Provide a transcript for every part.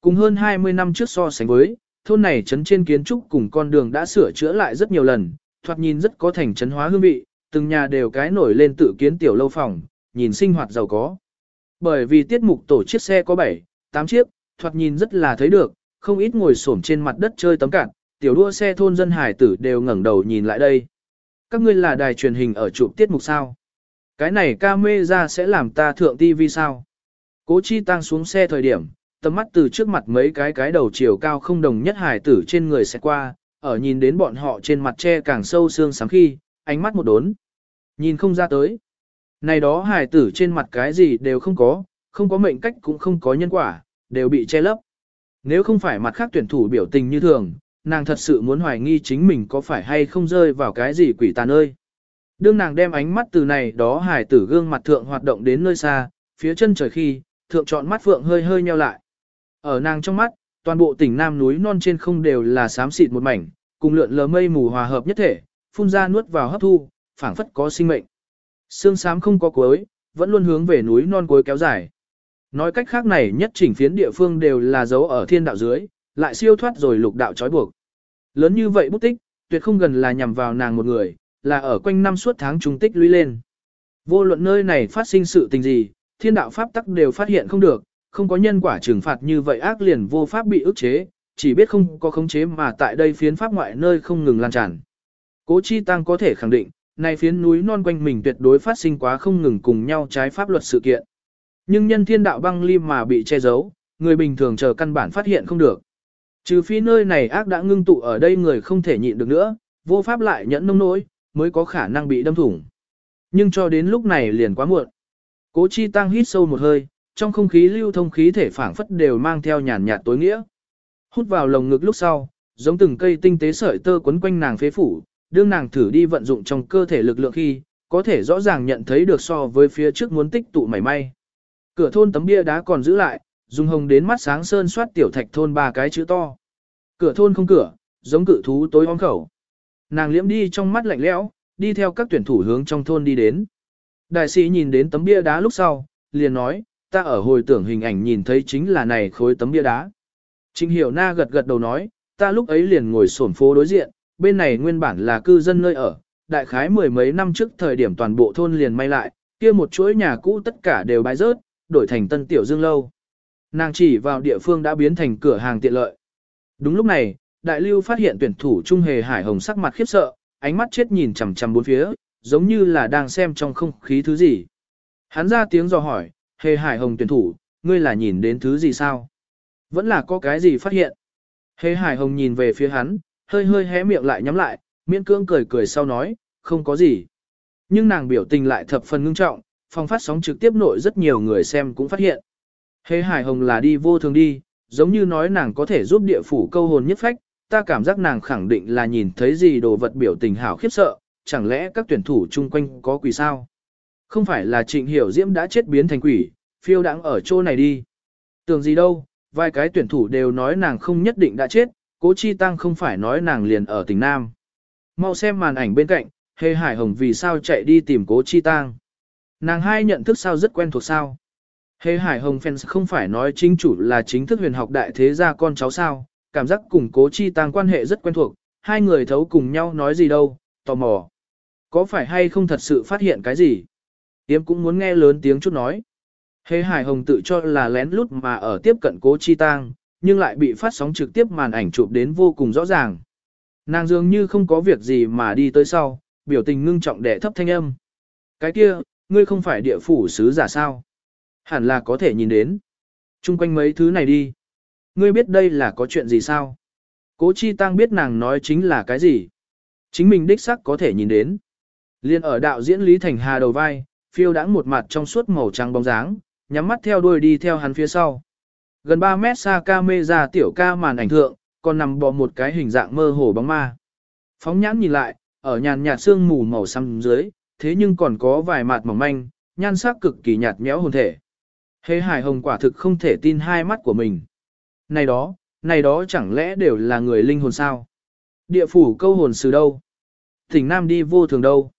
Cùng hơn 20 năm trước so sánh với, thôn này trấn trên kiến trúc cùng con đường đã sửa chữa lại rất nhiều lần, thoạt nhìn rất có thành trấn hóa hương vị, từng nhà đều cái nổi lên tự kiến tiểu lâu phòng, nhìn sinh hoạt giàu có. Bởi vì tiết mục tổ chiếc xe có 7, 8 chiếc, thoạt nhìn rất là thấy được, không ít ngồi xổm trên mặt đất chơi tấm cạn, tiểu đua xe thôn dân hải tử đều ngẩng đầu nhìn lại đây. Các ngươi là đài truyền hình ở chụp tiết mục sao? Cái này ca mê ra sẽ làm ta thượng tivi sao? Cố chi tăng xuống xe thời điểm, tầm mắt từ trước mặt mấy cái cái đầu chiều cao không đồng nhất hải tử trên người sẽ qua, ở nhìn đến bọn họ trên mặt che càng sâu xương sáng khi, ánh mắt một đốn. Nhìn không ra tới. Này đó hải tử trên mặt cái gì đều không có, không có mệnh cách cũng không có nhân quả, đều bị che lấp. Nếu không phải mặt khác tuyển thủ biểu tình như thường, nàng thật sự muốn hoài nghi chính mình có phải hay không rơi vào cái gì quỷ tàn ơi. Đương nàng đem ánh mắt từ này đó hải tử gương mặt thượng hoạt động đến nơi xa, phía chân trời khi, thượng chọn mắt phượng hơi hơi nheo lại. Ở nàng trong mắt, toàn bộ tỉnh Nam núi non trên không đều là xám xịt một mảnh, cùng lượn lờ mây mù hòa hợp nhất thể, phun ra nuốt vào hấp thu, phảng phất có sinh mệnh. Sương xám không có cuối, vẫn luôn hướng về núi non cuối kéo dài. Nói cách khác này nhất chỉnh phiến địa phương đều là dấu ở thiên đạo dưới, lại siêu thoát rồi lục đạo trói buộc. Lớn như vậy bút tích, tuyệt không gần là nhằm vào nàng một người, là ở quanh năm suốt tháng trung tích lũy lên. Vô luận nơi này phát sinh sự tình gì, thiên đạo pháp tắc đều phát hiện không được, không có nhân quả trừng phạt như vậy ác liền vô pháp bị ức chế, chỉ biết không có khống chế mà tại đây phiến pháp ngoại nơi không ngừng lan tràn. Cố Chi Tăng có thể khẳng định, này phiến núi non quanh mình tuyệt đối phát sinh quá không ngừng cùng nhau trái pháp luật sự kiện. Nhưng nhân thiên đạo băng lim mà bị che giấu, người bình thường chờ căn bản phát hiện không được. Trừ phi nơi này ác đã ngưng tụ ở đây người không thể nhịn được nữa, vô pháp lại nhẫn nông nỗi, mới có khả năng bị đâm thủng. Nhưng cho đến lúc này liền quá muộn. Cố Chi Tăng hít sâu một hơi, trong không khí lưu thông khí thể phảng phất đều mang theo nhàn nhạt tối nghĩa. Hút vào lồng ngực lúc sau, giống từng cây tinh tế sợi tơ quấn quanh nàng phế phủ, đương nàng thử đi vận dụng trong cơ thể lực lượng khi, có thể rõ ràng nhận thấy được so với phía trước muốn tích tụ mảy may. Cửa thôn tấm bia đá còn giữ lại, dùng hồng đến mắt sáng sơn soát tiểu thạch thôn ba cái chữ to. Cửa thôn không cửa, giống cự thú tối om khẩu. Nàng liễm đi trong mắt lạnh lẽo, đi theo các tuyển thủ hướng trong thôn đi đến. Đại sĩ nhìn đến tấm bia đá lúc sau, liền nói, ta ở hồi tưởng hình ảnh nhìn thấy chính là này khối tấm bia đá. Trịnh hiểu na gật gật đầu nói, ta lúc ấy liền ngồi sổn phố đối diện, bên này nguyên bản là cư dân nơi ở, đại khái mười mấy năm trước thời điểm toàn bộ thôn liền may lại, kia một chuỗi nhà cũ tất cả đều bãi rớt, đổi thành tân tiểu dương lâu. Nàng chỉ vào địa phương đã biến thành cửa hàng tiện lợi. Đúng lúc này, đại lưu phát hiện tuyển thủ trung hề hải hồng sắc mặt khiếp sợ, ánh mắt chết nhìn chằm chằm bốn phía, giống như là đang xem trong không khí thứ gì. Hắn ra tiếng dò hỏi, hề hải hồng tuyển thủ, ngươi là nhìn đến thứ gì sao? Vẫn là có cái gì phát hiện? Hề hải hồng nhìn về phía hắn, hơi hơi hé miệng lại nhắm lại, miễn cưỡng cười cười sau nói, không có gì. Nhưng nàng biểu tình lại thập phần ngưng trọng, phòng phát sóng trực tiếp nội rất nhiều người xem cũng phát hiện. Hề hải hồng là đi vô thường đi, giống như nói nàng có thể giúp địa phủ câu hồn nhất phách, ta cảm giác nàng khẳng định là nhìn thấy gì đồ vật biểu tình hảo khiếp sợ, chẳng lẽ các tuyển thủ chung quanh có quỷ sao? Không phải là trịnh hiểu diễm đã chết biến thành quỷ, phiêu đãng ở chỗ này đi. Tưởng gì đâu, vài cái tuyển thủ đều nói nàng không nhất định đã chết, cố chi tăng không phải nói nàng liền ở tỉnh Nam. Mau xem màn ảnh bên cạnh, hề hải hồng vì sao chạy đi tìm cố chi tăng. Nàng hai nhận thức sao rất quen thuộc sao. Hề hải hồng fans không phải nói chính chủ là chính thức huyền học đại thế gia con cháu sao, cảm giác cùng cố chi tăng quan hệ rất quen thuộc, hai người thấu cùng nhau nói gì đâu, tò mò. Có phải hay không thật sự phát hiện cái gì? Yếm cũng muốn nghe lớn tiếng chút nói. Hề hải hồng tự cho là lén lút mà ở tiếp cận cố chi tang, nhưng lại bị phát sóng trực tiếp màn ảnh chụp đến vô cùng rõ ràng. Nàng dường như không có việc gì mà đi tới sau, biểu tình ngưng trọng đẻ thấp thanh âm. Cái kia, ngươi không phải địa phủ sứ giả sao? Hẳn là có thể nhìn đến. Trung quanh mấy thứ này đi. Ngươi biết đây là có chuyện gì sao? Cố Chi Tăng biết nàng nói chính là cái gì. Chính mình đích sắc có thể nhìn đến. Liên ở đạo diễn Lý Thành Hà đầu vai, phiêu đãng một mặt trong suốt màu trắng bóng dáng, nhắm mắt theo đuôi đi theo hắn phía sau. Gần 3 mét xa ca mê ra tiểu ca màn ảnh thượng, còn nằm bò một cái hình dạng mơ hồ bóng ma. Phóng nhãn nhìn lại, ở nhàn nhạt sương mù màu xăm dưới, thế nhưng còn có vài mặt mỏng manh, nhan sắc cực kỳ nhạt nhẽo hồn thể. Hê hải hồng quả thực không thể tin hai mắt của mình. Này đó, này đó chẳng lẽ đều là người linh hồn sao? Địa phủ câu hồn từ đâu? Thỉnh Nam đi vô thường đâu?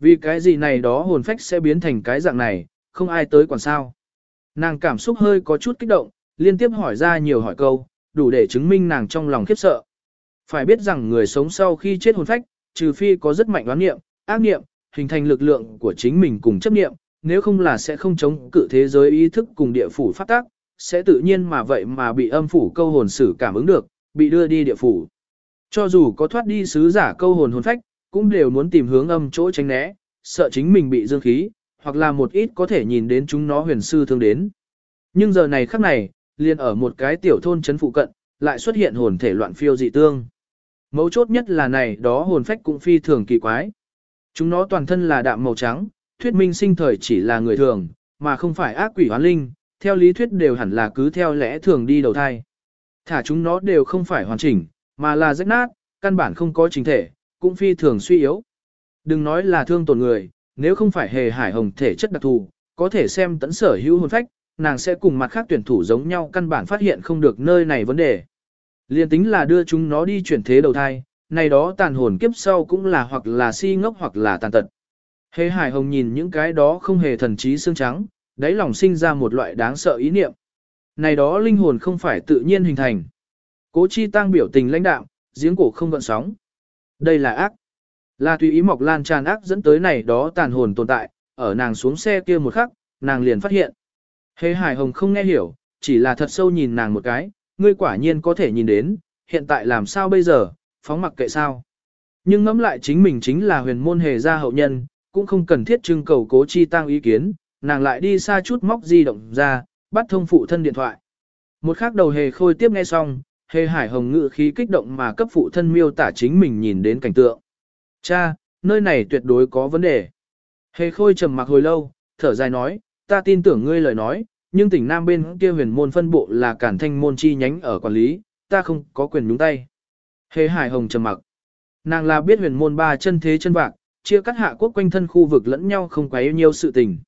Vì cái gì này đó hồn phách sẽ biến thành cái dạng này, không ai tới còn sao? Nàng cảm xúc hơi có chút kích động, liên tiếp hỏi ra nhiều hỏi câu, đủ để chứng minh nàng trong lòng khiếp sợ. Phải biết rằng người sống sau khi chết hồn phách, trừ phi có rất mạnh đoán niệm, ác niệm, hình thành lực lượng của chính mình cùng chấp niệm, nếu không là sẽ không chống cự thế giới ý thức cùng địa phủ phát tác, sẽ tự nhiên mà vậy mà bị âm phủ câu hồn sử cảm ứng được, bị đưa đi địa phủ. Cho dù có thoát đi sứ giả câu hồn hồn phách, cũng đều muốn tìm hướng âm chỗ tránh né, sợ chính mình bị dương khí, hoặc là một ít có thể nhìn đến chúng nó huyền sư thương đến. Nhưng giờ này khắc này, liền ở một cái tiểu thôn trấn phụ cận, lại xuất hiện hồn thể loạn phiêu dị tương. Mấu chốt nhất là này đó hồn phách cũng phi thường kỳ quái. Chúng nó toàn thân là đạm màu trắng, thuyết minh sinh thời chỉ là người thường, mà không phải ác quỷ hoán linh, theo lý thuyết đều hẳn là cứ theo lẽ thường đi đầu thai. Thả chúng nó đều không phải hoàn chỉnh, mà là rách nát, căn bản không có chính thể, cũng phi thường suy yếu. Đừng nói là thương tổn người, nếu không phải hề hải hồng thể chất đặc thù, có thể xem tấn sở hữu hồn phách, nàng sẽ cùng mặt khác tuyển thủ giống nhau căn bản phát hiện không được nơi này vấn đề. Liên tính là đưa chúng nó đi chuyển thế đầu thai, này đó tàn hồn kiếp sau cũng là hoặc là si ngốc hoặc là tàn tật. Hề hải hồng nhìn những cái đó không hề thần trí xương trắng, đáy lòng sinh ra một loại đáng sợ ý niệm. Này đó linh hồn không phải tự nhiên hình thành. Cố chi tăng biểu tình lãnh đạo, giếng cổ không gợn sóng. Đây là ác. Là tùy ý mọc lan tràn ác dẫn tới này đó tàn hồn tồn tại, ở nàng xuống xe kia một khắc, nàng liền phát hiện. Hề hải hồng không nghe hiểu, chỉ là thật sâu nhìn nàng một cái, ngươi quả nhiên có thể nhìn đến, hiện tại làm sao bây giờ, phóng mặc kệ sao. Nhưng ngẫm lại chính mình chính là huyền môn hề gia hậu nhân, cũng không cần thiết trưng cầu cố chi tăng ý kiến, nàng lại đi xa chút móc di động ra, bắt thông phụ thân điện thoại. Một khắc đầu hề khôi tiếp nghe xong, hề hải hồng ngự khí kích động mà cấp phụ thân miêu tả chính mình nhìn đến cảnh tượng. Cha, nơi này tuyệt đối có vấn đề. Hề khôi trầm mặc hồi lâu, thở dài nói, ta tin tưởng ngươi lời nói, nhưng tỉnh Nam bên kia huyền môn phân bộ là cản thanh môn chi nhánh ở quản lý, ta không có quyền nhúng tay. Hề hải hồng trầm mặc. Nàng là biết huyền môn ba chân thế chân vạc, chia cắt hạ quốc quanh thân khu vực lẫn nhau không quá yêu nhiều sự tình.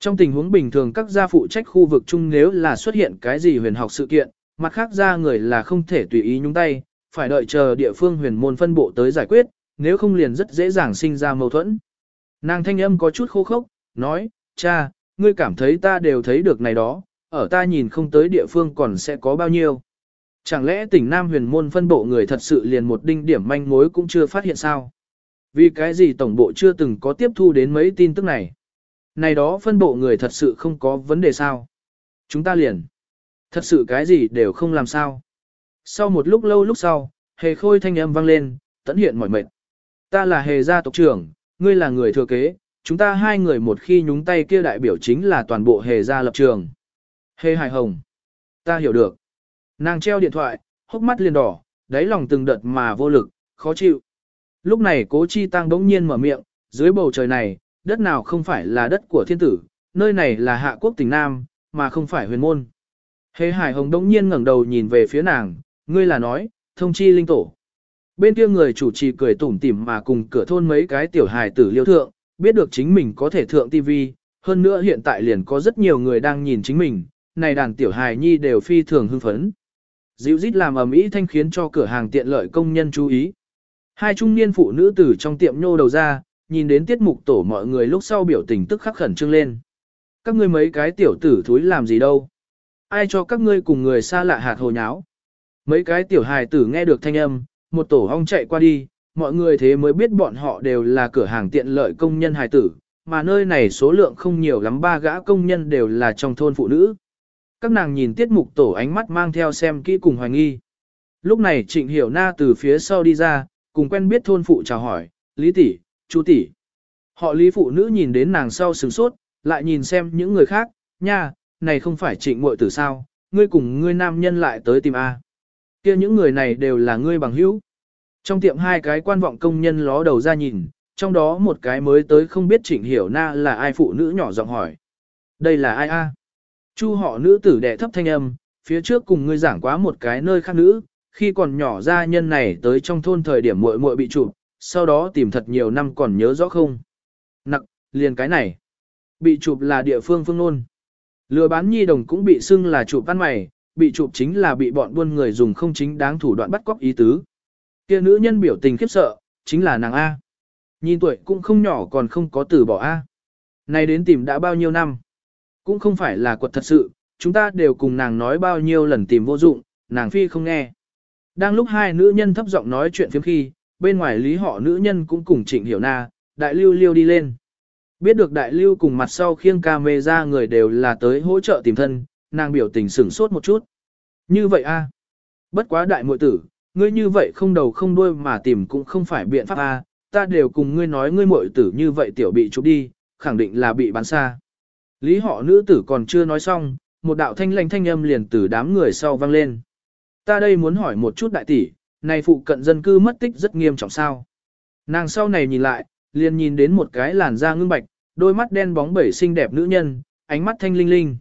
Trong tình huống bình thường các gia phụ trách khu vực chung nếu là xuất hiện cái gì huyền học sự kiện, mặt khác ra người là không thể tùy ý nhúng tay, phải đợi chờ địa phương huyền môn phân bộ tới giải quyết, nếu không liền rất dễ dàng sinh ra mâu thuẫn. Nàng thanh âm có chút khô khốc, nói, cha, ngươi cảm thấy ta đều thấy được này đó, ở ta nhìn không tới địa phương còn sẽ có bao nhiêu. Chẳng lẽ tỉnh Nam huyền môn phân bộ người thật sự liền một đinh điểm manh mối cũng chưa phát hiện sao? Vì cái gì tổng bộ chưa từng có tiếp thu đến mấy tin tức này? Này đó phân bộ người thật sự không có vấn đề sao? Chúng ta liền. Thật sự cái gì đều không làm sao. Sau một lúc lâu lúc sau, hề khôi thanh âm vang lên, tẫn hiện mỏi mệt. Ta là hề gia tộc trưởng, ngươi là người thừa kế, chúng ta hai người một khi nhúng tay kia đại biểu chính là toàn bộ hề gia lập trường. Hề hài hồng. Ta hiểu được. Nàng treo điện thoại, hốc mắt liền đỏ, đáy lòng từng đợt mà vô lực, khó chịu. Lúc này cố chi tăng đống nhiên mở miệng, dưới bầu trời này, đất nào không phải là đất của thiên tử, nơi này là hạ quốc tỉnh Nam, mà không phải huyền môn. Hề hải hồng đống nhiên ngẩng đầu nhìn về phía nàng, ngươi là nói, thông chi linh tổ. Bên kia người chủ trì cười tủm tỉm mà cùng cửa thôn mấy cái tiểu hài tử liêu thượng, biết được chính mình có thể thượng tivi, hơn nữa hiện tại liền có rất nhiều người đang nhìn chính mình, này đàn tiểu hài nhi đều phi thường hưng phấn. Dịu dít làm ầm ĩ thanh khiến cho cửa hàng tiện lợi công nhân chú ý. Hai trung niên phụ nữ từ trong tiệm nhô đầu ra, nhìn đến tiết mục tổ mọi người lúc sau biểu tình tức khắc khẩn trương lên. Các ngươi mấy cái tiểu tử thúi làm gì đâu? Ai cho các ngươi cùng người xa lạ hạt hồ nháo? Mấy cái tiểu hài tử nghe được thanh âm, một tổ hong chạy qua đi, mọi người thế mới biết bọn họ đều là cửa hàng tiện lợi công nhân hài tử, mà nơi này số lượng không nhiều lắm ba gã công nhân đều là trong thôn phụ nữ. Các nàng nhìn tiết mục tổ ánh mắt mang theo xem kỹ cùng hoài nghi. Lúc này Trịnh Hiểu Na từ phía sau đi ra, cùng quen biết thôn phụ chào hỏi, Lý tỷ, chú tỷ. Họ Lý phụ nữ nhìn đến nàng sau sửng sốt, lại nhìn xem những người khác, nha, này không phải Trịnh muội tử sao, ngươi cùng ngươi nam nhân lại tới tìm a. Kia những người này đều là ngươi bằng hữu. Trong tiệm hai cái quan vọng công nhân ló đầu ra nhìn, trong đó một cái mới tới không biết Trịnh Hiểu Na là ai phụ nữ nhỏ giọng hỏi. Đây là ai a? Chu họ nữ tử đệ thấp thanh âm, phía trước cùng ngươi giảng quá một cái nơi khác nữ, khi còn nhỏ gia nhân này tới trong thôn thời điểm muội muội bị chụp, sau đó tìm thật nhiều năm còn nhớ rõ không. nặng liền cái này. Bị chụp là địa phương phương nôn. Lừa bán nhi đồng cũng bị xưng là chụp ăn mày, bị chụp chính là bị bọn buôn người dùng không chính đáng thủ đoạn bắt cóc ý tứ. Kia nữ nhân biểu tình khiếp sợ, chính là nàng A. Nhìn tuổi cũng không nhỏ còn không có từ bỏ A. Này đến tìm đã bao nhiêu năm. Cũng không phải là quật thật sự, chúng ta đều cùng nàng nói bao nhiêu lần tìm vô dụng, nàng phi không nghe. Đang lúc hai nữ nhân thấp giọng nói chuyện phiếm khi, bên ngoài lý họ nữ nhân cũng cùng trịnh hiểu na, đại lưu liêu đi lên. Biết được đại lưu cùng mặt sau khiêng ca mê ra người đều là tới hỗ trợ tìm thân, nàng biểu tình sửng sốt một chút. Như vậy a Bất quá đại muội tử, ngươi như vậy không đầu không đuôi mà tìm cũng không phải biện pháp a ta đều cùng ngươi nói ngươi muội tử như vậy tiểu bị chụp đi, khẳng định là bị bán xa. Lý họ nữ tử còn chưa nói xong, một đạo thanh lanh thanh âm liền từ đám người sau vang lên. Ta đây muốn hỏi một chút đại tỷ, này phụ cận dân cư mất tích rất nghiêm trọng sao? Nàng sau này nhìn lại, liền nhìn đến một cái làn da ngưng bạch, đôi mắt đen bóng bẩy xinh đẹp nữ nhân, ánh mắt thanh linh linh.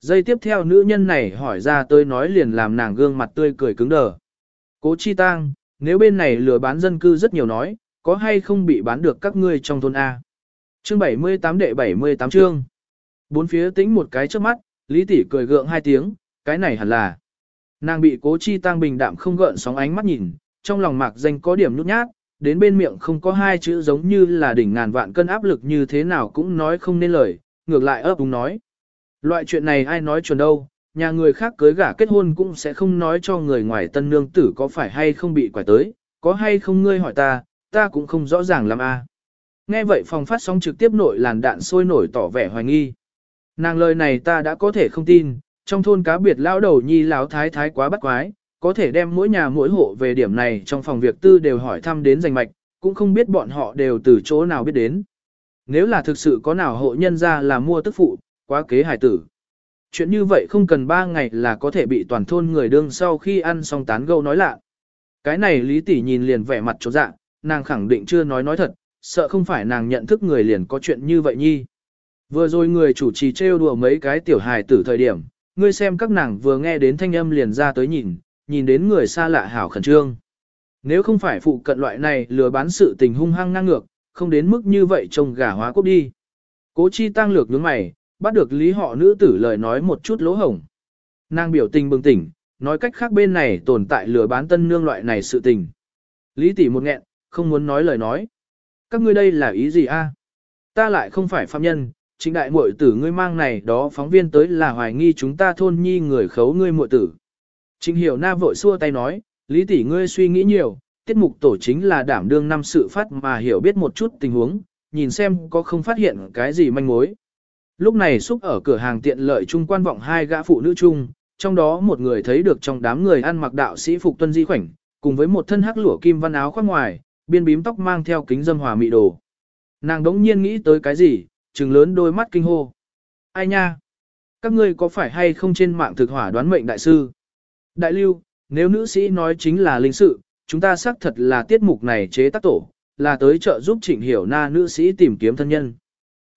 Giây tiếp theo nữ nhân này hỏi ra tôi nói liền làm nàng gương mặt tươi cười cứng đờ. Cố chi tang, nếu bên này lừa bán dân cư rất nhiều nói, có hay không bị bán được các ngươi trong thôn A? Chương 78 đệ 78 chương. Bốn phía tĩnh một cái trước mắt, Lý tỷ cười gượng hai tiếng, cái này hẳn là. Nàng bị cố chi tăng bình đạm không gợn sóng ánh mắt nhìn, trong lòng mạc danh có điểm nhút nhát, đến bên miệng không có hai chữ giống như là đỉnh ngàn vạn cân áp lực như thế nào cũng nói không nên lời, ngược lại ấp úng nói. Loại chuyện này ai nói chuẩn đâu, nhà người khác cưới gả kết hôn cũng sẽ không nói cho người ngoài tân nương tử có phải hay không bị quải tới, có hay không ngươi hỏi ta, ta cũng không rõ ràng lắm a. Nghe vậy phòng phát sóng trực tiếp nội làn đạn sôi nổi tỏ vẻ hoài nghi. Nàng lời này ta đã có thể không tin, trong thôn cá biệt lão đầu nhi lão thái thái quá bắt quái, có thể đem mỗi nhà mỗi hộ về điểm này trong phòng việc tư đều hỏi thăm đến danh mạch, cũng không biết bọn họ đều từ chỗ nào biết đến. Nếu là thực sự có nào hộ nhân ra là mua tức phụ, quá kế hải tử. Chuyện như vậy không cần 3 ngày là có thể bị toàn thôn người đương sau khi ăn xong tán gẫu nói lạ. Cái này Lý Tỷ nhìn liền vẻ mặt chỗ dạ, nàng khẳng định chưa nói nói thật, sợ không phải nàng nhận thức người liền có chuyện như vậy nhi. Vừa rồi người chủ trì trêu đùa mấy cái tiểu hài tử thời điểm, ngươi xem các nàng vừa nghe đến thanh âm liền ra tới nhìn, nhìn đến người xa lạ hảo khẩn trương. Nếu không phải phụ cận loại này lừa bán sự tình hung hăng ngang ngược, không đến mức như vậy trông gà hóa cốt đi. Cố chi tăng lược nhướng mày, bắt được lý họ nữ tử lời nói một chút lỗ hổng. Nàng biểu tình bừng tỉnh, nói cách khác bên này tồn tại lừa bán tân nương loại này sự tình. Lý tỷ một nghẹn, không muốn nói lời nói. Các ngươi đây là ý gì a? Ta lại không phải phạm nhân, chính đại muội tử ngươi mang này đó phóng viên tới là hoài nghi chúng ta thôn nhi người khấu ngươi muội tử. Trình hiểu na vội xua tay nói, lý tỷ ngươi suy nghĩ nhiều, tiết mục tổ chính là đảm đương năm sự phát mà hiểu biết một chút tình huống, nhìn xem có không phát hiện cái gì manh mối. Lúc này xúc ở cửa hàng tiện lợi trung quan vọng hai gã phụ nữ chung, trong đó một người thấy được trong đám người ăn mặc đạo sĩ phục tuân di khoảnh, cùng với một thân hắc lụa kim văn áo khoác ngoài, biên bím tóc mang theo kính dâm hòa mị đồ. Nàng đống nhiên nghĩ tới cái gì, trừng lớn đôi mắt kinh hô. Ai nha? Các ngươi có phải hay không trên mạng thực hỏa đoán mệnh đại sư? Đại lưu, nếu nữ sĩ nói chính là linh sự, chúng ta xác thật là tiết mục này chế tác tổ, là tới trợ giúp trịnh hiểu na nữ sĩ tìm kiếm thân nhân.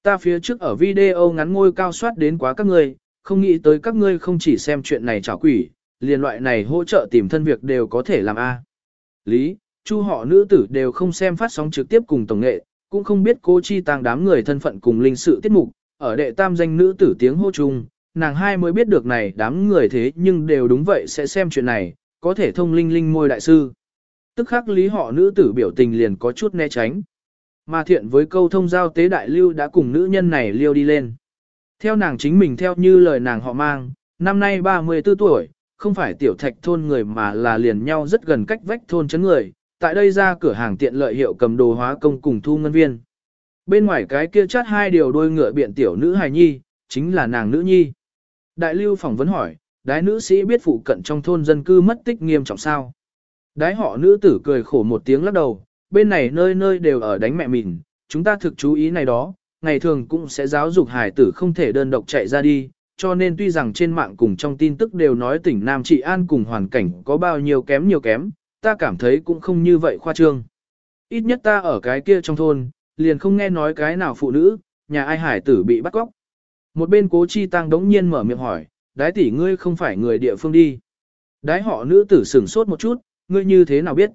Ta phía trước ở video ngắn ngôi cao soát đến quá các ngươi, không nghĩ tới các ngươi không chỉ xem chuyện này trả quỷ, liền loại này hỗ trợ tìm thân việc đều có thể làm A. Lý, chu họ nữ tử đều không xem phát sóng trực tiếp cùng tổng nghệ, cũng không biết cô chi tàng đám người thân phận cùng linh sự tiết mục, ở đệ tam danh nữ tử tiếng hô chung, nàng hai mới biết được này đám người thế nhưng đều đúng vậy sẽ xem chuyện này, có thể thông linh linh môi đại sư. Tức khắc lý họ nữ tử biểu tình liền có chút né tránh. Mà thiện với câu thông giao tế đại lưu đã cùng nữ nhân này liêu đi lên. Theo nàng chính mình theo như lời nàng họ mang, năm nay 34 tuổi, không phải tiểu thạch thôn người mà là liền nhau rất gần cách vách thôn chấn người, tại đây ra cửa hàng tiện lợi hiệu cầm đồ hóa công cùng thu ngân viên. Bên ngoài cái kia chát hai điều đôi ngựa biện tiểu nữ hài nhi, chính là nàng nữ nhi. Đại lưu phỏng vấn hỏi, đái nữ sĩ biết phụ cận trong thôn dân cư mất tích nghiêm trọng sao. Đái họ nữ tử cười khổ một tiếng lắc đầu, bên này nơi nơi đều ở đánh mẹ mình, chúng ta thực chú ý này đó, ngày thường cũng sẽ giáo dục hải tử không thể đơn độc chạy ra đi, cho nên tuy rằng trên mạng cùng trong tin tức đều nói tỉnh Nam Trị An cùng hoàn cảnh có bao nhiêu kém nhiều kém, ta cảm thấy cũng không như vậy khoa trương. Ít nhất ta ở cái kia trong thôn, liền không nghe nói cái nào phụ nữ, nhà ai hải tử bị bắt cóc. Một bên cố chi tăng đống nhiên mở miệng hỏi, đái tỷ ngươi không phải người địa phương đi. Đái họ nữ tử sửng sốt một chút, ngươi như thế nào biết?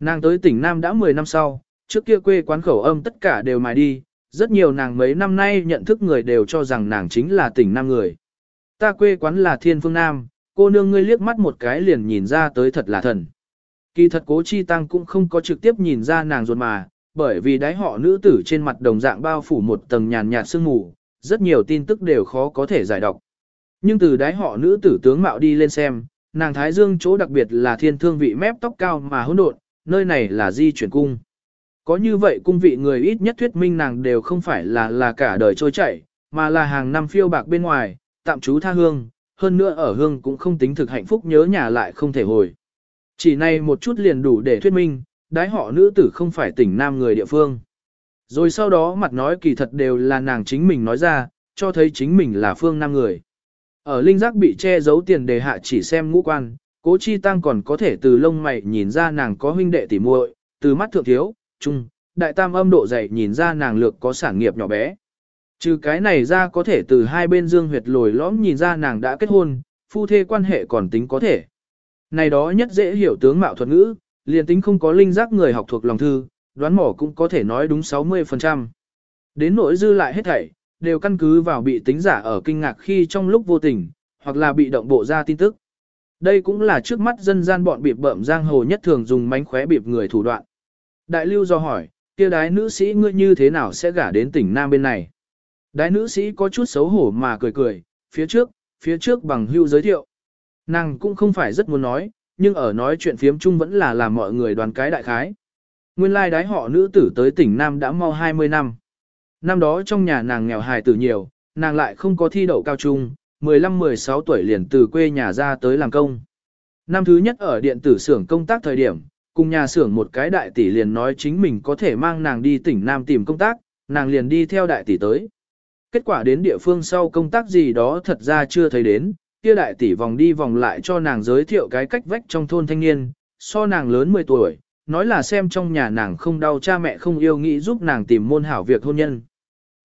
Nàng tới tỉnh Nam đã 10 năm sau, trước kia quê quán khẩu âm tất cả đều mài đi, rất nhiều nàng mấy năm nay nhận thức người đều cho rằng nàng chính là tỉnh Nam người. Ta quê quán là Thiên Phương Nam, cô nương ngươi liếc mắt một cái liền nhìn ra tới thật là thần. Kỳ thật cố chi tăng cũng không có trực tiếp nhìn ra nàng ruột mà, bởi vì đáy họ nữ tử trên mặt đồng dạng bao phủ một tầng nhàn nhạt sương mù, rất nhiều tin tức đều khó có thể giải đọc. Nhưng từ đáy họ nữ tử tướng mạo đi lên xem, nàng Thái Dương chỗ đặc biệt là thiên thương vị mép tóc cao mà hỗn độn, nơi này là di chuyển cung. Có như vậy cung vị người ít nhất thuyết minh nàng đều không phải là là cả đời trôi chảy, mà là hàng năm phiêu bạc bên ngoài, tạm trú tha hương, hơn nữa ở hương cũng không tính thực hạnh phúc nhớ nhà lại không thể hồi. Chỉ này một chút liền đủ để thuyết minh, đái họ nữ tử không phải tỉnh nam người địa phương. Rồi sau đó mặt nói kỳ thật đều là nàng chính mình nói ra, cho thấy chính mình là phương nam người. Ở linh giác bị che giấu tiền đề hạ chỉ xem ngũ quan, cố chi tăng còn có thể từ lông mày nhìn ra nàng có huynh đệ tỉ muội, từ mắt thượng thiếu, trung, đại tam âm độ dày nhìn ra nàng lược có sản nghiệp nhỏ bé. Trừ cái này ra có thể từ hai bên dương huyệt lồi lõm nhìn ra nàng đã kết hôn, phu thê quan hệ còn tính có thể. Này đó nhất dễ hiểu tướng mạo thuật ngữ, liền tính không có linh giác người học thuộc lòng thư, đoán mỏ cũng có thể nói đúng 60%. Đến nỗi dư lại hết thảy, đều căn cứ vào bị tính giả ở kinh ngạc khi trong lúc vô tình, hoặc là bị động bộ ra tin tức. Đây cũng là trước mắt dân gian bọn bịp bợm giang hồ nhất thường dùng mánh khóe bịp người thủ đoạn. Đại lưu do hỏi, kia đái nữ sĩ ngươi như thế nào sẽ gả đến tỉnh Nam bên này? Đái nữ sĩ có chút xấu hổ mà cười cười, phía trước, phía trước bằng hưu giới thiệu. Nàng cũng không phải rất muốn nói, nhưng ở nói chuyện phiếm chung vẫn là làm mọi người đoàn cái đại khái. Nguyên lai đái họ nữ tử tới tỉnh Nam đã mau 20 năm. Năm đó trong nhà nàng nghèo hài tử nhiều, nàng lại không có thi đậu cao trung, 15-16 tuổi liền từ quê nhà ra tới làm công. Năm thứ nhất ở điện tử xưởng công tác thời điểm, cùng nhà xưởng một cái đại tỷ liền nói chính mình có thể mang nàng đi tỉnh Nam tìm công tác, nàng liền đi theo đại tỷ tới. Kết quả đến địa phương sau công tác gì đó thật ra chưa thấy đến, kia đại tỷ vòng đi vòng lại cho nàng giới thiệu cái cách vách trong thôn thanh niên, so nàng lớn 10 tuổi, nói là xem trong nhà nàng không đau cha mẹ không yêu nghĩ giúp nàng tìm môn hảo việc hôn nhân.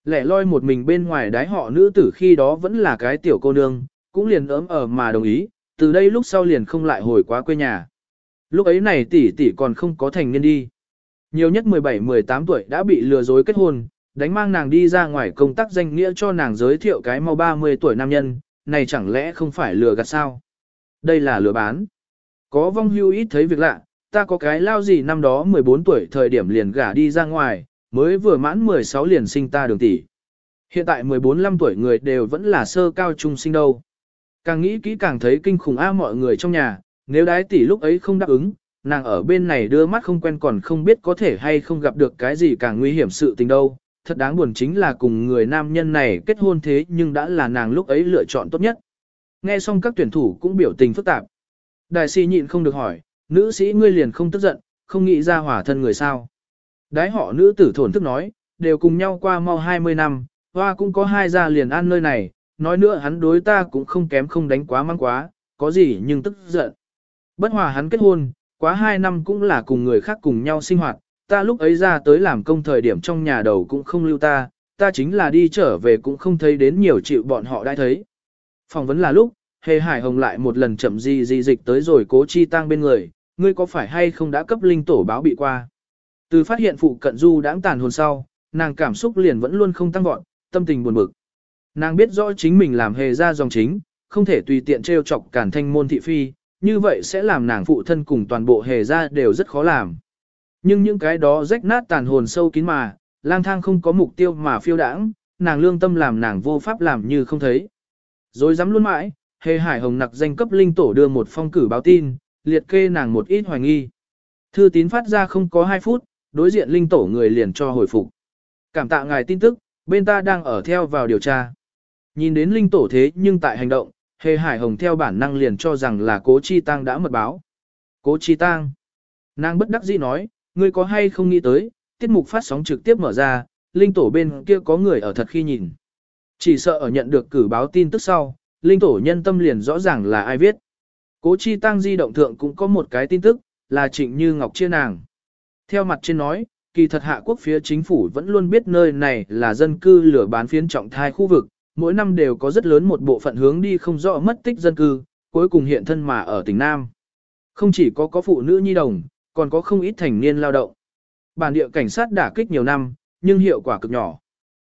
Lẻ loi một mình bên ngoài đái họ nữ tử khi đó vẫn là cái tiểu cô nương, cũng liền ấm ở mà đồng ý, từ đây lúc sau liền không lại hồi quá quê nhà. Lúc ấy này tỷ tỷ còn không có thành niên đi. Nhiều nhất 17-18 tuổi đã bị lừa dối kết hôn, đánh mang nàng đi ra ngoài công tác danh nghĩa cho nàng giới thiệu cái mau 30 tuổi nam nhân, này chẳng lẽ không phải lừa gạt sao? Đây là lừa bán. Có vong hưu ít thấy việc lạ, ta có cái lao gì năm đó 14 tuổi thời điểm liền gả đi ra ngoài, mới vừa mãn 16 liền sinh ta đường tỷ. Hiện tại 14-15 tuổi người đều vẫn là sơ cao trung sinh đâu. Càng nghĩ kỹ càng thấy kinh khủng a mọi người trong nhà, nếu đái tỷ lúc ấy không đáp ứng, nàng ở bên này đưa mắt không quen còn không biết có thể hay không gặp được cái gì càng nguy hiểm sự tình đâu. Thật đáng buồn chính là cùng người nam nhân này kết hôn thế nhưng đã là nàng lúc ấy lựa chọn tốt nhất. Nghe xong các tuyển thủ cũng biểu tình phức tạp. Đại sĩ nhịn không được hỏi, nữ sĩ ngươi liền không tức giận, không nghĩ ra hỏa thân người sao. Đái họ nữ tử thổn thức nói, đều cùng nhau qua mau 20 năm, hoa cũng có hai gia liền ăn nơi này, nói nữa hắn đối ta cũng không kém không đánh quá mang quá, có gì nhưng tức giận. Bất hòa hắn kết hôn, quá hai năm cũng là cùng người khác cùng nhau sinh hoạt, ta lúc ấy ra tới làm công thời điểm trong nhà đầu cũng không lưu ta, ta chính là đi trở về cũng không thấy đến nhiều chịu bọn họ đã thấy. Phỏng vấn là lúc, hề hải hồng lại một lần chậm di di dịch tới rồi cố chi tăng bên người, ngươi có phải hay không đã cấp linh tổ báo bị qua. Từ phát hiện phụ cận du đãng tàn hồn sau, nàng cảm xúc liền vẫn luôn không tăng vọt, tâm tình buồn bực. Nàng biết rõ chính mình làm hề ra dòng chính, không thể tùy tiện trêu chọc cản thanh môn thị phi, như vậy sẽ làm nàng phụ thân cùng toàn bộ hề ra đều rất khó làm. Nhưng những cái đó rách nát tàn hồn sâu kín mà, lang thang không có mục tiêu mà phiêu đãng, nàng lương tâm làm nàng vô pháp làm như không thấy. Rồi dám luôn mãi, hề hải hồng nặc danh cấp linh tổ đưa một phong cử báo tin, liệt kê nàng một ít hoài nghi. Thư tín phát ra không có 2 phút, đối diện linh tổ người liền cho hồi phục. Cảm tạ ngài tin tức, bên ta đang ở theo vào điều tra. Nhìn đến linh tổ thế nhưng tại hành động, hề hải hồng theo bản năng liền cho rằng là cố chi tăng đã mật báo. Cố chi tăng. Nàng bất đắc dĩ nói, ngươi có hay không nghĩ tới, tiết mục phát sóng trực tiếp mở ra, linh tổ bên kia có người ở thật khi nhìn. Chỉ sợ ở nhận được cử báo tin tức sau, linh tổ nhân tâm liền rõ ràng là ai viết. Cố chi tăng di động thượng cũng có một cái tin tức, là trịnh như ngọc chia nàng. Theo mặt trên nói, kỳ thật hạ quốc phía chính phủ vẫn luôn biết nơi này là dân cư lửa bán phiến trọng thai khu vực, mỗi năm đều có rất lớn một bộ phận hướng đi không rõ mất tích dân cư, cuối cùng hiện thân mà ở tỉnh Nam. Không chỉ có có phụ nữ nhi đồng, còn có không ít thành niên lao động. Bản địa cảnh sát đả kích nhiều năm, nhưng hiệu quả cực nhỏ.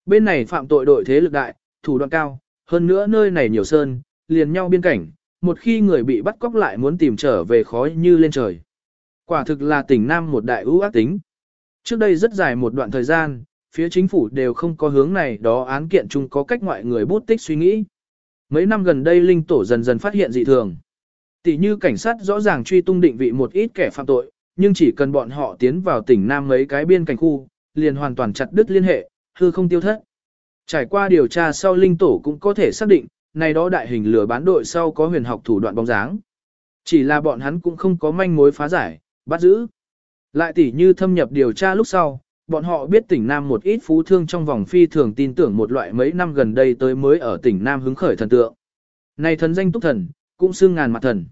Bên này phạm tội đội thế lực đại, thủ đoạn cao, hơn nữa nơi này nhiều sơn, liền nhau biên cảnh, một khi người bị bắt cóc lại muốn tìm trở về khói như lên trời. Quả thực là tỉnh Nam một đại ưu ác tính. Trước đây rất dài một đoạn thời gian, phía chính phủ đều không có hướng này đó án kiện chung có cách ngoại người bút tích suy nghĩ. Mấy năm gần đây linh tổ dần dần phát hiện dị thường. Tỷ như cảnh sát rõ ràng truy tung định vị một ít kẻ phạm tội, nhưng chỉ cần bọn họ tiến vào tỉnh Nam mấy cái biên cảnh khu, liền hoàn toàn chặt đứt liên hệ, hư không tiêu thất. Trải qua điều tra sau linh tổ cũng có thể xác định, này đó đại hình lừa bán đội sau có huyền học thủ đoạn bóng dáng. Chỉ là bọn hắn cũng không có manh mối phá giải, bắt giữ. Lại tỷ như thâm nhập điều tra lúc sau, bọn họ biết tỉnh Nam một ít phú thương trong vòng phi thường tin tưởng một loại mấy năm gần đây tới mới ở tỉnh Nam hứng khởi thần tượng. Này thần danh túc thần, cũng xương ngàn mặt thần.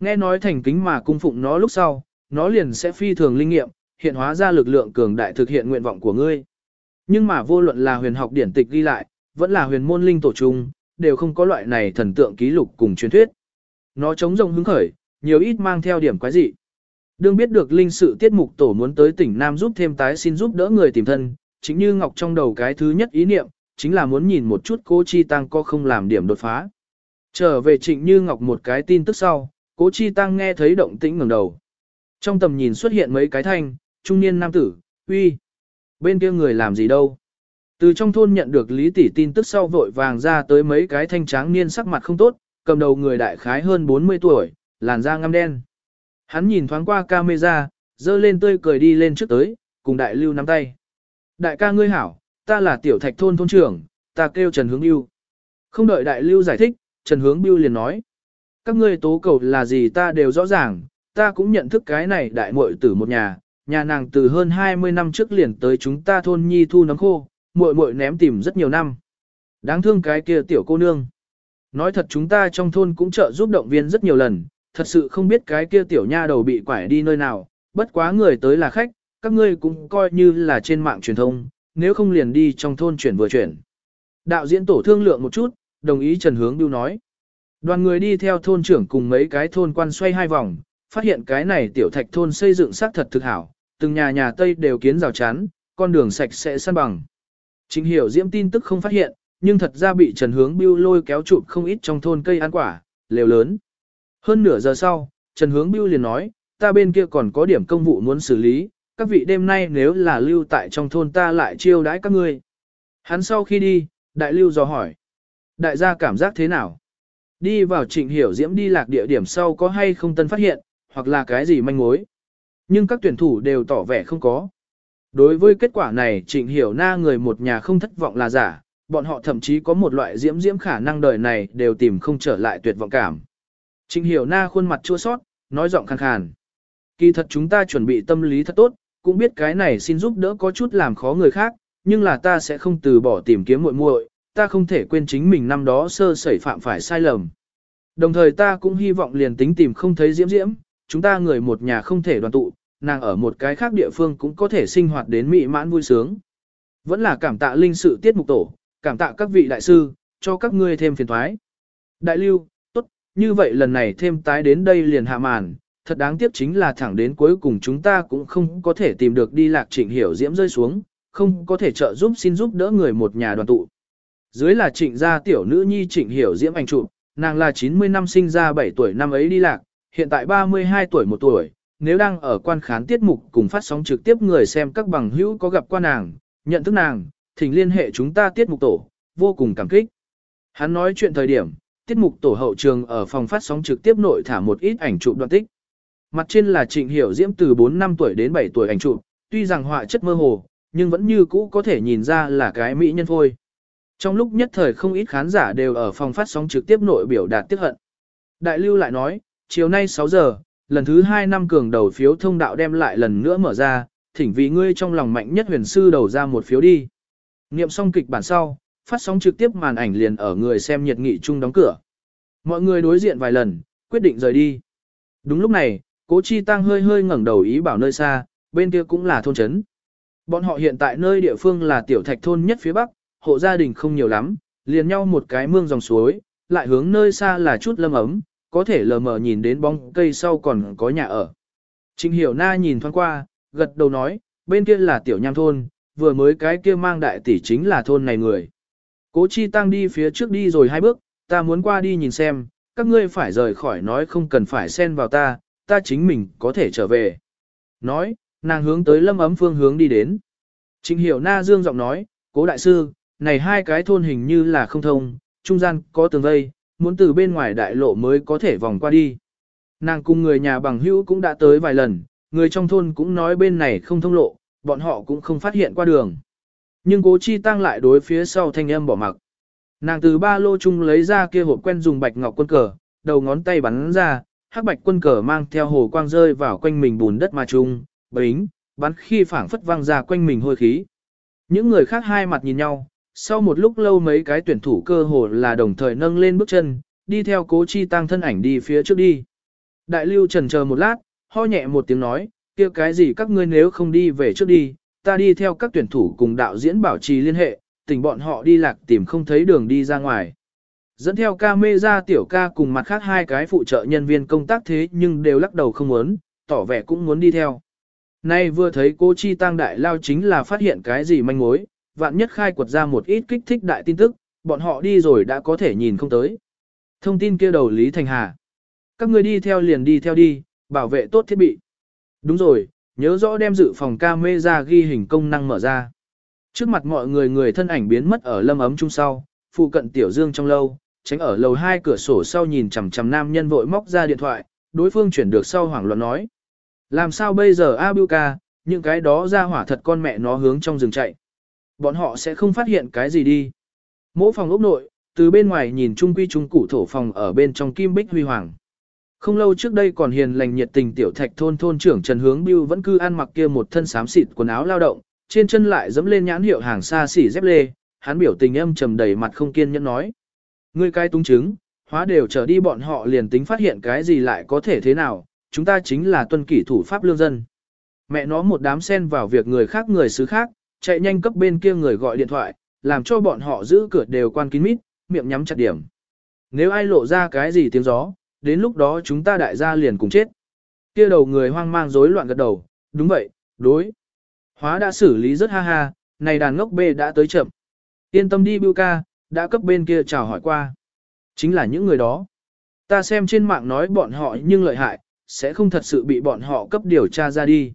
Nghe nói thành kính mà cung phụng nó lúc sau, nó liền sẽ phi thường linh nghiệm, hiện hóa ra lực lượng cường đại thực hiện nguyện vọng của ngươi. Nhưng mà vô luận là huyền học điển tịch ghi lại, vẫn là huyền môn linh tổ trung, đều không có loại này thần tượng ký lục cùng truyền thuyết. Nó chống rông hứng khởi, nhiều ít mang theo điểm quái dị. Đương biết được linh sự tiết mục tổ muốn tới tỉnh Nam giúp thêm tái xin giúp đỡ người tìm thân, chính như Ngọc trong đầu cái thứ nhất ý niệm, chính là muốn nhìn một chút cô Chi Tăng có không làm điểm đột phá. Trở về trịnh như Ngọc một cái tin tức sau, cố Chi Tăng nghe thấy động tĩnh ngẩng đầu. Trong tầm nhìn xuất hiện mấy cái thanh, trung niên nam tử, uy, bên kia người làm gì đâu. Từ trong thôn nhận được lý tỷ tin tức sau vội vàng ra tới mấy cái thanh tráng niên sắc mặt không tốt, cầm đầu người đại khái hơn 40 tuổi, làn da ngăm đen. Hắn nhìn thoáng qua camera, dơ lên tươi cười đi lên trước tới, cùng đại lưu nắm tay. Đại ca ngươi hảo, ta là tiểu thạch thôn thôn trưởng, ta kêu Trần Hướng Biêu. Không đợi đại lưu giải thích, Trần Hướng Biêu liền nói. Các ngươi tố cầu là gì ta đều rõ ràng, ta cũng nhận thức cái này đại muội tử một nhà, nhà nàng từ hơn 20 năm trước liền tới chúng ta thôn nhi thu nấm khô, muội muội ném tìm rất nhiều năm. Đáng thương cái kia tiểu cô nương. Nói thật chúng ta trong thôn cũng trợ giúp động viên rất nhiều lần, thật sự không biết cái kia tiểu nha đầu bị quải đi nơi nào, bất quá người tới là khách, các ngươi cũng coi như là trên mạng truyền thông, nếu không liền đi trong thôn chuyển vừa chuyển. Đạo diễn tổ thương lượng một chút, đồng ý Trần Hướng Bưu nói. Đoàn người đi theo thôn trưởng cùng mấy cái thôn quan xoay hai vòng, phát hiện cái này tiểu thạch thôn xây dựng xác thật thực hảo, từng nhà nhà Tây đều kiến rào chắn, con đường sạch sẽ săn bằng. Trình hiểu diễm tin tức không phát hiện, nhưng thật ra bị Trần Hướng Biêu lôi kéo chụp không ít trong thôn cây ăn quả, lều lớn. Hơn nửa giờ sau, Trần Hướng Biêu liền nói, ta bên kia còn có điểm công vụ muốn xử lý, các vị đêm nay nếu là lưu tại trong thôn ta lại chiêu đãi các ngươi. Hắn sau khi đi, đại lưu dò hỏi. Đại gia cảm giác thế nào? Đi vào trịnh hiểu diễm đi lạc địa điểm sau có hay không tân phát hiện, hoặc là cái gì manh mối. Nhưng các tuyển thủ đều tỏ vẻ không có. Đối với kết quả này trịnh hiểu na người một nhà không thất vọng là giả, bọn họ thậm chí có một loại diễm diễm khả năng đời này đều tìm không trở lại tuyệt vọng cảm. Trịnh hiểu na khuôn mặt chua sót, nói giọng khàn khàn. Kỳ thật chúng ta chuẩn bị tâm lý thật tốt, cũng biết cái này xin giúp đỡ có chút làm khó người khác, nhưng là ta sẽ không từ bỏ tìm kiếm muội muội, ta không thể quên chính mình năm đó sơ sẩy phạm phải sai lầm. Đồng thời ta cũng hy vọng liền tính tìm không thấy diễm diễm, chúng ta người một nhà không thể đoàn tụ, nàng ở một cái khác địa phương cũng có thể sinh hoạt đến mỹ mãn vui sướng. Vẫn là cảm tạ linh sự tiết mục tổ, cảm tạ các vị đại sư, cho các ngươi thêm phiền thoái. Đại lưu, tốt, như vậy lần này thêm tái đến đây liền hạ màn, thật đáng tiếc chính là thẳng đến cuối cùng chúng ta cũng không có thể tìm được đi lạc trịnh hiểu diễm rơi xuống, không có thể trợ giúp xin giúp đỡ người một nhà đoàn tụ. Dưới là trịnh gia tiểu nữ nhi trịnh hiểu diễm anh chụp, nàng là 90 năm sinh ra 7 tuổi năm ấy đi lạc, hiện tại 32 tuổi một tuổi, nếu đang ở quan khán tiết mục cùng phát sóng trực tiếp người xem các bằng hữu có gặp qua nàng, nhận thức nàng, thỉnh liên hệ chúng ta tiết mục tổ, vô cùng cảm kích. Hắn nói chuyện thời điểm, tiết mục tổ hậu trường ở phòng phát sóng trực tiếp nội thả một ít ảnh chụp đoạn tích. Mặt trên là Trịnh Hiểu Diễm từ 4 năm tuổi đến 7 tuổi ảnh chụp, tuy rằng họa chất mơ hồ, nhưng vẫn như cũ có thể nhìn ra là cái mỹ nhân phôi. Trong lúc nhất thời không ít khán giả đều ở phòng phát sóng trực tiếp nội biểu đạt tiếc hận. Đại lưu lại nói, chiều nay 6 giờ, lần thứ hai năm cường đầu phiếu thông đạo đem lại lần nữa mở ra, thỉnh vì ngươi trong lòng mạnh nhất huyền sư đầu ra một phiếu đi. Niệm xong kịch bản sau, phát sóng trực tiếp màn ảnh liền ở người xem nhiệt nghị chung đóng cửa. Mọi người đối diện vài lần, quyết định rời đi. Đúng lúc này, cố chi tăng hơi hơi ngẩng đầu ý bảo nơi xa, bên kia cũng là thôn trấn. Bọn họ hiện tại nơi địa phương là tiểu thạch thôn nhất phía bắc, hộ gia đình không nhiều lắm, liền nhau một cái mương dòng suối, lại hướng nơi xa là chút lâm ấm, có thể lờ mờ nhìn đến bóng cây sau còn có nhà ở. Trình hiểu na nhìn thoáng qua, gật đầu nói, bên kia là tiểu nham thôn, vừa mới cái kia mang đại tỷ chính là thôn này người. Cố chi tăng đi phía trước đi rồi hai bước, ta muốn qua đi nhìn xem, các ngươi phải rời khỏi nói không cần phải xen vào ta, ta chính mình có thể trở về. Nói, nàng hướng tới lâm ấm phương hướng đi đến. Trình hiểu na dương giọng nói, cố đại sư, này hai cái thôn hình như là không thông, trung gian có tường vây, muốn từ bên ngoài đại lộ mới có thể vòng qua đi. Nàng cùng người nhà bằng hữu cũng đã tới vài lần, người trong thôn cũng nói bên này không thông lộ, bọn họ cũng không phát hiện qua đường. Nhưng cố chi tăng lại đối phía sau thanh âm bỏ mặc. Nàng từ ba lô chung lấy ra kia hộp quen dùng bạch ngọc quân cờ, đầu ngón tay bắn ra, hắc bạch quân cờ mang theo hồ quang rơi vào quanh mình bùn đất mà chung, bính, bắn khi phảng phất văng ra quanh mình hôi khí. Những người khác hai mặt nhìn nhau, sau một lúc lâu mấy cái tuyển thủ cơ hồ là đồng thời nâng lên bước chân, đi theo cố chi tăng thân ảnh đi phía trước đi. Đại lưu trần chờ một lát, ho nhẹ một tiếng nói, kia cái gì các ngươi nếu không đi về trước đi, ta đi theo các tuyển thủ cùng đạo diễn bảo trì liên hệ, tình bọn họ đi lạc tìm không thấy đường đi ra ngoài. Dẫn theo ca mê ra tiểu ca cùng mặt khác hai cái phụ trợ nhân viên công tác thế nhưng đều lắc đầu không muốn, tỏ vẻ cũng muốn đi theo. Nay vừa thấy cô Chi Tăng Đại Lao chính là phát hiện cái gì manh mối, vạn nhất khai quật ra một ít kích thích đại tin tức, bọn họ đi rồi đã có thể nhìn không tới. Thông tin kia đầu Lý Thành Hà. Các người đi theo liền đi theo đi, bảo vệ tốt thiết bị. Đúng rồi, nhớ rõ đem dự phòng camera ghi hình công năng mở ra. Trước mặt mọi người người thân ảnh biến mất ở lâm ấm chung sau, phụ cận tiểu dương trong lâu, tránh ở lầu hai cửa sổ sau nhìn chằm chằm nam nhân vội móc ra điện thoại, đối phương chuyển được sau hoảng loạn nói. Làm sao bây giờ A Bưu ca, những cái đó ra hỏa thật con mẹ nó hướng trong rừng chạy. Bọn họ sẽ không phát hiện cái gì đi. Mỗi phòng ốc nội, từ bên ngoài nhìn trung quy trung cụ thổ phòng ở bên trong kim bích huy hoàng. Không lâu trước đây còn hiền lành nhiệt tình tiểu thạch thôn thôn trưởng Trần Hướng Bưu vẫn cứ ăn mặc kia một thân xám xịt quần áo lao động, trên chân lại dẫm lên nhãn hiệu hàng xa xỉ dép lê, hắn biểu tình âm trầm đầy mặt không kiên nhẫn nói. Ngươi cai tung chứng, hóa đều trở đi bọn họ liền tính phát hiện cái gì lại có thể thế nào, chúng ta chính là tuân kỷ thủ pháp lương dân. Mẹ nó một đám xen vào việc người khác người xứ khác, chạy nhanh cấp bên kia người gọi điện thoại, làm cho bọn họ giữ cửa đều quan kín mít, miệng nhắm chặt điểm. Nếu ai lộ ra cái gì tiếng gió, đến lúc đó chúng ta đại gia liền cùng chết. Kia đầu người hoang mang rối loạn gật đầu, đúng vậy, đối. Hóa đã xử lý rất ha ha, này đàn ngốc bê đã tới chậm. Yên tâm đi Bưu ca, đã cấp bên kia chào hỏi qua. Chính là những người đó. Ta xem trên mạng nói bọn họ nhưng lợi hại, sẽ không thật sự bị bọn họ cấp điều tra ra đi.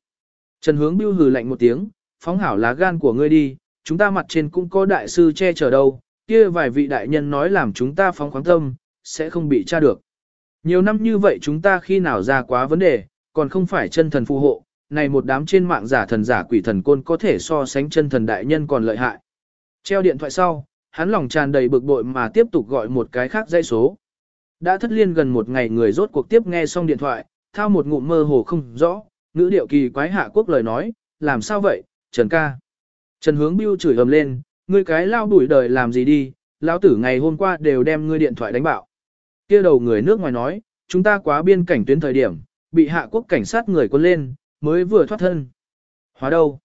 Trần hướng Bưu hừ lạnh một tiếng, phóng hảo lá gan của ngươi đi, chúng ta mặt trên cũng có đại sư che chở đâu, kia vài vị đại nhân nói làm chúng ta phóng khoáng tâm, sẽ không bị tra được. Nhiều năm như vậy chúng ta khi nào ra quá vấn đề, còn không phải chân thần phù hộ, này một đám trên mạng giả thần giả quỷ thần côn có thể so sánh chân thần đại nhân còn lợi hại. Treo điện thoại sau, hắn lòng tràn đầy bực bội mà tiếp tục gọi một cái khác dây số. Đã thất liên gần một ngày người rốt cuộc tiếp nghe xong điện thoại, thao một ngụm mơ hồ không rõ, ngữ điệu kỳ quái hạ quốc lời nói, làm sao vậy, Trần ca. Trần hướng bưu chửi ầm lên, ngươi cái lao đuổi đời làm gì đi, lão tử ngày hôm qua đều đem ngươi điện thoại đánh bạo. kia đầu người nước ngoài nói, chúng ta quá biên cảnh tuyến thời điểm, bị hạ quốc cảnh sát người quân lên, mới vừa thoát thân. Hóa đâu?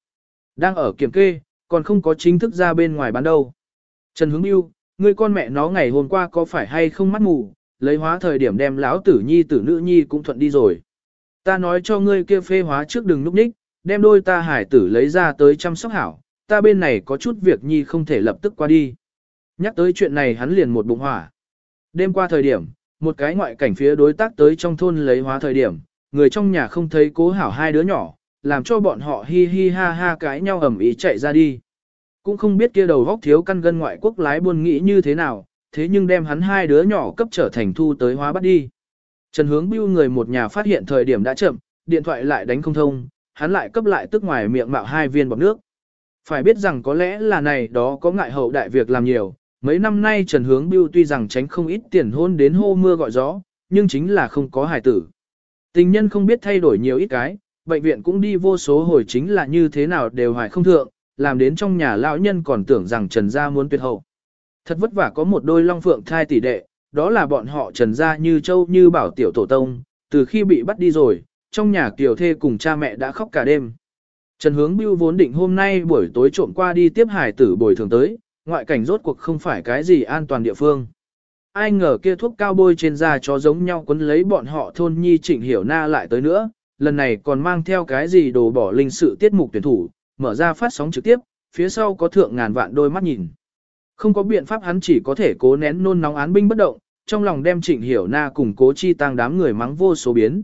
Đang ở kiểm kê, còn không có chính thức ra bên ngoài bán đâu. Trần Hướng Bưu, ngươi con mẹ nó ngày hôm qua có phải hay không mắt mù, lấy hóa thời điểm đem lão tử nhi tử nữ nhi cũng thuận đi rồi. Ta nói cho ngươi kia phê hóa trước đừng núp ních, đem đôi ta hải tử lấy ra tới chăm sóc hảo, ta bên này có chút việc nhi không thể lập tức qua đi. Nhắc tới chuyện này hắn liền một bụng hỏa. Đêm qua thời điểm, một cái ngoại cảnh phía đối tác tới trong thôn lấy hóa thời điểm, người trong nhà không thấy cố hảo hai đứa nhỏ, làm cho bọn họ hi hi ha ha cãi nhau ầm ĩ chạy ra đi. Cũng không biết kia đầu góc thiếu căn gân ngoại quốc lái buôn nghĩ như thế nào, thế nhưng đem hắn hai đứa nhỏ cấp trở thành thu tới hóa bắt đi. Trần hướng bưu người một nhà phát hiện thời điểm đã chậm, điện thoại lại đánh không thông, hắn lại cấp lại tức ngoài miệng mạo hai viên bọt nước. Phải biết rằng có lẽ là này đó có ngại hậu đại việc làm nhiều, mấy năm nay Trần Hướng Bưu tuy rằng tránh không ít tiền hôn đến hô mưa gọi gió, nhưng chính là không có hài tử. Tình nhân không biết thay đổi nhiều ít cái, bệnh viện cũng đi vô số hồi chính là như thế nào đều hoài không thượng, làm đến trong nhà lão nhân còn tưởng rằng Trần Gia muốn tuyệt hậu. Thật vất vả có một đôi long phượng thai tỷ đệ, đó là bọn họ Trần Gia như châu như bảo tiểu tổ tông, từ khi bị bắt đi rồi, trong nhà tiểu thê cùng cha mẹ đã khóc cả đêm. Trần Hướng Bưu vốn định hôm nay buổi tối trộm qua đi tiếp hải tử bồi thường tới, ngoại cảnh rốt cuộc không phải cái gì an toàn địa phương. Ai ngờ kia thuốc cao bôi trên da cho giống nhau quấn lấy bọn họ thôn nhi trịnh hiểu na lại tới nữa, lần này còn mang theo cái gì đồ bỏ linh sự tiết mục tuyển thủ, mở ra phát sóng trực tiếp, phía sau có thượng ngàn vạn đôi mắt nhìn. Không có biện pháp hắn chỉ có thể cố nén nôn nóng án binh bất động, trong lòng đem trịnh hiểu na cùng cố chi tăng đám người mắng vô số biến.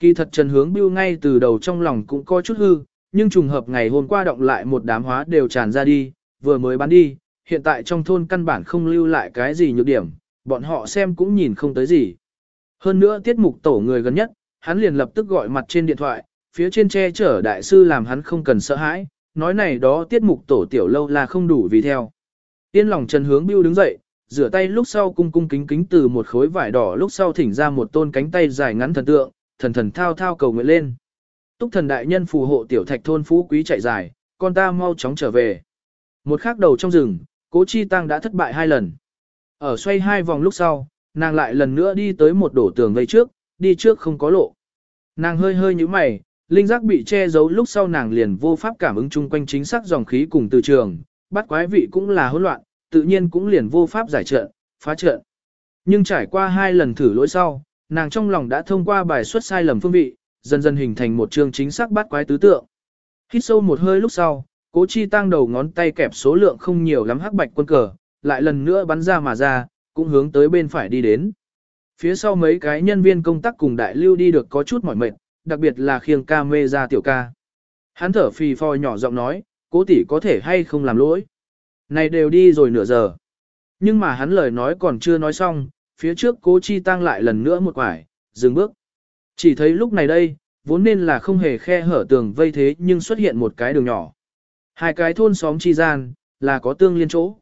Kỳ thật Trần Hướng Bưu ngay từ đầu trong lòng cũng có chút hư, nhưng trùng hợp ngày hôm qua động lại một đám hóa đều tràn ra đi, vừa mới bán đi, hiện tại trong thôn căn bản không lưu lại cái gì nhược điểm, bọn họ xem cũng nhìn không tới gì. Hơn nữa tiết mục tổ người gần nhất, hắn liền lập tức gọi mặt trên điện thoại, phía trên che chở đại sư làm hắn không cần sợ hãi, nói này đó tiết mục tổ tiểu lâu là không đủ vì theo. Tiên lòng Trần Hướng Biêu đứng dậy, rửa tay lúc sau cung cung kính kính từ một khối vải đỏ lúc sau thỉnh ra một tôn cánh tay dài ngắn thần tượng, thần thần thao thao cầu nguyện lên. Túc thần đại nhân phù hộ tiểu thạch thôn phú quý chạy dài, con ta mau chóng trở về. Một khắc đầu trong rừng, cố chi tăng đã thất bại hai lần. Ở xoay hai vòng lúc sau, nàng lại lần nữa đi tới một đổ tường vây trước, đi trước không có lộ. Nàng hơi hơi như mày, linh giác bị che giấu lúc sau nàng liền vô pháp cảm ứng chung quanh chính xác dòng khí cùng từ trường, bắt quái vị cũng là hỗn loạn, tự nhiên cũng liền vô pháp giải trận, phá trận. Nhưng trải qua hai lần thử lỗi sau, nàng trong lòng đã thông qua bài xuất sai lầm phương vị, dần dần hình thành một chương chính xác bắt quái tứ tượng. Hít sâu một hơi lúc sau, cố chi tăng đầu ngón tay kẹp số lượng không nhiều lắm hắc bạch quân cờ, lại lần nữa bắn ra mà ra, cũng hướng tới bên phải đi đến. Phía sau mấy cái nhân viên công tác cùng đại lưu đi được có chút mỏi mệt, đặc biệt là khiêng ca mê ra tiểu ca. Hắn thở phì phò nhỏ giọng nói, cố tỷ có thể hay không làm lỗi. Này đều đi rồi nửa giờ. Nhưng mà hắn lời nói còn chưa nói xong, phía trước cố chi tăng lại lần nữa một quải, dừng bước. Chỉ thấy lúc này đây, vốn nên là không hề khe hở tường vây thế nhưng xuất hiện một cái đường nhỏ. Hai cái thôn xóm chi gian, là có tương liên chỗ.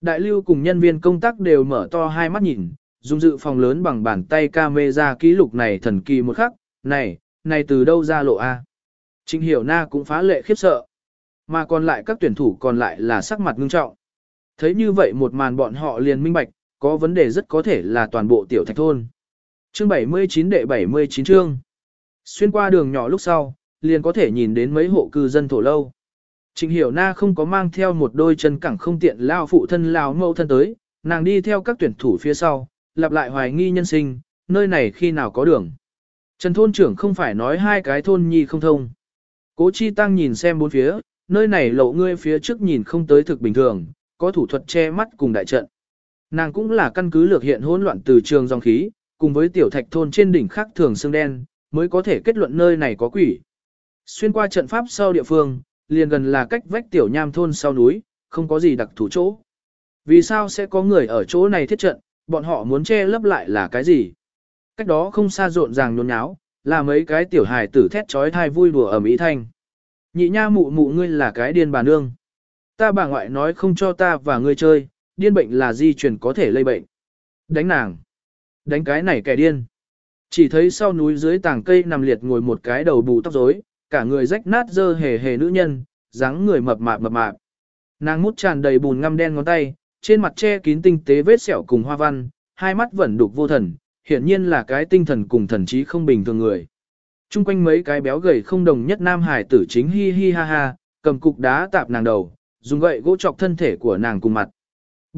Đại lưu cùng nhân viên công tác đều mở to hai mắt nhìn, dùng dự phòng lớn bằng bàn tay camera ký lục này thần kỳ một khắc, này, này từ đâu ra lộ A. Trình hiểu na cũng phá lệ khiếp sợ. Mà còn lại các tuyển thủ còn lại là sắc mặt ngưng trọng. Thấy như vậy một màn bọn họ liền minh bạch, có vấn đề rất có thể là toàn bộ tiểu thạch thôn. Chương 79 đệ 79 chương. Xuyên qua đường nhỏ lúc sau, liền có thể nhìn đến mấy hộ cư dân thổ lâu. trình Hiểu Na không có mang theo một đôi chân cẳng không tiện lao phụ thân lao mâu thân tới, nàng đi theo các tuyển thủ phía sau, lặp lại hoài nghi nhân sinh, nơi này khi nào có đường. Trần thôn trưởng không phải nói hai cái thôn nhi không thông. Cố Chi Tăng nhìn xem bốn phía, nơi này lộ ngươi phía trước nhìn không tới thực bình thường, có thủ thuật che mắt cùng đại trận. Nàng cũng là căn cứ lược hiện hỗn loạn từ trường dòng khí, cùng với tiểu thạch thôn trên đỉnh khắc thường xương đen, mới có thể kết luận nơi này có quỷ. Xuyên qua trận pháp sau địa phương, liền gần là cách vách tiểu nham thôn sau núi, không có gì đặc thù chỗ. Vì sao sẽ có người ở chỗ này thiết trận, bọn họ muốn che lấp lại là cái gì? Cách đó không xa rộn ràng nhốn nháo, là mấy cái tiểu hài tử thét trói thai vui đùa ở Mỹ Thanh. Nhị nha mụ mụ ngươi là cái điên bà nương. Ta bà ngoại nói không cho ta và ngươi chơi, điên bệnh là di truyền có thể lây bệnh. Đánh nàng. Đánh cái này kẻ điên. Chỉ thấy sau núi dưới tảng cây nằm liệt ngồi một cái đầu bù tóc rối, cả người rách nát dơ hề hề nữ nhân, dáng người mập mạp mập mạp. Nàng mút tràn đầy bùn ngăm đen ngón tay, trên mặt che kín tinh tế vết sẹo cùng hoa văn, hai mắt vẫn đục vô thần, hiển nhiên là cái tinh thần cùng thần trí không bình thường người. Trung quanh mấy cái béo gầy không đồng nhất nam hải tử chính hi hi ha ha, cầm cục đá tạp nàng đầu, dùng gậy gỗ chọc thân thể của nàng cùng mặt.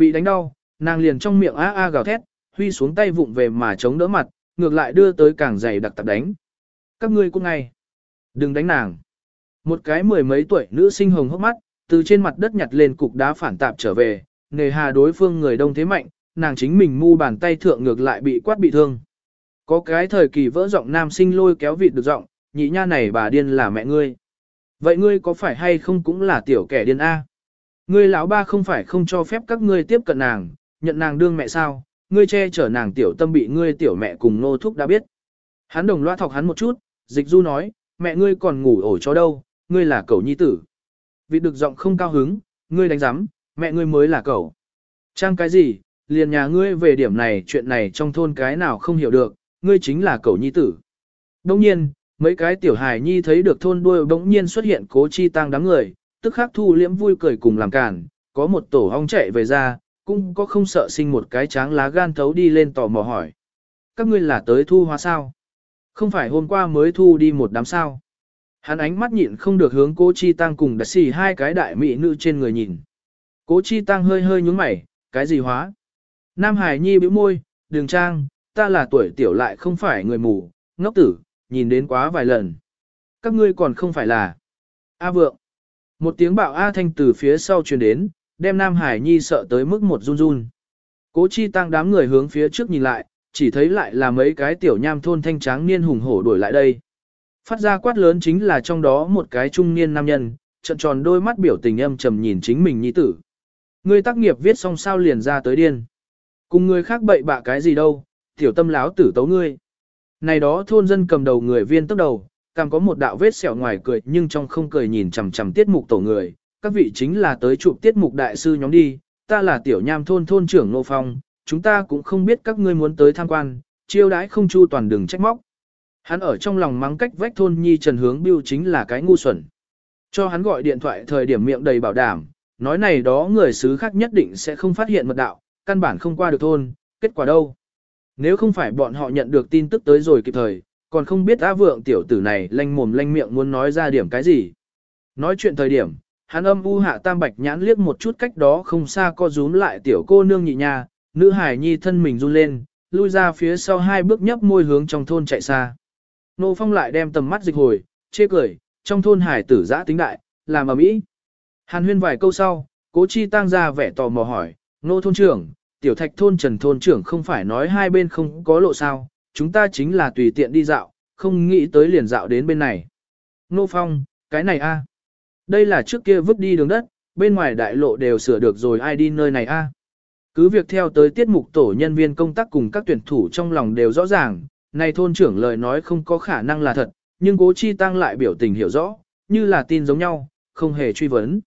Bị đánh đau, nàng liền trong miệng a a gào thét, huy xuống tay vụng về mà chống đỡ mặt, ngược lại đưa tới càng dày đặc tập đánh. Các ngươi cũng ngay. Đừng đánh nàng. Một cái mười mấy tuổi nữ sinh hồng hốc mắt, từ trên mặt đất nhặt lên cục đá phản tạp trở về, nề hà đối phương người đông thế mạnh, nàng chính mình mu bàn tay thượng ngược lại bị quát bị thương. Có cái thời kỳ vỡ giọng nam sinh lôi kéo vịt được giọng, nhị nha này bà điên là mẹ ngươi. Vậy ngươi có phải hay không cũng là tiểu kẻ điên A? Ngươi lão ba không phải không cho phép các ngươi tiếp cận nàng, nhận nàng đương mẹ sao, ngươi che chở nàng tiểu tâm bị ngươi tiểu mẹ cùng nô thúc đã biết. Hắn đồng loa thọc hắn một chút, dịch du nói, mẹ ngươi còn ngủ ổ chó đâu, ngươi là cậu nhi tử. Vị được giọng không cao hứng, ngươi đánh giám, mẹ ngươi mới là cậu. Trang cái gì, liền nhà ngươi về điểm này chuyện này trong thôn cái nào không hiểu được, ngươi chính là cậu nhi tử. Đông nhiên, mấy cái tiểu hài nhi thấy được thôn đuôi bỗng nhiên xuất hiện cố chi tăng đám người, tức khắc thu liễm vui cười cùng làm cản, có một tổ hong chạy về ra, cũng có không sợ sinh một cái tráng lá gan thấu đi lên tò mò hỏi. Các ngươi là tới thu hoa sao? Không phải hôm qua mới thu đi một đám sao? Hắn ánh mắt nhịn không được hướng cố chi tăng cùng đặt xì hai cái đại mỹ nữ trên người nhìn. Cố chi tăng hơi hơi nhúng mày, cái gì hóa? Nam Hải Nhi bĩu môi, đường trang, ta là tuổi tiểu lại không phải người mù, ngốc tử, nhìn đến quá vài lần. Các ngươi còn không phải là A vượng. Một tiếng bạo A thanh từ phía sau truyền đến, đem Nam Hải Nhi sợ tới mức một run run. Cố chi tăng đám người hướng phía trước nhìn lại, chỉ thấy lại là mấy cái tiểu nham thôn thanh tráng niên hùng hổ đuổi lại đây. Phát ra quát lớn chính là trong đó một cái trung niên nam nhân, trận tròn đôi mắt biểu tình âm trầm nhìn chính mình nhi tử. Ngươi tác nghiệp viết xong sao liền ra tới điên. Cùng người khác bậy bạ cái gì đâu, tiểu tâm láo tử tấu ngươi. Này đó thôn dân cầm đầu người viên tốc đầu, càng có một đạo vết sẹo ngoài cười nhưng trong không cười nhìn chằm chằm tiết mục tổ người. Các vị chính là tới chụp tiết mục đại sư nhóm đi, ta là tiểu nham thôn thôn trưởng Nô Phong, chúng ta cũng không biết các ngươi muốn tới tham quan, chiêu đãi không chu toàn đường trách móc. Hắn ở trong lòng mắng cách vách thôn nhi trần hướng biêu chính là cái ngu xuẩn. Cho hắn gọi điện thoại thời điểm miệng đầy bảo đảm, nói này đó người xứ khác nhất định sẽ không phát hiện mật đạo, căn bản không qua được thôn, kết quả đâu. Nếu không phải bọn họ nhận được tin tức tới rồi kịp thời, còn không biết á vượng tiểu tử này lanh mồm lanh miệng muốn nói ra điểm cái gì. Nói chuyện thời điểm, hắn âm u hạ tam bạch nhãn liếc một chút cách đó không xa co rúm lại tiểu cô nương nhị nha, nữ hải nhi thân mình run lên, lui ra phía sau hai bước nhấp môi hướng trong thôn chạy xa. Nô Phong lại đem tầm mắt dịch hồi, chê cười, trong thôn hải tử giã tính đại, làm ở mỹ. Hàn huyên vài câu sau, cố chi tăng ra vẻ tò mò hỏi, nô thôn trưởng, tiểu thạch thôn trần thôn trưởng không phải nói hai bên không có lộ sao, chúng ta chính là tùy tiện đi dạo, không nghĩ tới liền dạo đến bên này. Nô Phong, cái này a, à? Đây là trước kia vứt đi đường đất, bên ngoài đại lộ đều sửa được rồi ai đi nơi này a? À? Cứ việc theo tới tiết mục tổ nhân viên công tác cùng các tuyển thủ trong lòng đều rõ ràng, này thôn trưởng lời nói không có khả năng là thật, nhưng cố chi tăng lại biểu tình hiểu rõ, như là tin giống nhau, không hề truy vấn.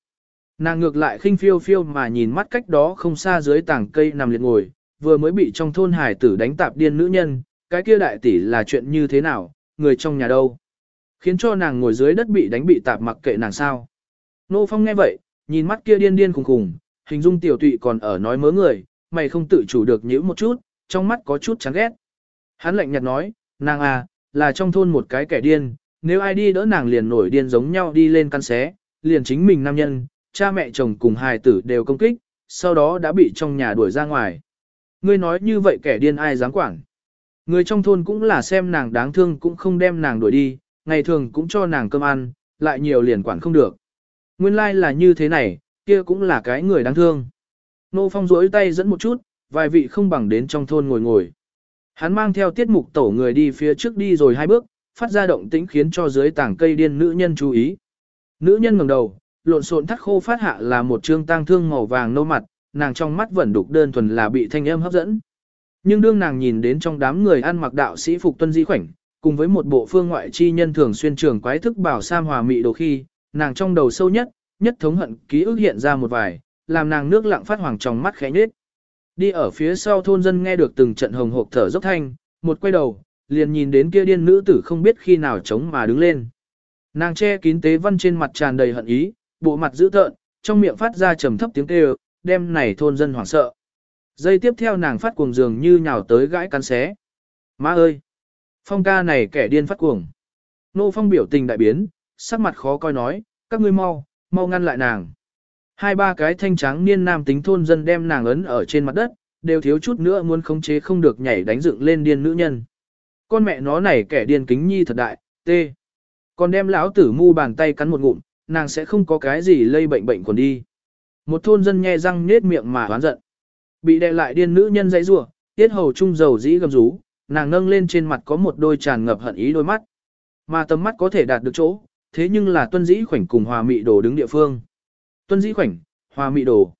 Nàng ngược lại khinh phiêu phiêu mà nhìn mắt cách đó không xa dưới tảng cây nằm liệt ngồi, vừa mới bị trong thôn hải tử đánh tạp điên nữ nhân, cái kia đại tỷ là chuyện như thế nào, người trong nhà đâu. Khiến cho nàng ngồi dưới đất bị đánh bị tạp mặc kệ nàng sao. Nô Phong nghe vậy, nhìn mắt kia điên điên khùng khùng, hình dung tiểu tụy còn ở nói mớ người, mày không tự chủ được nhíu một chút, trong mắt có chút chán ghét. Hắn lạnh nhạt nói, nàng à, là trong thôn một cái kẻ điên, nếu ai đi đỡ nàng liền nổi điên giống nhau đi lên căn xé, liền chính mình nam nhân, cha mẹ chồng cùng hài tử đều công kích, sau đó đã bị trong nhà đuổi ra ngoài. Ngươi nói như vậy kẻ điên ai dám quản. Người trong thôn cũng là xem nàng đáng thương cũng không đem nàng đuổi đi, ngày thường cũng cho nàng cơm ăn, lại nhiều liền quản không được. Nguyên lai like là như thế này, kia cũng là cái người đáng thương. Nô Phong rỗi tay dẫn một chút, vài vị không bằng đến trong thôn ngồi ngồi. Hắn mang theo tiết mục tổ người đi phía trước đi rồi hai bước, phát ra động tĩnh khiến cho dưới tảng cây điên nữ nhân chú ý. Nữ nhân ngẩng đầu, lộn xộn thắt khô phát hạ là một trương tang thương màu vàng nâu mặt, nàng trong mắt vẫn đục đơn thuần là bị thanh âm hấp dẫn. Nhưng đương nàng nhìn đến trong đám người ăn mặc đạo sĩ phục tuân di khoảnh, cùng với một bộ phương ngoại chi nhân thường xuyên trường quái thức bảo sam hòa mị đồ khi, nàng trong đầu sâu nhất, nhất thống hận ký ức hiện ra một vài, làm nàng nước lặng phát hoàng trong mắt khẽ nhếch. Đi ở phía sau thôn dân nghe được từng trận hồng hộc thở dốc thanh, một quay đầu, liền nhìn đến kia điên nữ tử không biết khi nào chống mà đứng lên. Nàng che kín tế văn trên mặt tràn đầy hận ý, bộ mặt dữ tợn, trong miệng phát ra trầm thấp tiếng kêu, đem này thôn dân hoảng sợ dây tiếp theo nàng phát cuồng dường như nhào tới gãi cắn xé. Má ơi! Phong ca này kẻ điên phát cuồng. Nô phong biểu tình đại biến, sắc mặt khó coi nói, các ngươi mau, mau ngăn lại nàng. Hai ba cái thanh trắng niên nam tính thôn dân đem nàng ấn ở trên mặt đất, đều thiếu chút nữa muốn khống chế không được nhảy đánh dựng lên điên nữ nhân. Con mẹ nó này kẻ điên kính nhi thật đại, tê. Còn đem lão tử mu bàn tay cắn một ngụm, nàng sẽ không có cái gì lây bệnh bệnh còn đi. Một thôn dân nhe răng nết miệng mà oán giận. Bị đè lại điên nữ nhân dãy rủa, tiết hầu trung dầu dĩ gầm rú, nàng nâng lên trên mặt có một đôi tràn ngập hận ý đôi mắt. Mà tầm mắt có thể đạt được chỗ, thế nhưng là tuân dĩ khoảnh cùng hòa mị đồ đứng địa phương. Tuân dĩ khoảnh, hòa mị đồ.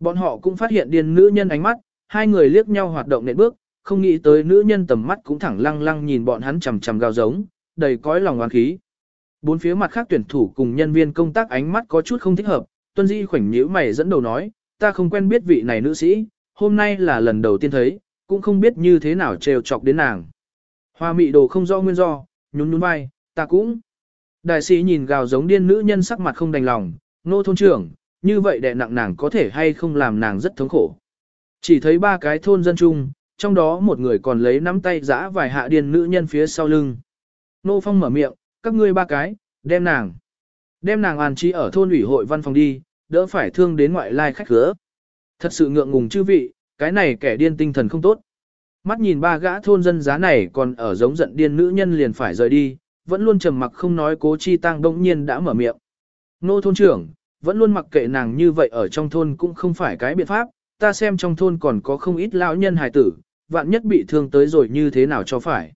Bọn họ cũng phát hiện điên nữ nhân ánh mắt, hai người liếc nhau hoạt động nện bước, không nghĩ tới nữ nhân tầm mắt cũng thẳng lăng lăng nhìn bọn hắn chằm chằm gào giống, đầy cõi lòng oán khí. Bốn phía mặt khác tuyển thủ cùng nhân viên công tác ánh mắt có chút không thích hợp, tuân di khoảnh nhíu mày dẫn đầu nói, ta không quen biết vị này nữ sĩ, hôm nay là lần đầu tiên thấy, cũng không biết như thế nào trêu chọc đến nàng. Hoa mị đồ không rõ nguyên do, nhún nhún vai, ta cũng. Đại sĩ nhìn gào giống điên nữ nhân sắc mặt không đành lòng, nô thôn trưởng, như vậy đệ nặng nàng có thể hay không làm nàng rất thống khổ. Chỉ thấy ba cái thôn dân chung, trong đó một người còn lấy nắm tay giã vài hạ điên nữ nhân phía sau lưng. Nô phong mở miệng, các ngươi ba cái, đem nàng. Đem nàng an trí ở thôn ủy hội văn phòng đi, đỡ phải thương đến ngoại lai khách khứa. Thật sự ngượng ngùng chư vị, cái này kẻ điên tinh thần không tốt. Mắt nhìn ba gã thôn dân giá này còn ở giống giận điên nữ nhân liền phải rời đi, vẫn luôn trầm mặc không nói cố chi tăng đông nhiên đã mở miệng. Nô thôn trưởng, vẫn luôn mặc kệ nàng như vậy ở trong thôn cũng không phải cái biện pháp, ta xem trong thôn còn có không ít lão nhân hài tử, vạn nhất bị thương tới rồi như thế nào cho phải.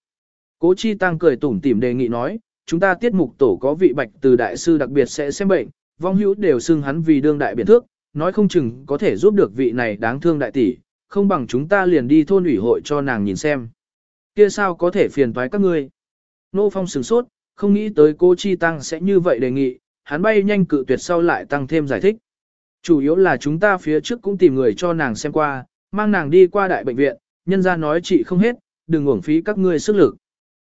Cố chi tăng cười tủm tỉm đề nghị nói, chúng ta tiết mục tổ có vị bạch từ đại sư đặc biệt sẽ xem bệnh, vong hữu đều xưng hắn vì đương đại biện thước, nói không chừng có thể giúp được vị này đáng thương đại tỷ, không bằng chúng ta liền đi thôn ủy hội cho nàng nhìn xem. Kia sao có thể phiền toái các ngươi? Nô Phong sửng sốt, không nghĩ tới cô Chi Tăng sẽ như vậy đề nghị, hắn bay nhanh cự tuyệt sau lại tăng thêm giải thích. Chủ yếu là chúng ta phía trước cũng tìm người cho nàng xem qua, mang nàng đi qua đại bệnh viện, nhân ra nói chị không hết, đừng uổng phí các ngươi sức lực.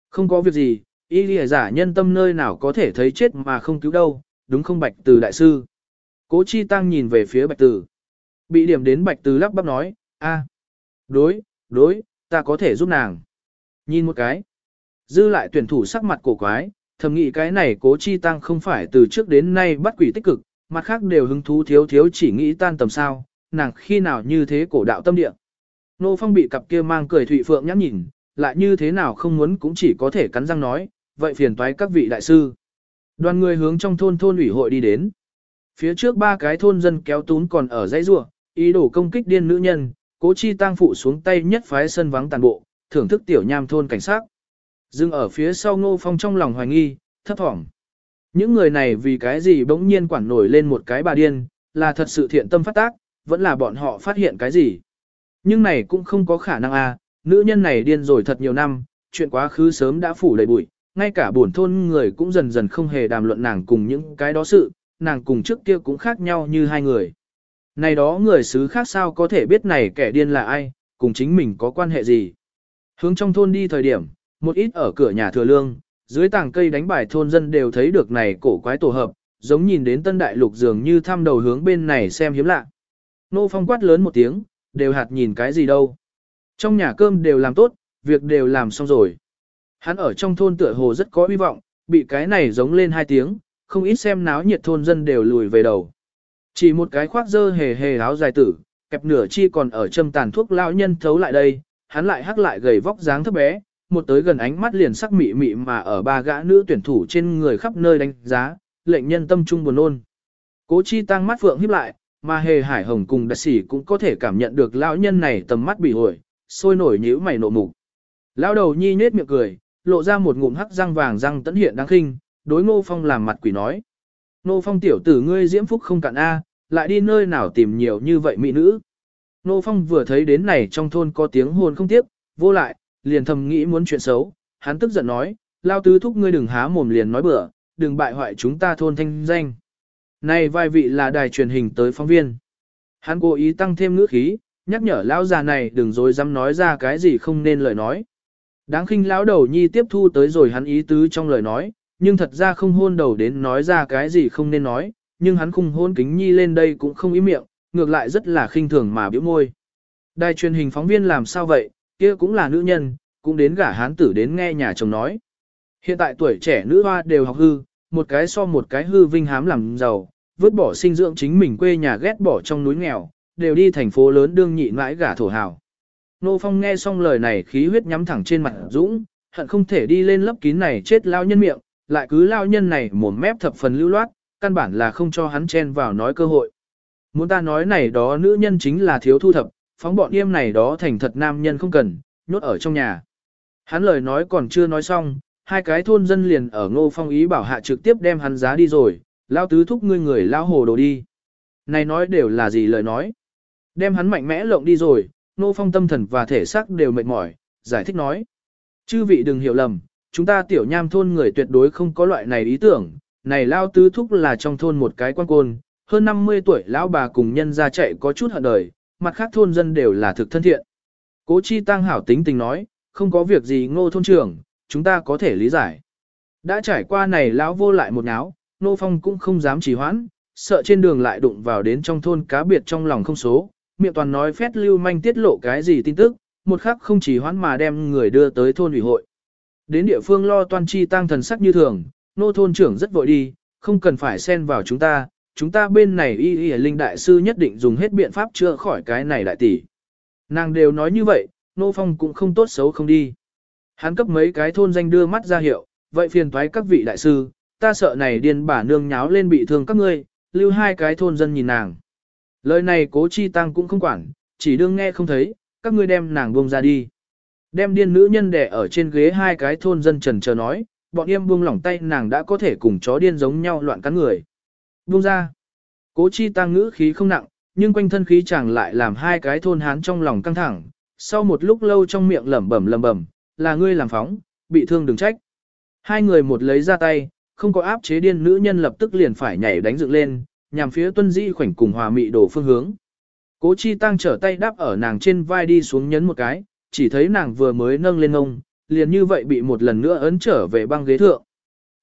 Không có việc gì, y lìa giả nhân tâm nơi nào có thể thấy chết mà không cứu đâu, đúng không bạch từ đại sư. Cố chi tăng nhìn về phía bạch từ. Bị điểm đến bạch từ lắp bắp nói, a, đối, đối, ta có thể giúp nàng. Nhìn một cái. Dư lại tuyển thủ sắc mặt cổ quái, thầm nghĩ cái này cố chi tăng không phải từ trước đến nay bắt quỷ tích cực, mặt khác đều hứng thú thiếu thiếu chỉ nghĩ tan tầm sao, nàng khi nào như thế cổ đạo tâm địa. Nô Phong bị cặp kia mang cười thụy phượng nhắc nhìn, lại như thế nào không muốn cũng chỉ có thể cắn răng nói, vậy phiền toái các vị đại sư. Đoàn người hướng trong thôn thôn ủy hội đi đến. Phía trước ba cái thôn dân kéo tún còn ở dãy rua, ý đồ công kích điên nữ nhân, cố chi tăng phụ xuống tay nhất phái sân vắng tàn bộ, thưởng thức tiểu nham thôn cảnh sát. Dưng ở phía sau ngô phong trong lòng hoài nghi, thấp thỏm. Những người này vì cái gì bỗng nhiên quản nổi lên một cái bà điên, là thật sự thiện tâm phát tác, vẫn là bọn họ phát hiện cái gì. Nhưng này cũng không có khả năng à, nữ nhân này điên rồi thật nhiều năm, chuyện quá khứ sớm đã phủ đầy bụi, ngay cả buồn thôn người cũng dần dần không hề đàm luận nàng cùng những cái đó sự, nàng cùng trước kia cũng khác nhau như hai người. Này đó người xứ khác sao có thể biết này kẻ điên là ai, cùng chính mình có quan hệ gì. Hướng trong thôn đi thời điểm, một ít ở cửa nhà thừa lương, dưới tảng cây đánh bài thôn dân đều thấy được này cổ quái tổ hợp, giống nhìn đến tân đại lục dường như thăm đầu hướng bên này xem hiếm lạ. Nô phong quát lớn một tiếng, đều hạt nhìn cái gì đâu. Trong nhà cơm đều làm tốt, việc đều làm xong rồi. Hắn ở trong thôn tựa hồ rất có hy vọng, bị cái này giống lên hai tiếng, không ít xem náo nhiệt thôn dân đều lùi về đầu. Chỉ một cái khoác dơ hề hề áo dài tử, kẹp nửa chi còn ở châm tàn thuốc lao nhân thấu lại đây, hắn lại hắc lại gầy vóc dáng thấp bé, một tới gần ánh mắt liền sắc mị mị mà ở ba gã nữ tuyển thủ trên người khắp nơi đánh giá, lệnh nhân tâm trung buồn nôn. Cố chi tăng mắt phượng híp lại, mà hề hải hồng cùng đặc sĩ cũng có thể cảm nhận được lão nhân này tầm mắt bị hồi, sôi nổi nhíu mày nộ mục. Lão đầu nhi nết miệng cười, lộ ra một ngụm hắc răng vàng răng tấn hiện đáng khinh, đối ngô phong làm mặt quỷ nói. Ngô phong tiểu tử ngươi diễm phúc không cạn A, lại đi nơi nào tìm nhiều như vậy mỹ nữ. Ngô phong vừa thấy đến này trong thôn có tiếng hôn không tiếp, vô lại, liền thầm nghĩ muốn chuyện xấu, hắn tức giận nói, lao tứ thúc ngươi đừng há mồm liền nói bừa, đừng bại hoại chúng ta thôn thanh danh. Này vài vị là đài truyền hình tới phóng viên. Hắn cố ý tăng thêm ngữ khí, nhắc nhở lão già này đừng dối dám nói ra cái gì không nên lời nói. Đáng khinh lão đầu nhi tiếp thu tới rồi hắn ý tứ trong lời nói, nhưng thật ra không hôn đầu đến nói ra cái gì không nên nói, nhưng hắn khung hôn kính nhi lên đây cũng không ý miệng, ngược lại rất là khinh thường mà biểu môi. Đài truyền hình phóng viên làm sao vậy, kia cũng là nữ nhân, cũng đến gả hán tử đến nghe nhà chồng nói. Hiện tại tuổi trẻ nữ hoa đều học hư, một cái so một cái hư vinh hám làm giàu, vứt bỏ sinh dưỡng chính mình quê nhà ghét bỏ trong núi nghèo, đều đi thành phố lớn đương nhị mãi gả thổ hào. Nô Phong nghe xong lời này khí huyết nhắm thẳng trên mặt Dũng, hận không thể đi lên lấp kín này chết lao nhân miệng, lại cứ lao nhân này mồm mép thập phần lưu loát, căn bản là không cho hắn chen vào nói cơ hội. Muốn ta nói này đó nữ nhân chính là thiếu thu thập, phóng bọn yêm này đó thành thật nam nhân không cần, nhốt ở trong nhà. Hắn lời nói còn chưa nói xong, hai cái thôn dân liền ở ngô phong ý bảo hạ trực tiếp đem hắn giá đi rồi, lao tứ thúc ngươi người lao hồ đồ đi. Này nói đều là gì lời nói. Đem hắn mạnh mẽ lộng đi rồi, ngô phong tâm thần và thể xác đều mệt mỏi, giải thích nói. Chư vị đừng hiểu lầm, chúng ta tiểu nham thôn người tuyệt đối không có loại này ý tưởng, này lao tứ thúc là trong thôn một cái quan côn, hơn 50 tuổi lão bà cùng nhân ra chạy có chút hận đời, mặt khác thôn dân đều là thực thân thiện. Cố chi tăng hảo tính tình nói, không có việc gì ngô thôn trưởng, chúng ta có thể lý giải. Đã trải qua này lão vô lại một náo, nô phong cũng không dám trì hoãn, sợ trên đường lại đụng vào đến trong thôn cá biệt trong lòng không số, miệng toàn nói phét lưu manh tiết lộ cái gì tin tức, một khắc không trì hoãn mà đem người đưa tới thôn ủy hội. Đến địa phương lo toan chi tăng thần sắc như thường, nô thôn trưởng rất vội đi, không cần phải xen vào chúng ta, chúng ta bên này y y linh đại sư nhất định dùng hết biện pháp chữa khỏi cái này đại tỷ. Nàng đều nói như vậy, nô phong cũng không tốt xấu không đi. Hắn cấp mấy cái thôn danh đưa mắt ra hiệu, vậy phiền thoái các vị đại sư, ta sợ này điên bà nương nháo lên bị thương các ngươi, lưu hai cái thôn dân nhìn nàng. Lời này cố chi tăng cũng không quản, chỉ đương nghe không thấy, các ngươi đem nàng buông ra đi. Đem điên nữ nhân đẻ ở trên ghế hai cái thôn dân trần chờ nói, bọn em buông lỏng tay nàng đã có thể cùng chó điên giống nhau loạn cắn người. Buông ra. Cố chi tăng ngữ khí không nặng, nhưng quanh thân khí chàng lại làm hai cái thôn hán trong lòng căng thẳng, sau một lúc lâu trong miệng lẩm bẩm lẩm bẩm, là ngươi làm phóng, bị thương đừng trách. Hai người một lấy ra tay, không có áp chế điên nữ nhân lập tức liền phải nhảy đánh dựng lên, nhằm phía tuân di khoảnh cùng hòa mị đổ phương hướng. Cố chi tăng trở tay đáp ở nàng trên vai đi xuống nhấn một cái, chỉ thấy nàng vừa mới nâng lên ngông, liền như vậy bị một lần nữa ấn trở về băng ghế thượng.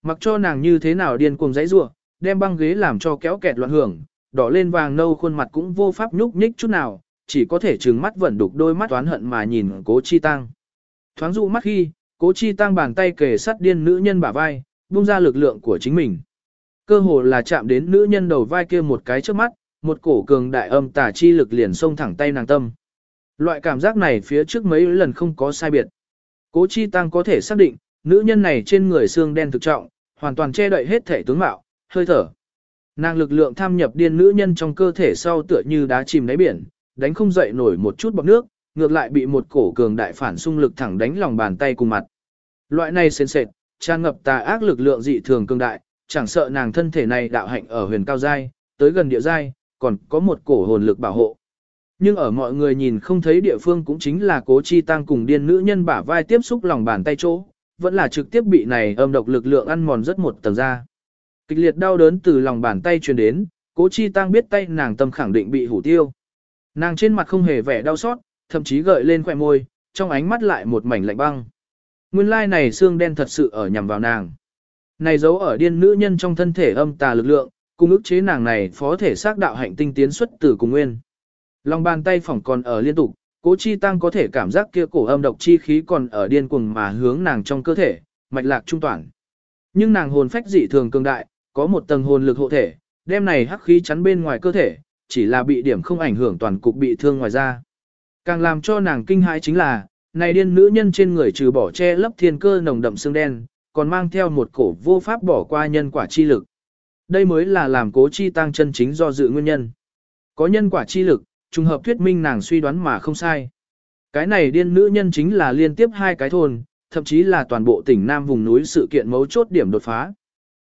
Mặc cho nàng như thế nào điên cuồng giãy giụa, đem băng ghế làm cho kéo kẹt loạn hưởng, đỏ lên vàng nâu khuôn mặt cũng vô pháp nhúc nhích chút nào, chỉ có thể trừng mắt vẫn đục đôi mắt toán hận mà nhìn cố chi tăng. Thoáng dụ mắt khi, cố chi tăng bàn tay kề sát điên nữ nhân bả vai, buông ra lực lượng của chính mình. Cơ hồ là chạm đến nữ nhân đầu vai kia một cái trước mắt, một cổ cường đại âm tả chi lực liền xông thẳng tay nàng tâm. Loại cảm giác này phía trước mấy lần không có sai biệt. Cố chi tăng có thể xác định, nữ nhân này trên người xương đen thực trọng, hoàn toàn che đậy hết thể tướng mạo, hơi thở. Nàng lực lượng tham nhập điên nữ nhân trong cơ thể sau tựa như đá chìm đáy biển, đánh không dậy nổi một chút bọt nước, ngược lại bị một cổ cường đại phản xung lực thẳng đánh lòng bàn tay cùng mặt. Loại này sền sệt, tràn ngập tà ác lực lượng dị thường cường đại, chẳng sợ nàng thân thể này đạo hạnh ở huyền cao giai, tới gần địa giai, còn có một cổ hồn lực bảo hộ. Nhưng ở mọi người nhìn không thấy địa phương cũng chính là cố chi tăng cùng điên nữ nhân bả vai tiếp xúc lòng bàn tay chỗ, vẫn là trực tiếp bị này âm độc lực lượng ăn mòn rất một tầng ra. Kịch liệt đau đớn từ lòng bàn tay truyền đến, cố chi tăng biết tay nàng tâm khẳng định bị hủ tiêu. Nàng trên mặt không hề vẻ đau xót, thậm chí gợi lên khỏe môi, trong ánh mắt lại một mảnh lạnh băng. Nguyên lai này xương đen thật sự ở nhằm vào nàng. Này giấu ở điên nữ nhân trong thân thể âm tà lực lượng, cùng ức chế nàng này phó thể xác đạo hạnh tinh tiến xuất từ cùng nguyên. Lòng bàn tay phỏng còn ở liên tục, cố chi tăng có thể cảm giác kia cổ âm độc chi khí còn ở điên cuồng mà hướng nàng trong cơ thể, mạch lạc trung toàn. Nhưng nàng hồn phách dị thường cường đại, có một tầng hồn lực hộ thể, đem này hắc khí chắn bên ngoài cơ thể, chỉ là bị điểm không ảnh hưởng toàn cục bị thương ngoài ra. Càng làm cho nàng kinh hãi chính là, này điên nữ nhân trên người trừ bỏ che lấp thiên cơ nồng đậm xương đen, còn mang theo một cổ vô pháp bỏ qua nhân quả chi lực. Đây mới là làm cố chi tăng chân chính do dự nguyên nhân. Có nhân quả chi lực, trùng hợp thuyết minh nàng suy đoán mà không sai. Cái này điên nữ nhân chính là liên tiếp hai cái thôn, thậm chí là toàn bộ tỉnh Nam vùng núi sự kiện mấu chốt điểm đột phá.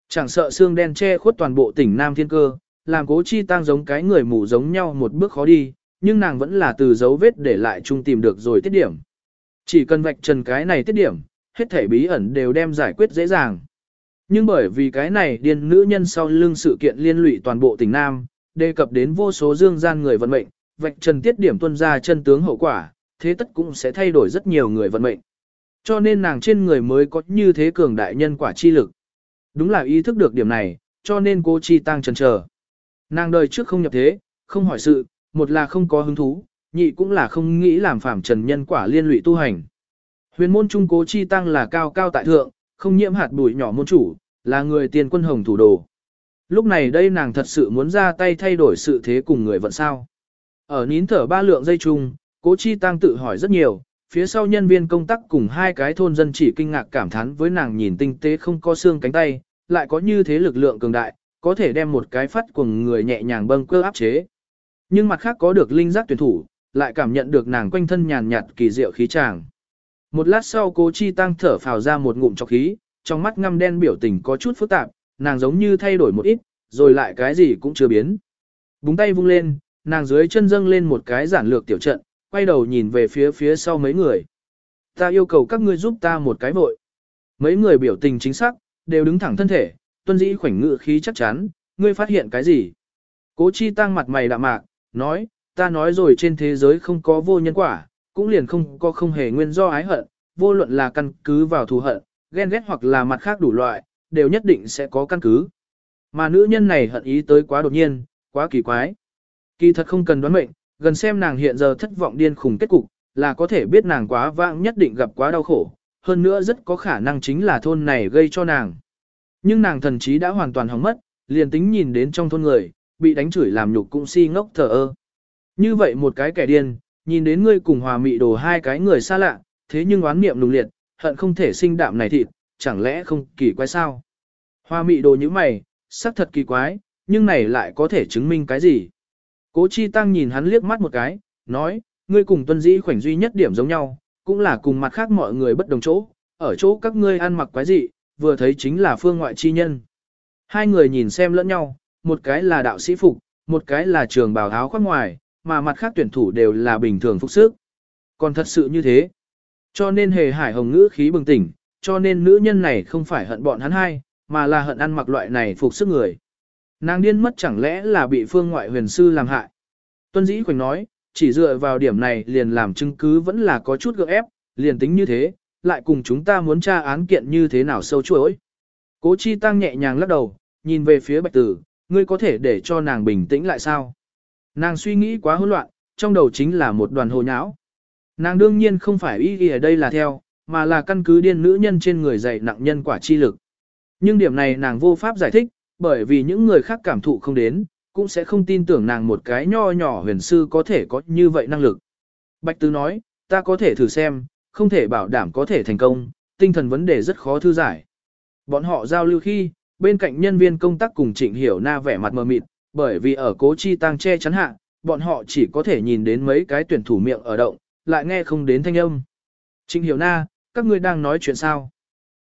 Chẳng sợ xương đen che khuất toàn bộ tỉnh Nam thiên cơ, làm cố chi tăng giống cái người mù giống nhau một bước khó đi, nhưng nàng vẫn là từ dấu vết để lại chung tìm được rồi tiết điểm. Chỉ cần vạch trần cái này tiết điểm, hết thể bí ẩn đều đem giải quyết dễ dàng. Nhưng bởi vì cái này điên nữ nhân sau lưng sự kiện liên lụy toàn bộ tỉnh Nam, đề cập đến vô số dương gian người vận mệnh, vạch trần tiết điểm tuân ra chân tướng hậu quả, thế tất cũng sẽ thay đổi rất nhiều người vận mệnh. Cho nên nàng trên người mới có như thế cường đại nhân quả chi lực. Đúng là ý thức được điểm này, cho nên cô chi tăng trần chờ. Nàng đời trước không nhập thế, không hỏi sự, một là không có hứng thú, nhị cũng là không nghĩ làm phạm trần nhân quả liên lụy tu hành. Huyền môn trung cố chi tăng là cao cao tại thượng, không nhiễm hạt bụi nhỏ môn chủ, là người tiền quân hồng thủ đồ. Lúc này đây nàng thật sự muốn ra tay thay đổi sự thế cùng người vận sao. Ở nín thở ba lượng dây chung, cố chi tăng tự hỏi rất nhiều, phía sau nhân viên công tác cùng hai cái thôn dân chỉ kinh ngạc cảm thán với nàng nhìn tinh tế không có xương cánh tay, lại có như thế lực lượng cường đại, có thể đem một cái phát cùng người nhẹ nhàng bâng cơ áp chế. Nhưng mặt khác có được linh giác tuyển thủ, lại cảm nhận được nàng quanh thân nhàn nhạt kỳ diệu khí tràng. Một lát sau cố chi tăng thở phào ra một ngụm cho khí, trong mắt ngăm đen biểu tình có chút phức tạp, nàng giống như thay đổi một ít, rồi lại cái gì cũng chưa biến. Búng tay vung lên, nàng dưới chân dâng lên một cái giản lược tiểu trận, quay đầu nhìn về phía phía sau mấy người. Ta yêu cầu các ngươi giúp ta một cái vội. Mấy người biểu tình chính xác, đều đứng thẳng thân thể, tuân dĩ khoảnh ngự khí chắc chắn, ngươi phát hiện cái gì? Cố chi tăng mặt mày đạm mạc, nói, ta nói rồi trên thế giới không có vô nhân quả, cũng liền không có không hề nguyên do ái hận, vô luận là căn cứ vào thù hận, ghen ghét hoặc là mặt khác đủ loại, đều nhất định sẽ có căn cứ. Mà nữ nhân này hận ý tới quá đột nhiên, quá kỳ quái. Kỳ thật không cần đoán mệnh, gần xem nàng hiện giờ thất vọng điên khùng kết cục, là có thể biết nàng quá vãng nhất định gặp quá đau khổ, hơn nữa rất có khả năng chính là thôn này gây cho nàng. Nhưng nàng thần trí đã hoàn toàn hỏng mất, liền tính nhìn đến trong thôn người, bị đánh chửi làm nhục cũng si ngốc thờ ơ. Như vậy một cái kẻ điên, nhìn đến ngươi cùng hòa mị đồ hai cái người xa lạ, thế nhưng oán niệm nùng liệt, hận không thể sinh đạm này thịt, chẳng lẽ không kỳ quái sao? Hòa mị đồ như mày, sắc thật kỳ quái, nhưng này lại có thể chứng minh cái gì? Cố Chi Tăng nhìn hắn liếc mắt một cái, nói, ngươi cùng tuân dĩ khoảnh duy nhất điểm giống nhau, cũng là cùng mặt khác mọi người bất đồng chỗ, ở chỗ các ngươi ăn mặc quái dị, vừa thấy chính là phương ngoại chi nhân. Hai người nhìn xem lẫn nhau, một cái là đạo sĩ phục, một cái là trường bào áo khoác ngoài, mà mặt khác tuyển thủ đều là bình thường phục sức. Còn thật sự như thế. Cho nên hề hải hồng ngữ khí bừng tỉnh, cho nên nữ nhân này không phải hận bọn hắn hai, mà là hận ăn mặc loại này phục sức người. Nàng điên mất chẳng lẽ là bị phương ngoại huyền sư làm hại. Tuân dĩ khoảnh nói, chỉ dựa vào điểm này liền làm chứng cứ vẫn là có chút gượng ép, liền tính như thế, lại cùng chúng ta muốn tra án kiện như thế nào sâu chuỗi. Cố chi tăng nhẹ nhàng lắc đầu, nhìn về phía bạch tử, ngươi có thể để cho nàng bình tĩnh lại sao? Nàng suy nghĩ quá hỗn loạn, trong đầu chính là một đoàn hồ nháo. Nàng đương nhiên không phải ý ý ở đây là theo, mà là căn cứ điên nữ nhân trên người dạy nặng nhân quả chi lực. Nhưng điểm này nàng vô pháp giải thích, bởi vì những người khác cảm thụ không đến, cũng sẽ không tin tưởng nàng một cái nho nhỏ huyền sư có thể có như vậy năng lực. Bạch Tứ nói, ta có thể thử xem, không thể bảo đảm có thể thành công, tinh thần vấn đề rất khó thư giải. Bọn họ giao lưu khi, bên cạnh nhân viên công tác cùng Trịnh Hiểu Na vẻ mặt mờ mịt, bởi vì ở cố chi tăng che chắn hạ, bọn họ chỉ có thể nhìn đến mấy cái tuyển thủ miệng ở động, lại nghe không đến thanh âm. Trịnh Hiểu Na, các ngươi đang nói chuyện sao?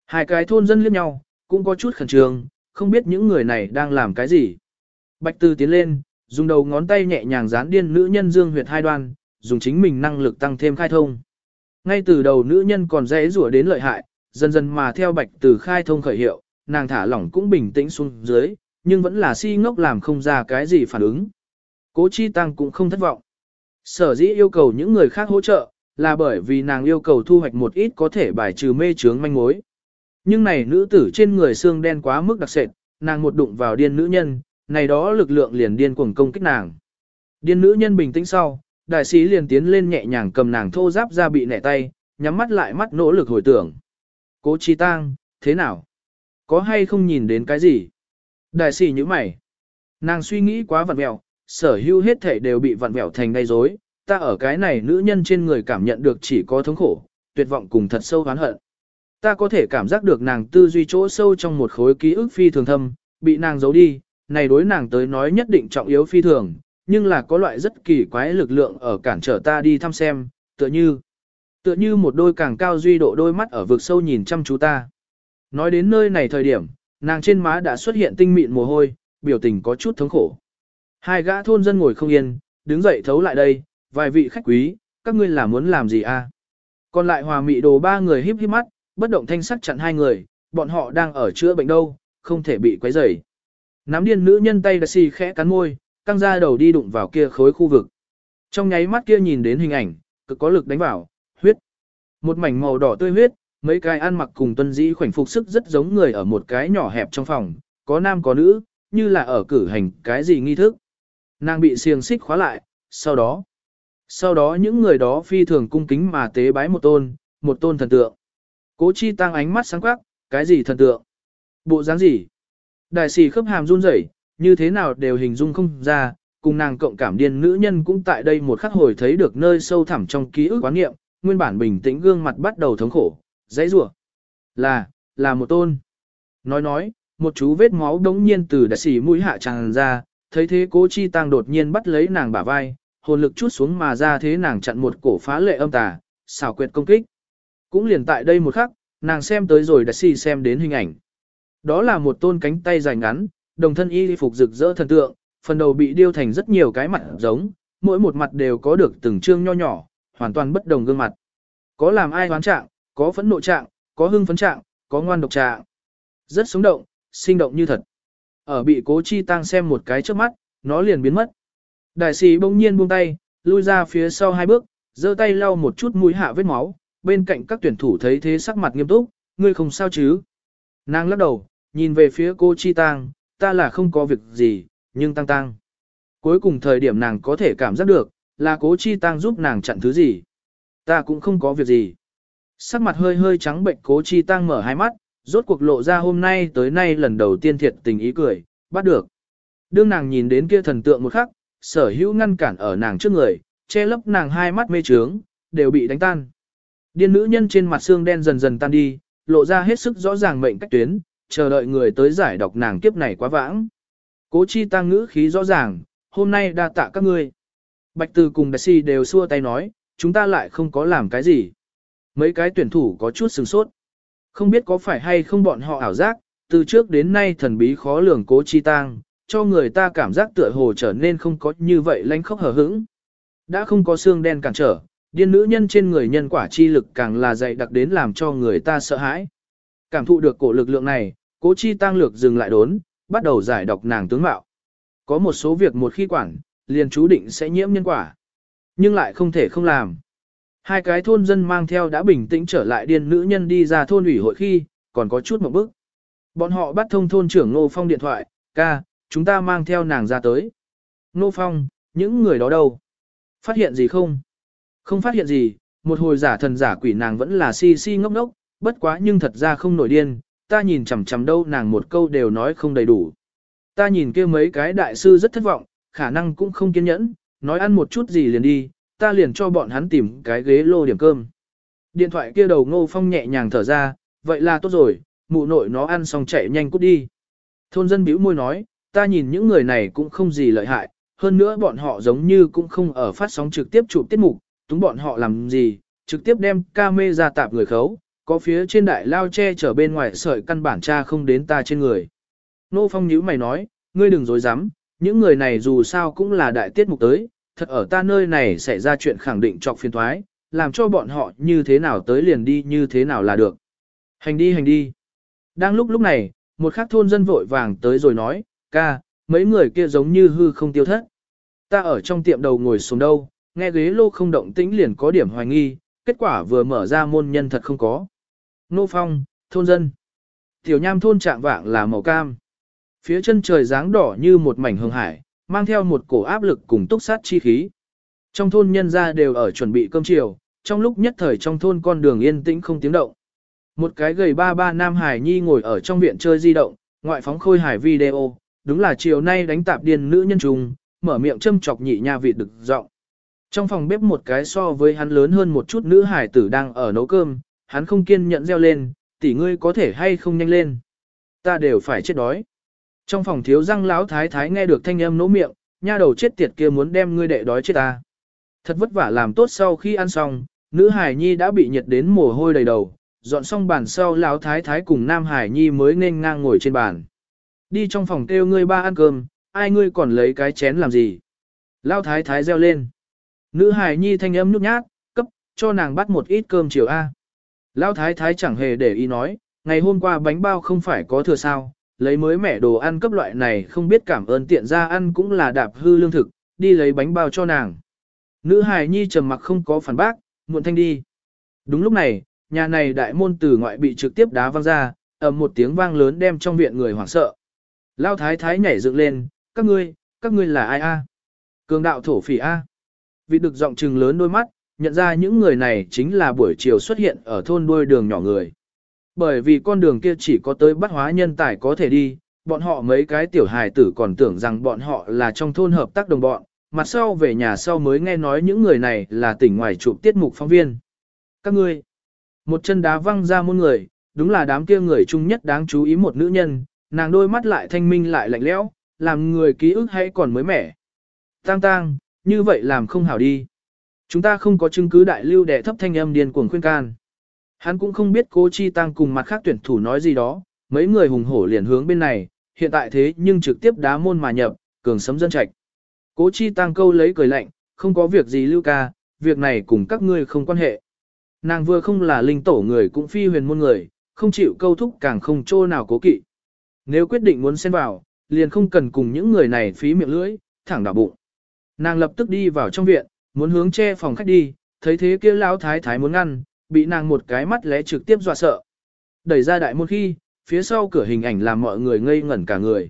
Hai cái thôn dân liếc nhau, cũng có chút khẩn trương, không biết những người này đang làm cái gì. Bạch Tư tiến lên, dùng đầu ngón tay nhẹ nhàng dán điên nữ nhân dương huyệt hai đoan, dùng chính mình năng lực tăng thêm khai thông. Ngay từ đầu nữ nhân còn dễ rủa đến lợi hại, dần dần mà theo Bạch Từ khai thông khởi hiệu, nàng thả lỏng cũng bình tĩnh xuống dưới, nhưng vẫn là si ngốc làm không ra cái gì phản ứng. Cố Chi Tăng cũng không thất vọng. Sở dĩ yêu cầu những người khác hỗ trợ, là bởi vì nàng yêu cầu thu hoạch một ít có thể bài trừ mê chướng manh mối. Nhưng này nữ tử trên người xương đen quá mức đặc sệt, nàng một đụng vào điên nữ nhân, này đó lực lượng liền điên cuồng công kích nàng. Điên nữ nhân bình tĩnh sau, đại sĩ liền tiến lên nhẹ nhàng cầm nàng thô giáp ra bị nẻ tay, nhắm mắt lại mắt nỗ lực hồi tưởng. Cố Chi tang thế nào? Có hay không nhìn đến cái gì? Đại sĩ như mày. Nàng suy nghĩ quá vặn vẹo, sở hữu hết thể đều bị vặn vẹo thành gây rối. Ta ở cái này nữ nhân trên người cảm nhận được chỉ có thống khổ, tuyệt vọng cùng thật sâu oán hận. Ta có thể cảm giác được nàng tư duy chỗ sâu trong một khối ký ức phi thường thâm, bị nàng giấu đi, này đối nàng tới nói nhất định trọng yếu phi thường, nhưng là có loại rất kỳ quái lực lượng ở cản trở ta đi thăm xem, tựa như, tựa như một đôi càng cao duy độ đôi mắt ở vực sâu nhìn chăm chú ta. Nói đến nơi này thời điểm, nàng trên má đã xuất hiện tinh mịn mồ hôi, biểu tình có chút thống khổ. Hai gã thôn dân ngồi không yên, đứng dậy thấu lại đây, vài vị khách quý, các ngươi là muốn làm gì a? À? Còn lại hòa mị đồ ba người híp híp mắt, bất động thanh sắc chặn hai người, bọn họ đang ở chữa bệnh đâu, không thể bị quấy rầy. Nắm điên nữ nhân tay đã xì khẽ cắn môi, căng ra đầu đi đụng vào kia khối khu vực. Trong nháy mắt kia nhìn đến hình ảnh, cực có lực đánh vào, huyết. Một mảnh màu đỏ tươi huyết, mấy cái ăn mặc cùng tuân dĩ khoảnh phục sức rất giống người ở một cái nhỏ hẹp trong phòng, có nam có nữ, như là ở cử hành cái gì nghi thức. Nàng bị xiềng xích khóa lại, sau đó. Sau đó những người đó phi thường cung kính mà tế bái một tôn, một tôn thần tượng. Cố chi tăng ánh mắt sáng quắc, cái gì thần tượng? Bộ dáng gì? Đại sĩ khớp hàm run rẩy, như thế nào đều hình dung không ra, cùng nàng cộng cảm điên nữ nhân cũng tại đây một khắc hồi thấy được nơi sâu thẳm trong ký ức quán nghiệm, nguyên bản bình tĩnh gương mặt bắt đầu thống khổ, dãy rủa. Là, là một tôn. Nói nói, một chú vết máu đống nhiên từ đại sĩ mũi hạ tràn ra, thấy thế cố chi tăng đột nhiên bắt lấy nàng bả vai, hồn lực chút xuống mà ra thế nàng chặn một cổ phá lệ âm tà, xảo quyệt công kích. Cũng liền tại đây một khắc, nàng xem tới rồi đại sĩ xem đến hình ảnh. Đó là một tôn cánh tay dài ngắn, đồng thân y phục rực rỡ thần tượng, phần đầu bị điêu thành rất nhiều cái mặt giống, mỗi một mặt đều có được từng trương nho nhỏ, hoàn toàn bất đồng gương mặt. Có làm ai hoán trạng, có phẫn nộ trạng, có hưng phấn trạng, có ngoan độc trạng. Rất sống động, sinh động như thật. Ở bị cố chi tăng xem một cái trước mắt, nó liền biến mất. Đại sĩ bỗng nhiên buông tay, lui ra phía sau hai bước, giơ tay lau một chút mũi hạ vết máu, bên cạnh các tuyển thủ thấy thế sắc mặt nghiêm túc, ngươi không sao chứ. Nàng lắc đầu, nhìn về phía cô Chi Tăng, ta là không có việc gì, nhưng Tăng Tăng. Cuối cùng thời điểm nàng có thể cảm giác được, là cố Chi Tăng giúp nàng chặn thứ gì. Ta cũng không có việc gì. Sắc mặt hơi hơi trắng bệnh cố Chi Tăng mở hai mắt, rốt cuộc lộ ra hôm nay tới nay lần đầu tiên thiệt tình ý cười, bắt được. Đương nàng nhìn đến kia thần tượng một khắc, sở hữu ngăn cản ở nàng trước người, che lấp nàng hai mắt mê trướng, đều bị đánh tan. Điên nữ nhân trên mặt xương đen dần dần tan đi, lộ ra hết sức rõ ràng mệnh cách tuyến, chờ đợi người tới giải đọc nàng kiếp này quá vãng. Cố chi tăng ngữ khí rõ ràng, hôm nay đa tạ các ngươi. Bạch Từ cùng Đại Si đều xua tay nói, chúng ta lại không có làm cái gì. Mấy cái tuyển thủ có chút sừng sốt. Không biết có phải hay không bọn họ ảo giác, từ trước đến nay thần bí khó lường cố chi tăng, cho người ta cảm giác tựa hồ trở nên không có như vậy lánh khóc hở hững. Đã không có xương đen cản trở, điên nữ nhân trên người nhân quả chi lực càng là dày đặc đến làm cho người ta sợ hãi. Cảm thụ được cổ lực lượng này, cố chi tăng lược dừng lại đốn, bắt đầu giải đọc nàng tướng mạo. Có một số việc một khi quản, liền chú định sẽ nhiễm nhân quả. Nhưng lại không thể không làm. Hai cái thôn dân mang theo đã bình tĩnh trở lại điên nữ nhân đi ra thôn ủy hội khi, còn có chút một bước. Bọn họ bắt thông thôn trưởng Ngô Phong điện thoại, ca, chúng ta mang theo nàng ra tới. Ngô Phong, những người đó đâu? Phát hiện gì không? Không phát hiện gì, một hồi giả thần giả quỷ nàng vẫn là si si ngốc ngốc, bất quá nhưng thật ra không nổi điên, ta nhìn chằm chằm đâu nàng một câu đều nói không đầy đủ. Ta nhìn kia mấy cái đại sư rất thất vọng, khả năng cũng không kiên nhẫn, nói ăn một chút gì liền đi, ta liền cho bọn hắn tìm cái ghế lô điểm cơm. Điện thoại kia đầu ngô phong nhẹ nhàng thở ra, vậy là tốt rồi, mụ nội nó ăn xong chạy nhanh cút đi. Thôn dân bĩu môi nói, ta nhìn những người này cũng không gì lợi hại, hơn nữa bọn họ giống như cũng không ở phát sóng trực tiếp chụp tiết mục, túng bọn họ làm gì, trực tiếp đem ca mê ra tạp người khấu, có phía trên đại lao che chở bên ngoài sợi căn bản cha không đến ta trên người. Nô Phong nhíu mày nói, ngươi đừng dối dám, những người này dù sao cũng là đại tiết mục tới, thật ở ta nơi này xảy ra chuyện khẳng định trọc phiền thoái, làm cho bọn họ như thế nào tới liền đi như thế nào là được. Hành đi hành đi. Đang lúc lúc này, một khắc thôn dân vội vàng tới rồi nói, ca, mấy người kia giống như hư không tiêu thất. Ta ở trong tiệm đầu ngồi xuống đâu, nghe ghế lô không động tĩnh liền có điểm hoài nghi, kết quả vừa mở ra môn nhân thật không có. Nô phong, thôn dân. Tiểu nham thôn trạng vạng là màu cam. Phía chân trời dáng đỏ như một mảnh hương hải, mang theo một cổ áp lực cùng túc sát chi khí. Trong thôn nhân gia đều ở chuẩn bị cơm chiều, trong lúc nhất thời trong thôn con đường yên tĩnh không tiếng động. Một cái gầy ba ba nam hải nhi ngồi ở trong viện chơi di động, ngoại phóng khôi hải video, đúng là chiều nay đánh tạp điên nữ nhân trùng, mở miệng châm chọc nhị nha vị được giọng. Trong phòng bếp một cái so với hắn lớn hơn một chút nữ hải tử đang ở nấu cơm, hắn không kiên nhẫn reo lên, tỷ ngươi có thể hay không nhanh lên. Ta đều phải chết đói. Trong phòng thiếu răng lão thái thái nghe được thanh âm nỗ miệng, nha đầu chết tiệt kia muốn đem ngươi đệ đói chết ta. Thật vất vả làm tốt sau khi ăn xong, nữ hải nhi đã bị nhiệt đến mồ hôi đầy đầu, dọn xong bàn sau lão thái thái cùng nam hải nhi mới nên ngang ngồi trên bàn. Đi trong phòng kêu ngươi ba ăn cơm, ai ngươi còn lấy cái chén làm gì? Lão thái thái reo lên. Nữ hải nhi thanh âm nhút nhát, cấp, cho nàng bắt một ít cơm chiều A. Lão thái thái chẳng hề để ý nói, ngày hôm qua bánh bao không phải có thừa sao, lấy mới mẻ đồ ăn cấp loại này không biết cảm ơn tiện ra ăn cũng là đạp hư lương thực, đi lấy bánh bao cho nàng. Nữ hài nhi trầm mặc không có phản bác, muộn thanh đi. Đúng lúc này, nhà này đại môn từ ngoại bị trực tiếp đá văng ra, ầm một tiếng vang lớn đem trong viện người hoảng sợ. Lao thái thái nhảy dựng lên, các ngươi, các ngươi là ai a? Cường đạo thổ phỉ a. Vị được giọng trừng lớn đôi mắt, nhận ra những người này chính là buổi chiều xuất hiện ở thôn đuôi đường nhỏ người. Bởi vì con đường kia chỉ có tới bắt hóa nhân tài có thể đi, bọn họ mấy cái tiểu hài tử còn tưởng rằng bọn họ là trong thôn hợp tác đồng bọn, mặt sau về nhà sau mới nghe nói những người này là tỉnh ngoài chụp tiết mục phóng viên. Các ngươi, một chân đá văng ra muôn người, đúng là đám kia người chung nhất đáng chú ý một nữ nhân, nàng đôi mắt lại thanh minh lại lạnh lẽo, làm người ký ức hay còn mới mẻ. Tang tang, như vậy làm không hảo đi. Chúng ta không có chứng cứ đại lưu đẻ thấp thanh âm điên cuồng khuyên can. Hắn cũng không biết cố chi tăng cùng mặt khác tuyển thủ nói gì đó, mấy người hùng hổ liền hướng bên này, hiện tại thế nhưng trực tiếp đá môn mà nhập, cường sấm dân trạch. Cố chi tăng câu lấy cười lạnh, không có việc gì lưu ca, việc này cùng các ngươi không quan hệ. Nàng vừa không là linh tổ người cũng phi huyền môn người, không chịu câu thúc càng không trô nào cố kỵ. Nếu quyết định muốn xen vào, liền không cần cùng những người này phí miệng lưỡi, thẳng đảo bụng. Nàng lập tức đi vào trong viện, muốn hướng che phòng khách đi, thấy thế kia lão thái thái muốn ngăn, bị nàng một cái mắt lẽ trực tiếp dọa sợ. Đẩy ra đại môn khi, phía sau cửa hình ảnh làm mọi người ngây ngẩn cả người.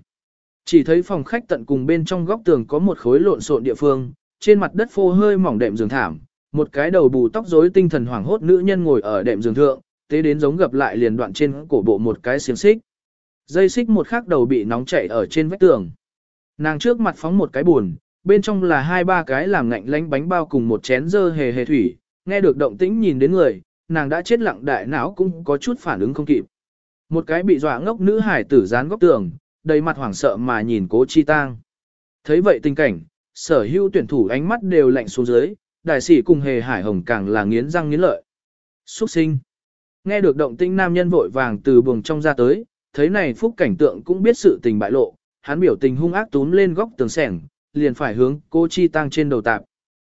Chỉ thấy phòng khách tận cùng bên trong góc tường có một khối lộn xộn địa phương, trên mặt đất phô hơi mỏng đệm giường thảm, một cái đầu bù tóc rối tinh thần hoảng hốt nữ nhân ngồi ở đệm giường thượng, tế đến giống gập lại liền đoạn trên cổ bộ một cái xiềng xích. Dây xích một khắc đầu bị nóng chảy ở trên vách tường. Nàng trước mặt phóng một cái buồn, bên trong là hai ba cái làm ngạnh lánh bánh bao cùng một chén dơ hề hề thủy, nghe được động tĩnh nhìn đến người, nàng đã chết lặng đại não cũng có chút phản ứng không kịp. Một cái bị dọa ngốc nữ hải tử dán góc tường, đầy mặt hoảng sợ mà nhìn cố chi tang. Thấy vậy tình cảnh, sở hữu tuyển thủ ánh mắt đều lạnh xuống dưới, đại sĩ cùng hề hải hồng càng là nghiến răng nghiến lợi. Xuất sinh. Nghe được động tĩnh nam nhân vội vàng từ buồng trong ra tới, thấy này phúc cảnh tượng cũng biết sự tình bại lộ, hắn biểu tình hung ác túm lên góc tường sẻng, liền phải hướng cố chi tăng trên đầu tạp.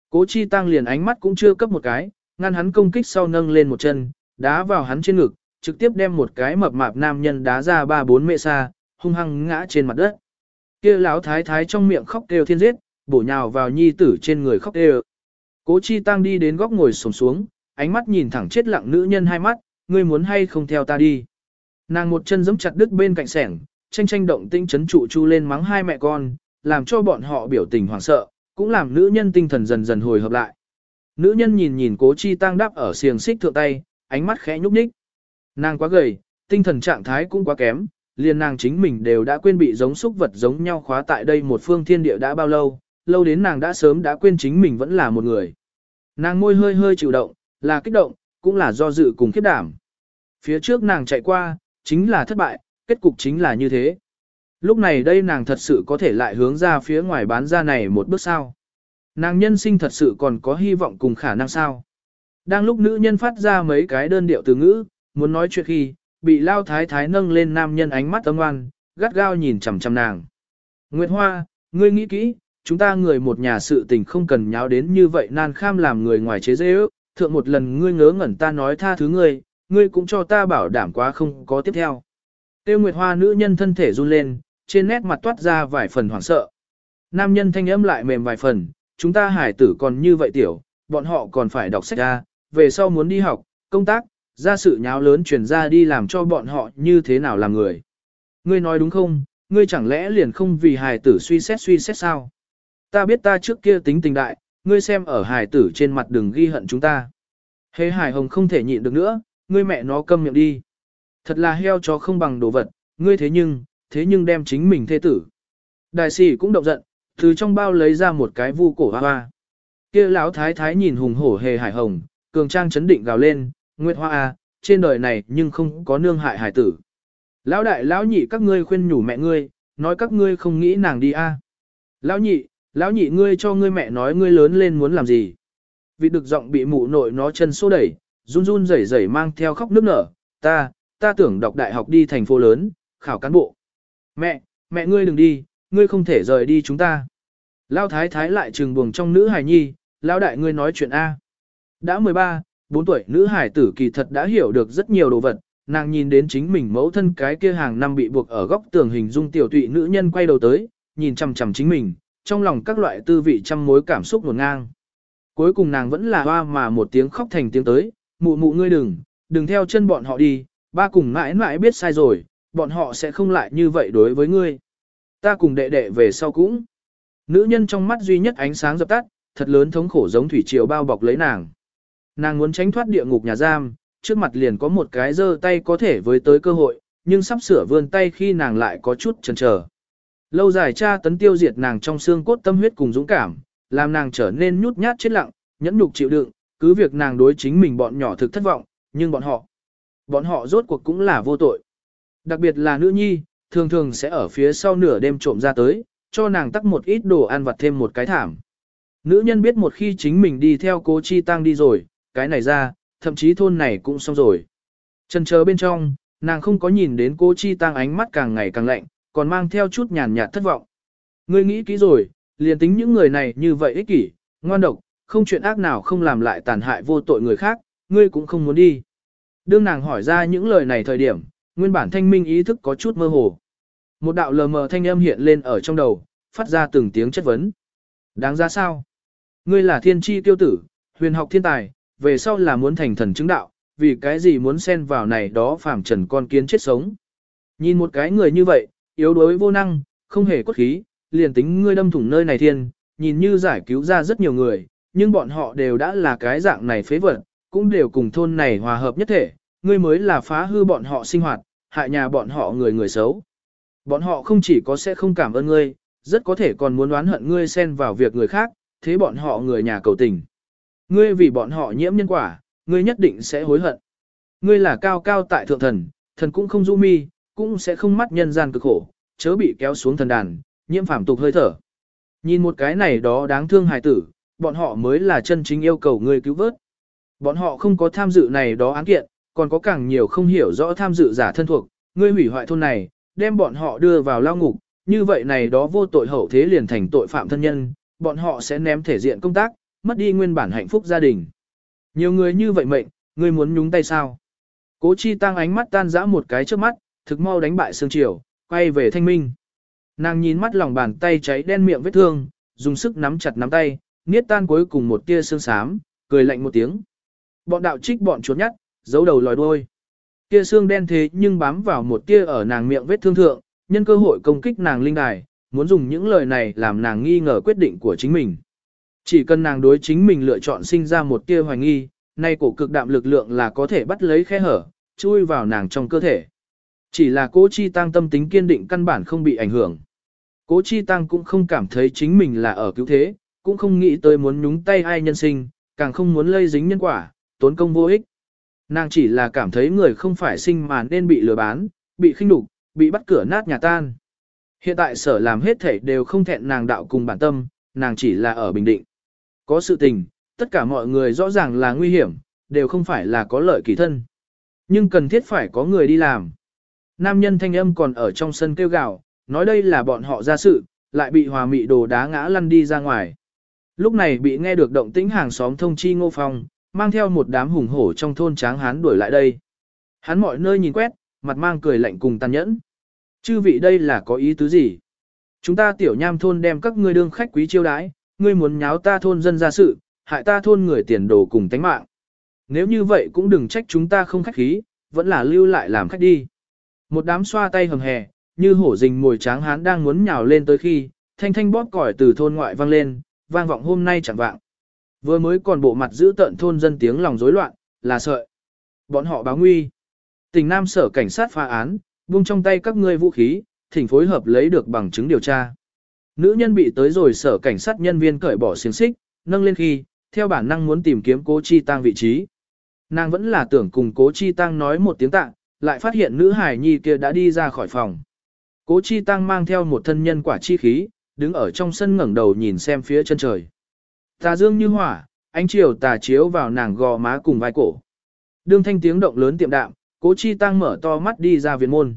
Cố chi tăng liền ánh mắt cũng chưa cấp một cái, ngăn hắn công kích sau nâng lên một chân, đá vào hắn trên ngực, trực tiếp đem một cái mập mạp nam nhân đá ra ba bốn mẹ xa, hung hăng ngã trên mặt đất. Kia lão thái thái trong miệng khóc kêu thiên giết, bổ nhào vào nhi tử trên người khóc kêu. Cố chi tăng đi đến góc ngồi sổm xuống, ánh mắt nhìn thẳng chết lặng nữ nhân hai mắt, ngươi muốn hay không theo ta đi. Nàng một chân giẫm chặt đứt bên cạnh sẻng, tranh tranh động tinh chấn trụ chu lên mắng hai mẹ con, làm cho bọn họ biểu tình hoảng sợ, cũng làm nữ nhân tinh thần dần dần hồi hợp lại. Nữ nhân nhìn nhìn cố chi tăng đáp ở xiềng xích thượng tay, ánh mắt khẽ nhúc nhích. Nàng quá gầy, tinh thần trạng thái cũng quá kém, liền nàng chính mình đều đã quên bị giống xúc vật giống nhau khóa tại đây một phương thiên địa đã bao lâu, lâu đến nàng đã sớm đã quên chính mình vẫn là một người. Nàng môi hơi hơi chịu động, là kích động, cũng là do dự cùng khiếp đảm. Phía trước nàng chạy qua, chính là thất bại, kết cục chính là như thế. Lúc này đây nàng thật sự có thể lại hướng ra phía ngoài bán ra này một bước sao. Nàng nhân sinh thật sự còn có hy vọng cùng khả năng sao. Đang lúc nữ nhân phát ra mấy cái đơn điệu từ ngữ, muốn nói chuyện khi, bị lao thái thái nâng lên nam nhân ánh mắt âm ngoan, gắt gao nhìn chằm chằm nàng. Nguyệt Hoa, ngươi nghĩ kỹ, chúng ta người một nhà sự tình không cần nháo đến như vậy nan kham làm người ngoài chế dễ ước, thượng một lần ngươi ngớ ngẩn ta nói tha thứ ngươi, ngươi cũng cho ta bảo đảm quá không có tiếp theo. Tiêu Nguyệt Hoa nữ nhân thân thể run lên, trên nét mặt toát ra vài phần hoảng sợ. Nam nhân thanh âm lại mềm vài phần, chúng ta hải tử còn như vậy tiểu, bọn họ còn phải đọc sách ra, về sau muốn đi học, công tác, ra sự nháo lớn truyền ra đi làm cho bọn họ như thế nào làm người. Ngươi nói đúng không, ngươi chẳng lẽ liền không vì hài tử suy xét suy xét sao? Ta biết ta trước kia tính tình đại, ngươi xem ở hài tử trên mặt đừng ghi hận chúng ta. Hế hải hồng không thể nhịn được nữa, ngươi mẹ nó câm miệng đi. Thật là heo chó không bằng đồ vật, ngươi thế nhưng, thế nhưng đem chính mình thê tử. Đại sĩ cũng động giận, từ trong bao lấy ra một cái vu cổ hoa hoa. Kia lão thái thái nhìn hùng hổ hề hải hồng, cường trang chấn định gào lên, Nguyệt Hoa à, trên đời này nhưng không có nương hại hải tử. Lão đại lão nhị các ngươi khuyên nhủ mẹ ngươi, nói các ngươi không nghĩ nàng đi a. À. Lão nhị, lão nhị ngươi cho ngươi mẹ nói ngươi lớn lên muốn làm gì. Vì được giọng bị mụ nội nó chân xô đẩy, run run rẩy rẩy mang theo khóc nước nở, ta, ta tưởng đọc đại học đi thành phố lớn, khảo cán bộ. Mẹ, mẹ ngươi đừng đi, ngươi không thể rời đi chúng ta. Lão thái thái lại trừng buồng trong nữ hài nhi, lão đại ngươi nói chuyện A. Đã 13, 4 tuổi nữ hải tử kỳ thật đã hiểu được rất nhiều đồ vật, nàng nhìn đến chính mình mẫu thân cái kia hàng năm bị buộc ở góc tường hình dung tiểu tụy nữ nhân quay đầu tới, nhìn chằm chằm chính mình, trong lòng các loại tư vị trăm mối cảm xúc nguồn ngang. Cuối cùng nàng vẫn là hoa mà một tiếng khóc thành tiếng tới, mụ mụ ngươi đừng, đừng theo chân bọn họ đi, ba cùng mãi mãi biết sai rồi, bọn họ sẽ không lại như vậy đối với ngươi. Ta cùng đệ đệ về sau cũng. Nữ nhân trong mắt duy nhất ánh sáng dập tắt, thật lớn thống khổ giống thủy triều bao bọc lấy nàng. Nàng muốn tránh thoát địa ngục nhà giam, trước mặt liền có một cái giơ tay có thể với tới cơ hội, nhưng sắp sửa vươn tay khi nàng lại có chút chần chờ. Lâu dài tra tấn tiêu diệt nàng trong xương cốt tâm huyết cùng dũng cảm, làm nàng trở nên nhút nhát chết lặng, nhẫn nhục chịu đựng, cứ việc nàng đối chính mình bọn nhỏ thực thất vọng, nhưng bọn họ, bọn họ rốt cuộc cũng là vô tội. Đặc biệt là nữ nhi, thường thường sẽ ở phía sau nửa đêm trộm ra tới, cho nàng tắc một ít đồ ăn vặt thêm một cái thảm. Nữ nhân biết một khi chính mình đi theo cố chi tăng đi rồi, cái này ra, thậm chí thôn này cũng xong rồi. Chân chờ bên trong, nàng không có nhìn đến cô Chi Tăng ánh mắt càng ngày càng lạnh, còn mang theo chút nhàn nhạt thất vọng. Ngươi nghĩ kỹ rồi, liền tính những người này như vậy ích kỷ, ngoan độc, không chuyện ác nào không làm lại tàn hại vô tội người khác, ngươi cũng không muốn đi. Đương nàng hỏi ra những lời này thời điểm, nguyên bản thanh minh ý thức có chút mơ hồ. Một đạo lờ mờ thanh âm hiện lên ở trong đầu, phát ra từng tiếng chất vấn. Đáng ra sao? Ngươi là thiên tri tiêu tử, huyền học thiên tài, về sau là muốn thành thần chứng đạo, vì cái gì muốn xen vào này đó phàm trần con kiến chết sống. Nhìn một cái người như vậy, yếu đuối vô năng, không hề cốt khí, liền tính ngươi đâm thủng nơi này thiên, nhìn như giải cứu ra rất nhiều người, nhưng bọn họ đều đã là cái dạng này phế vật, cũng đều cùng thôn này hòa hợp nhất thể, ngươi mới là phá hư bọn họ sinh hoạt, hại nhà bọn họ người người xấu. Bọn họ không chỉ có sẽ không cảm ơn ngươi, rất có thể còn muốn oán hận ngươi xen vào việc người khác, thế bọn họ người nhà cầu tình. Ngươi vì bọn họ nhiễm nhân quả, ngươi nhất định sẽ hối hận. Ngươi là cao cao tại thượng thần, thần cũng không du mi, cũng sẽ không mắt nhân gian cực khổ, chớ bị kéo xuống thần đàn, nhiễm phạm tục hơi thở. Nhìn một cái này đó đáng thương hài tử, bọn họ mới là chân chính yêu cầu ngươi cứu vớt. Bọn họ không có tham dự này đó án kiện, còn có càng nhiều không hiểu rõ tham dự giả thân thuộc, ngươi hủy hoại thôn này, đem bọn họ đưa vào lao ngục, như vậy này đó vô tội hậu thế liền thành tội phạm thân nhân, bọn họ sẽ ném thể diện công tác, mất đi nguyên bản hạnh phúc gia đình. Nhiều người như vậy mệnh, ngươi muốn nhúng tay sao? Cố chi tăng ánh mắt tan dã một cái trước mắt, thực mau đánh bại Sương Triều, quay về thanh minh. Nàng nhìn mắt lòng bàn tay cháy đen miệng vết thương, dùng sức nắm chặt nắm tay, niết tan cuối cùng một tia sương sám, cười lạnh một tiếng. Bọn đạo trích bọn chuột nhắt, giấu đầu lòi đuôi. Kia xương đen thế nhưng bám vào một tia ở nàng miệng vết thương thượng, nhân cơ hội công kích nàng linh đài, muốn dùng những lời này làm nàng nghi ngờ quyết định của chính mình. Chỉ cần nàng đối chính mình lựa chọn sinh ra một tia hoài nghi, nay cổ cực đạm lực lượng là có thể bắt lấy khe hở, chui vào nàng trong cơ thể. Chỉ là cố chi tăng tâm tính kiên định căn bản không bị ảnh hưởng. Cố chi tăng cũng không cảm thấy chính mình là ở cứu thế, cũng không nghĩ tới muốn nhúng tay ai nhân sinh, càng không muốn lây dính nhân quả, tốn công vô ích. Nàng chỉ là cảm thấy người không phải sinh mà nên bị lừa bán, bị khinh đục, bị bắt cửa nát nhà tan. Hiện tại sở làm hết thể đều không thẹn nàng đạo cùng bản tâm, nàng chỉ là ở bình định. Có sự tình, tất cả mọi người rõ ràng là nguy hiểm, đều không phải là có lợi kỳ thân. Nhưng cần thiết phải có người đi làm. Nam nhân thanh âm còn ở trong sân kêu gào, nói đây là bọn họ ra sự, lại bị hòa mị đồ đá ngã lăn đi ra ngoài. Lúc này bị nghe được động tĩnh hàng xóm thông chi ngô phong, mang theo một đám hùng hổ trong thôn tráng hán đuổi lại đây. Hắn mọi nơi nhìn quét, mặt mang cười lạnh cùng tàn nhẫn. Chư vị đây là có ý tứ gì? Chúng ta tiểu nham thôn đem các ngươi đương khách quý chiêu đãi, ngươi muốn nháo ta thôn dân ra sự, hại ta thôn người tiền đồ cùng tánh mạng. Nếu như vậy cũng đừng trách chúng ta không khách khí, vẫn là lưu lại làm khách đi. Một đám xoa tay hầm hè, như hổ rình mồi tráng hán đang muốn nhào lên tới khi, thanh thanh bóp còi từ thôn ngoại vang lên, vang vọng hôm nay chẳng vạng. Vừa mới còn bộ mặt giữ tận thôn dân tiếng lòng rối loạn, là sợi. Bọn họ báo nguy. Tỉnh Nam sở cảnh sát phá án, buông trong tay các ngươi vũ khí, thỉnh phối hợp lấy được bằng chứng điều tra. Nữ nhân bị tới rồi sở cảnh sát nhân viên cởi bỏ xiềng xích, nâng lên khi, theo bản năng muốn tìm kiếm cố chi tăng vị trí. Nàng vẫn là tưởng cùng cố chi tăng nói một tiếng tạ, lại phát hiện nữ hải nhi kia đã đi ra khỏi phòng. Cố chi tăng mang theo một thân nhân quả chi khí, đứng ở trong sân ngẩng đầu nhìn xem phía chân trời. Tà dương như hỏa, ánh chiều tà chiếu vào nàng gò má cùng vai cổ. Đương thanh tiếng động lớn tiệm đạm, cố chi tăng mở to mắt đi ra viện môn.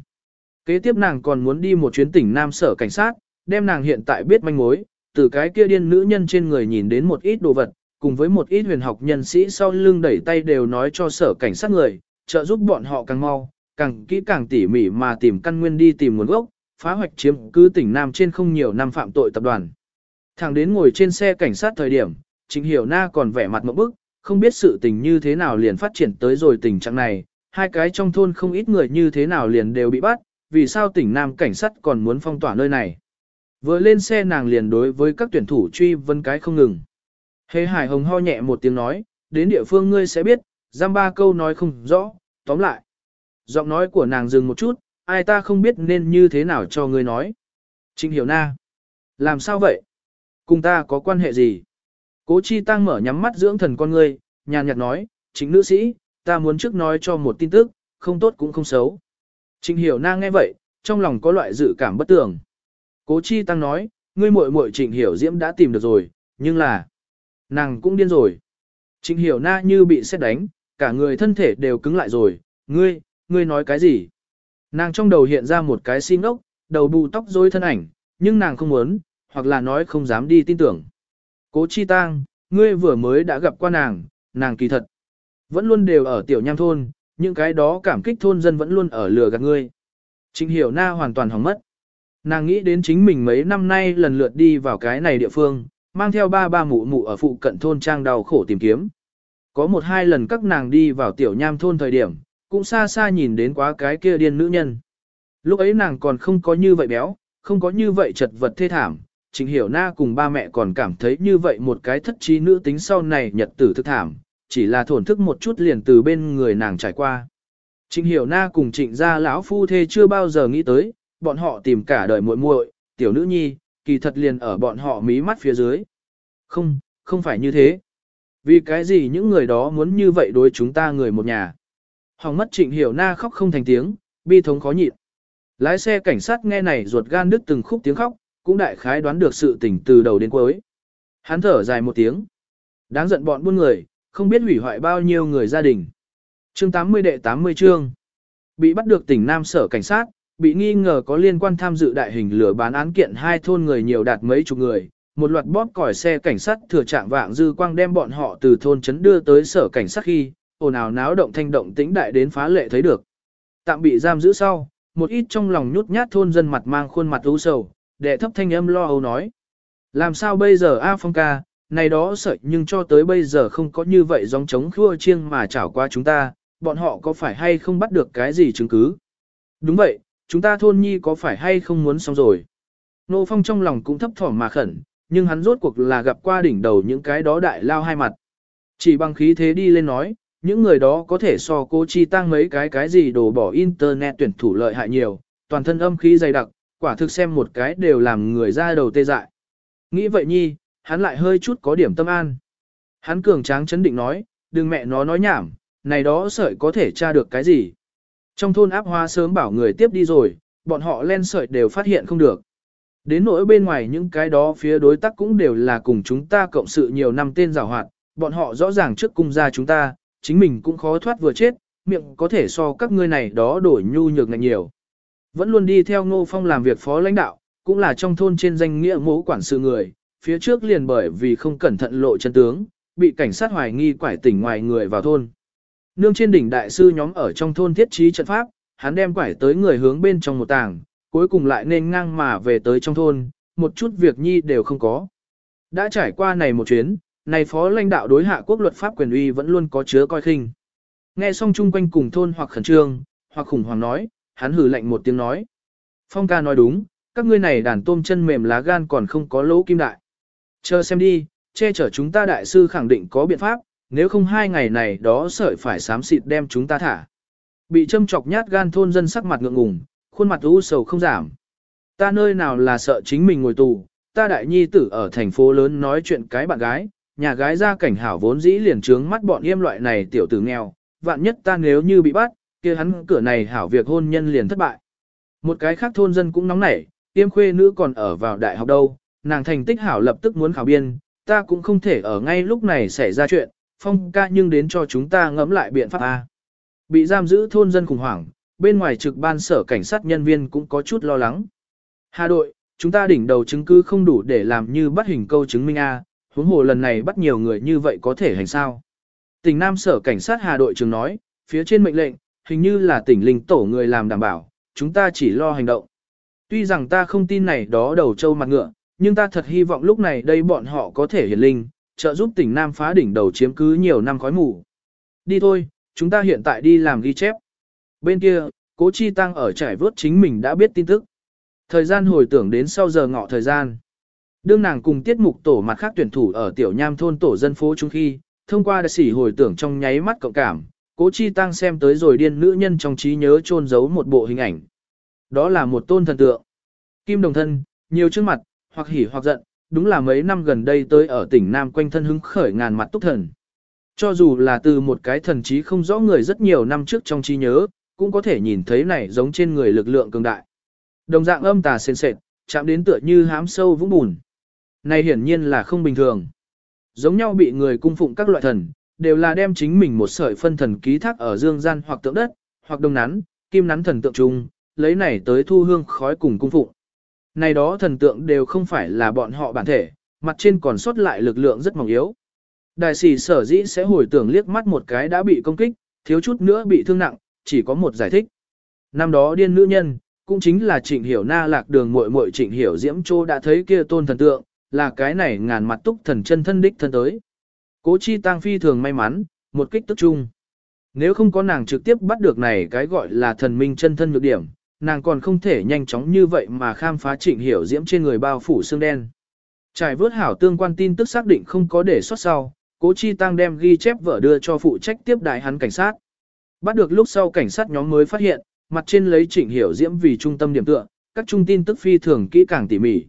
Kế tiếp nàng còn muốn đi một chuyến tỉnh Nam sở cảnh sát, đem nàng hiện tại biết manh mối, từ cái kia điên nữ nhân trên người nhìn đến một ít đồ vật, cùng với một ít huyền học nhân sĩ sau lưng đẩy tay đều nói cho sở cảnh sát người, trợ giúp bọn họ càng mau, càng kỹ càng tỉ mỉ mà tìm căn nguyên đi tìm nguồn gốc, phá hoạch chiếm cứ tỉnh Nam trên không nhiều năm phạm tội tập đoàn. Thằng đến ngồi trên xe cảnh sát thời điểm, Trịnh Hiểu Na còn vẻ mặt một bức, không biết sự tình như thế nào liền phát triển tới rồi tình trạng này, hai cái trong thôn không ít người như thế nào liền đều bị bắt, vì sao tỉnh Nam cảnh sát còn muốn phong tỏa nơi này. Vừa lên xe nàng liền đối với các tuyển thủ truy vấn cái không ngừng. Hề hải hồng ho nhẹ một tiếng nói, đến địa phương ngươi sẽ biết, giam ba câu nói không rõ, tóm lại. Giọng nói của nàng dừng một chút, ai ta không biết nên như thế nào cho ngươi nói. Trịnh hiểu na. Làm sao vậy? Cùng ta có quan hệ gì? Cố chi tăng mở nhắm mắt dưỡng thần con ngươi, nhàn nhạt nói, chính nữ sĩ, ta muốn trước nói cho một tin tức, không tốt cũng không xấu. Trình hiểu na nghe vậy, trong lòng có loại dự cảm bất tường. Cố chi tăng nói, ngươi muội muội Trình hiểu diễm đã tìm được rồi, nhưng là, nàng cũng điên rồi. Trình hiểu na như bị xét đánh, cả người thân thể đều cứng lại rồi, ngươi, ngươi nói cái gì? Nàng trong đầu hiện ra một cái xin ốc, đầu bù tóc rối thân ảnh, nhưng nàng không muốn, hoặc là nói không dám đi tin tưởng. Cố chi tang, ngươi vừa mới đã gặp qua nàng, nàng kỳ thật. Vẫn luôn đều ở tiểu nham thôn, những cái đó cảm kích thôn dân vẫn luôn ở lừa gạt ngươi. Trịnh hiểu na hoàn toàn hỏng mất. Nàng nghĩ đến chính mình mấy năm nay lần lượt đi vào cái này địa phương, mang theo ba ba mụ mụ ở phụ cận thôn trang đau khổ tìm kiếm. Có một hai lần các nàng đi vào tiểu nham thôn thời điểm, cũng xa xa nhìn đến quá cái kia điên nữ nhân. Lúc ấy nàng còn không có như vậy béo, không có như vậy chật vật thê thảm, Trịnh Hiểu Na cùng ba mẹ còn cảm thấy như vậy một cái thất trí nữ tính sau này nhật tử thức thảm, chỉ là thổn thức một chút liền từ bên người nàng trải qua. Trịnh Hiểu Na cùng Trịnh gia lão phu thê chưa bao giờ nghĩ tới, bọn họ tìm cả đời muội muội, tiểu nữ nhi, kỳ thật liền ở bọn họ mí mắt phía dưới. Không, không phải như thế. Vì cái gì những người đó muốn như vậy đối chúng ta người một nhà. Hoàng mất Trịnh Hiểu Na khóc không thành tiếng, bi thống khó nhịn. Lái xe cảnh sát nghe này ruột gan đứt từng khúc tiếng khóc, cũng đại khái đoán được sự tình từ đầu đến cuối. Hắn thở dài một tiếng. Đáng giận bọn buôn người, không biết hủy hoại bao nhiêu người gia đình. Chương 80 đệ 80 chương. Bị bắt được tỉnh Nam sở cảnh sát, bị nghi ngờ có liên quan tham dự đại hình lửa bán án kiện hai thôn người nhiều đạt mấy chục người, một loạt bóp còi xe cảnh sát thừa trạng vạng dư quang đem bọn họ từ thôn trấn đưa tới sở cảnh sát khi, ồn ào náo động thanh động tĩnh đại đến phá lệ thấy được. Tạm bị giam giữ sau, một ít trong lòng nhút nhát thôn dân mặt mang khuôn mặt u sầu, đệ thấp thanh âm lo âu nói. Làm sao bây giờ A Phong ca, này đó sợi nhưng cho tới bây giờ không có như vậy dòng chống khua chiêng mà chảo qua chúng ta, bọn họ có phải hay không bắt được cái gì chứng cứ? Đúng vậy, chúng ta thôn nhi có phải hay không muốn xong rồi? Nô Phong trong lòng cũng thấp thỏm mà khẩn, nhưng hắn rốt cuộc là gặp qua đỉnh đầu những cái đó đại lao hai mặt. Chỉ bằng khí thế đi lên nói, những người đó có thể so cô chi tăng mấy cái cái gì đổ bỏ internet tuyển thủ lợi hại nhiều, toàn thân âm khí dày đặc, quả thực xem một cái đều làm người ra đầu tê dại. Nghĩ vậy nhi, hắn lại hơi chút có điểm tâm an. Hắn cường tráng chấn định nói, đừng mẹ nó nói nhảm, này đó sợi có thể tra được cái gì. Trong thôn áp hoa sớm bảo người tiếp đi rồi, bọn họ len sợi đều phát hiện không được. Đến nỗi bên ngoài những cái đó phía đối tác cũng đều là cùng chúng ta cộng sự nhiều năm tên rào hoạt, bọn họ rõ ràng trước cung ra chúng ta, chính mình cũng khó thoát vừa chết, miệng có thể so các ngươi này đó đổi nhu nhược ngạch nhiều. Vẫn luôn đi theo Ngô Phong làm việc phó lãnh đạo, cũng là trong thôn trên danh nghĩa mẫu quản sự người, phía trước liền bởi vì không cẩn thận lộ chân tướng, bị cảnh sát hoài nghi quải tỉnh ngoài người vào thôn. Nương trên đỉnh đại sư nhóm ở trong thôn thiết trí trận pháp, hắn đem quải tới người hướng bên trong một tàng, cuối cùng lại nên ngang mà về tới trong thôn, một chút việc nhi đều không có. Đã trải qua này một chuyến, này phó lãnh đạo đối hạ quốc luật pháp quyền uy vẫn luôn có chứa coi khinh. Nghe xong chung quanh cùng thôn hoặc khẩn trương, hoặc khủng hoảng nói, hắn hử lạnh một tiếng nói. Phong ca nói đúng, các ngươi này đàn tôm chân mềm lá gan còn không có lỗ kim đại. Chờ xem đi, che chở chúng ta đại sư khẳng định có biện pháp, nếu không hai ngày này đó sợi phải sám xịt đem chúng ta thả. Bị châm chọc nhát gan thôn dân sắc mặt ngượng ngùng, khuôn mặt u sầu không giảm. Ta nơi nào là sợ chính mình ngồi tù, ta đại nhi tử ở thành phố lớn nói chuyện cái bạn gái, nhà gái ra cảnh hảo vốn dĩ liền trướng mắt bọn yêm loại này tiểu tử nghèo, vạn nhất ta nếu như bị bắt, kia hắn cửa này hảo việc hôn nhân liền thất bại. Một cái khác thôn dân cũng nóng nảy, tiêm khuê nữ còn ở vào đại học đâu, nàng thành tích hảo lập tức muốn khảo biên, ta cũng không thể ở ngay lúc này xảy ra chuyện, phong ca nhưng đến cho chúng ta ngẫm lại biện pháp A. Bị giam giữ thôn dân khủng hoảng, bên ngoài trực ban sở cảnh sát nhân viên cũng có chút lo lắng. Hà đội, chúng ta đỉnh đầu chứng cứ không đủ để làm như bắt hình câu chứng minh A, huống hồ lần này bắt nhiều người như vậy có thể hành sao. Tỉnh Nam sở cảnh sát Hà đội trường nói, phía trên mệnh lệnh, hình như là tỉnh linh tổ người làm đảm bảo, chúng ta chỉ lo hành động. Tuy rằng ta không tin này đó đầu trâu mặt ngựa, nhưng ta thật hy vọng lúc này đây bọn họ có thể hiển linh, trợ giúp tỉnh Nam phá đỉnh đầu chiếm cứ nhiều năm khói mù. Đi thôi, chúng ta hiện tại đi làm ghi chép. Bên kia, cố chi tăng ở trải vớt chính mình đã biết tin tức. Thời gian hồi tưởng đến sau giờ ngọ thời gian. Đương nàng cùng tiết mục tổ mặt khác tuyển thủ ở tiểu nham thôn tổ dân phố chung khi, thông qua đại sĩ hồi tưởng trong nháy mắt cộng cảm, cố chi tăng xem tới rồi điên nữ nhân trong trí nhớ chôn giấu một bộ hình ảnh. Đó là một tôn thần tượng. Kim đồng thân, nhiều trước mặt, hoặc hỉ hoặc giận, đúng là mấy năm gần đây tới ở tỉnh Nam quanh thân hứng khởi ngàn mặt túc thần. Cho dù là từ một cái thần trí không rõ người rất nhiều năm trước trong trí nhớ, cũng có thể nhìn thấy này giống trên người lực lượng cường đại. Đồng dạng âm tà sền sệt, chạm đến tựa như hám sâu vũng bùn. Này hiển nhiên là không bình thường. Giống nhau bị người cung phụng các loại thần, đều là đem chính mình một sợi phân thần ký thác ở dương gian hoặc tượng đất, hoặc đông nắn, kim nắn thần tượng trung, lấy này tới thu hương khói cùng cung phụng. Này đó thần tượng đều không phải là bọn họ bản thể, mặt trên còn sót lại lực lượng rất mỏng yếu. Đại sĩ sở dĩ sẽ hồi tưởng liếc mắt một cái đã bị công kích, thiếu chút nữa bị thương nặng, chỉ có một giải thích. Năm đó điên nữ nhân, cũng chính là trịnh hiểu na lạc đường muội muội trịnh hiểu diễm châu đã thấy kia tôn thần tượng, là cái này ngàn mặt túc thần chân thân đích thân tới. Cố chi tăng phi thường may mắn, một kích tức chung. Nếu không có nàng trực tiếp bắt được này cái gọi là thần minh chân thân nhược điểm, nàng còn không thể nhanh chóng như vậy mà khám phá trịnh hiểu diễm trên người bao phủ xương đen. Trải vớt hảo tương quan tin tức xác định không có để sót sau, cố chi tăng đem ghi chép vợ đưa cho phụ trách tiếp đại hắn cảnh sát. Bắt được lúc sau cảnh sát nhóm mới phát hiện, mặt trên lấy trịnh hiểu diễm vì trung tâm điểm tựa, các trung tin tức phi thường kỹ càng tỉ mỉ.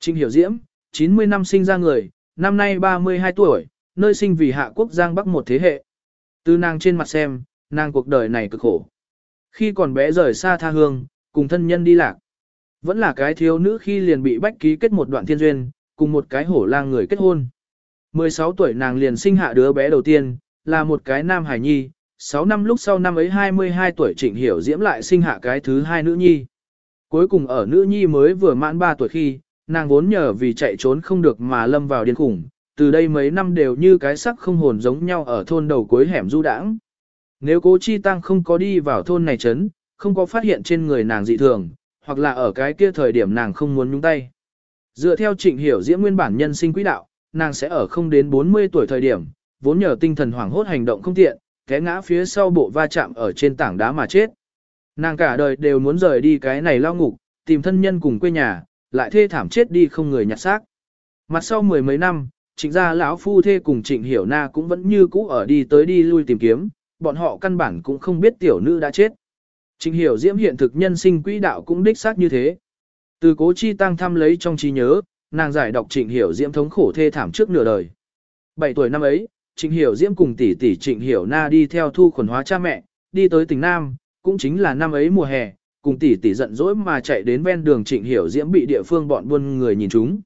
Trịnh hiểu diễm, 90 năm sinh ra người, năm nay 32 tuổi, nơi sinh vì hạ quốc Giang Bắc một thế hệ. Từ nàng trên mặt xem, nàng cuộc đời này cực khổ. Khi còn bé rời xa tha hương, cùng thân nhân đi lạc. Vẫn là cái thiếu nữ khi liền bị bách ký kết một đoạn thiên duyên, cùng một cái hổ lang người kết hôn. 16 tuổi nàng liền sinh hạ đứa bé đầu tiên, là một cái nam hải nhi, 6 năm lúc sau năm ấy 22 tuổi trịnh hiểu diễm lại sinh hạ cái thứ hai nữ nhi. Cuối cùng ở nữ nhi mới vừa mãn 3 tuổi khi, nàng vốn nhờ vì chạy trốn không được mà lâm vào điên khủng, từ đây mấy năm đều như cái sắc không hồn giống nhau ở thôn đầu cuối hẻm du đãng. Nếu cố chi tăng không có đi vào thôn này chấn, không có phát hiện trên người nàng dị thường, hoặc là ở cái kia thời điểm nàng không muốn nhúng tay. Dựa theo trịnh hiểu diễm nguyên bản nhân sinh quỹ đạo, nàng sẽ ở không đến 40 tuổi thời điểm, vốn nhờ tinh thần hoảng hốt hành động không tiện, té ngã phía sau bộ va chạm ở trên tảng đá mà chết. Nàng cả đời đều muốn rời đi cái này lao ngục, tìm thân nhân cùng quê nhà, lại thê thảm chết đi không người nhặt xác. Mặt sau mười mấy năm, trịnh gia lão phu thê cùng trịnh hiểu na cũng vẫn như cũ ở đi tới đi lui tìm kiếm, bọn họ căn bản cũng không biết tiểu nữ đã chết. Trịnh hiểu diễm hiện thực nhân sinh quỹ đạo cũng đích xác như thế. Từ cố chi tăng thăm lấy trong trí nhớ, nàng giải đọc trịnh hiểu diễm thống khổ thê thảm trước nửa đời. 7 tuổi năm ấy, trịnh hiểu diễm cùng tỷ tỷ trịnh hiểu na đi theo thu khuẩn hóa cha mẹ, đi tới tỉnh Nam, cũng chính là năm ấy mùa hè, cùng tỷ tỷ giận dỗi mà chạy đến ven đường trịnh hiểu diễm bị địa phương bọn buôn người nhìn chúng.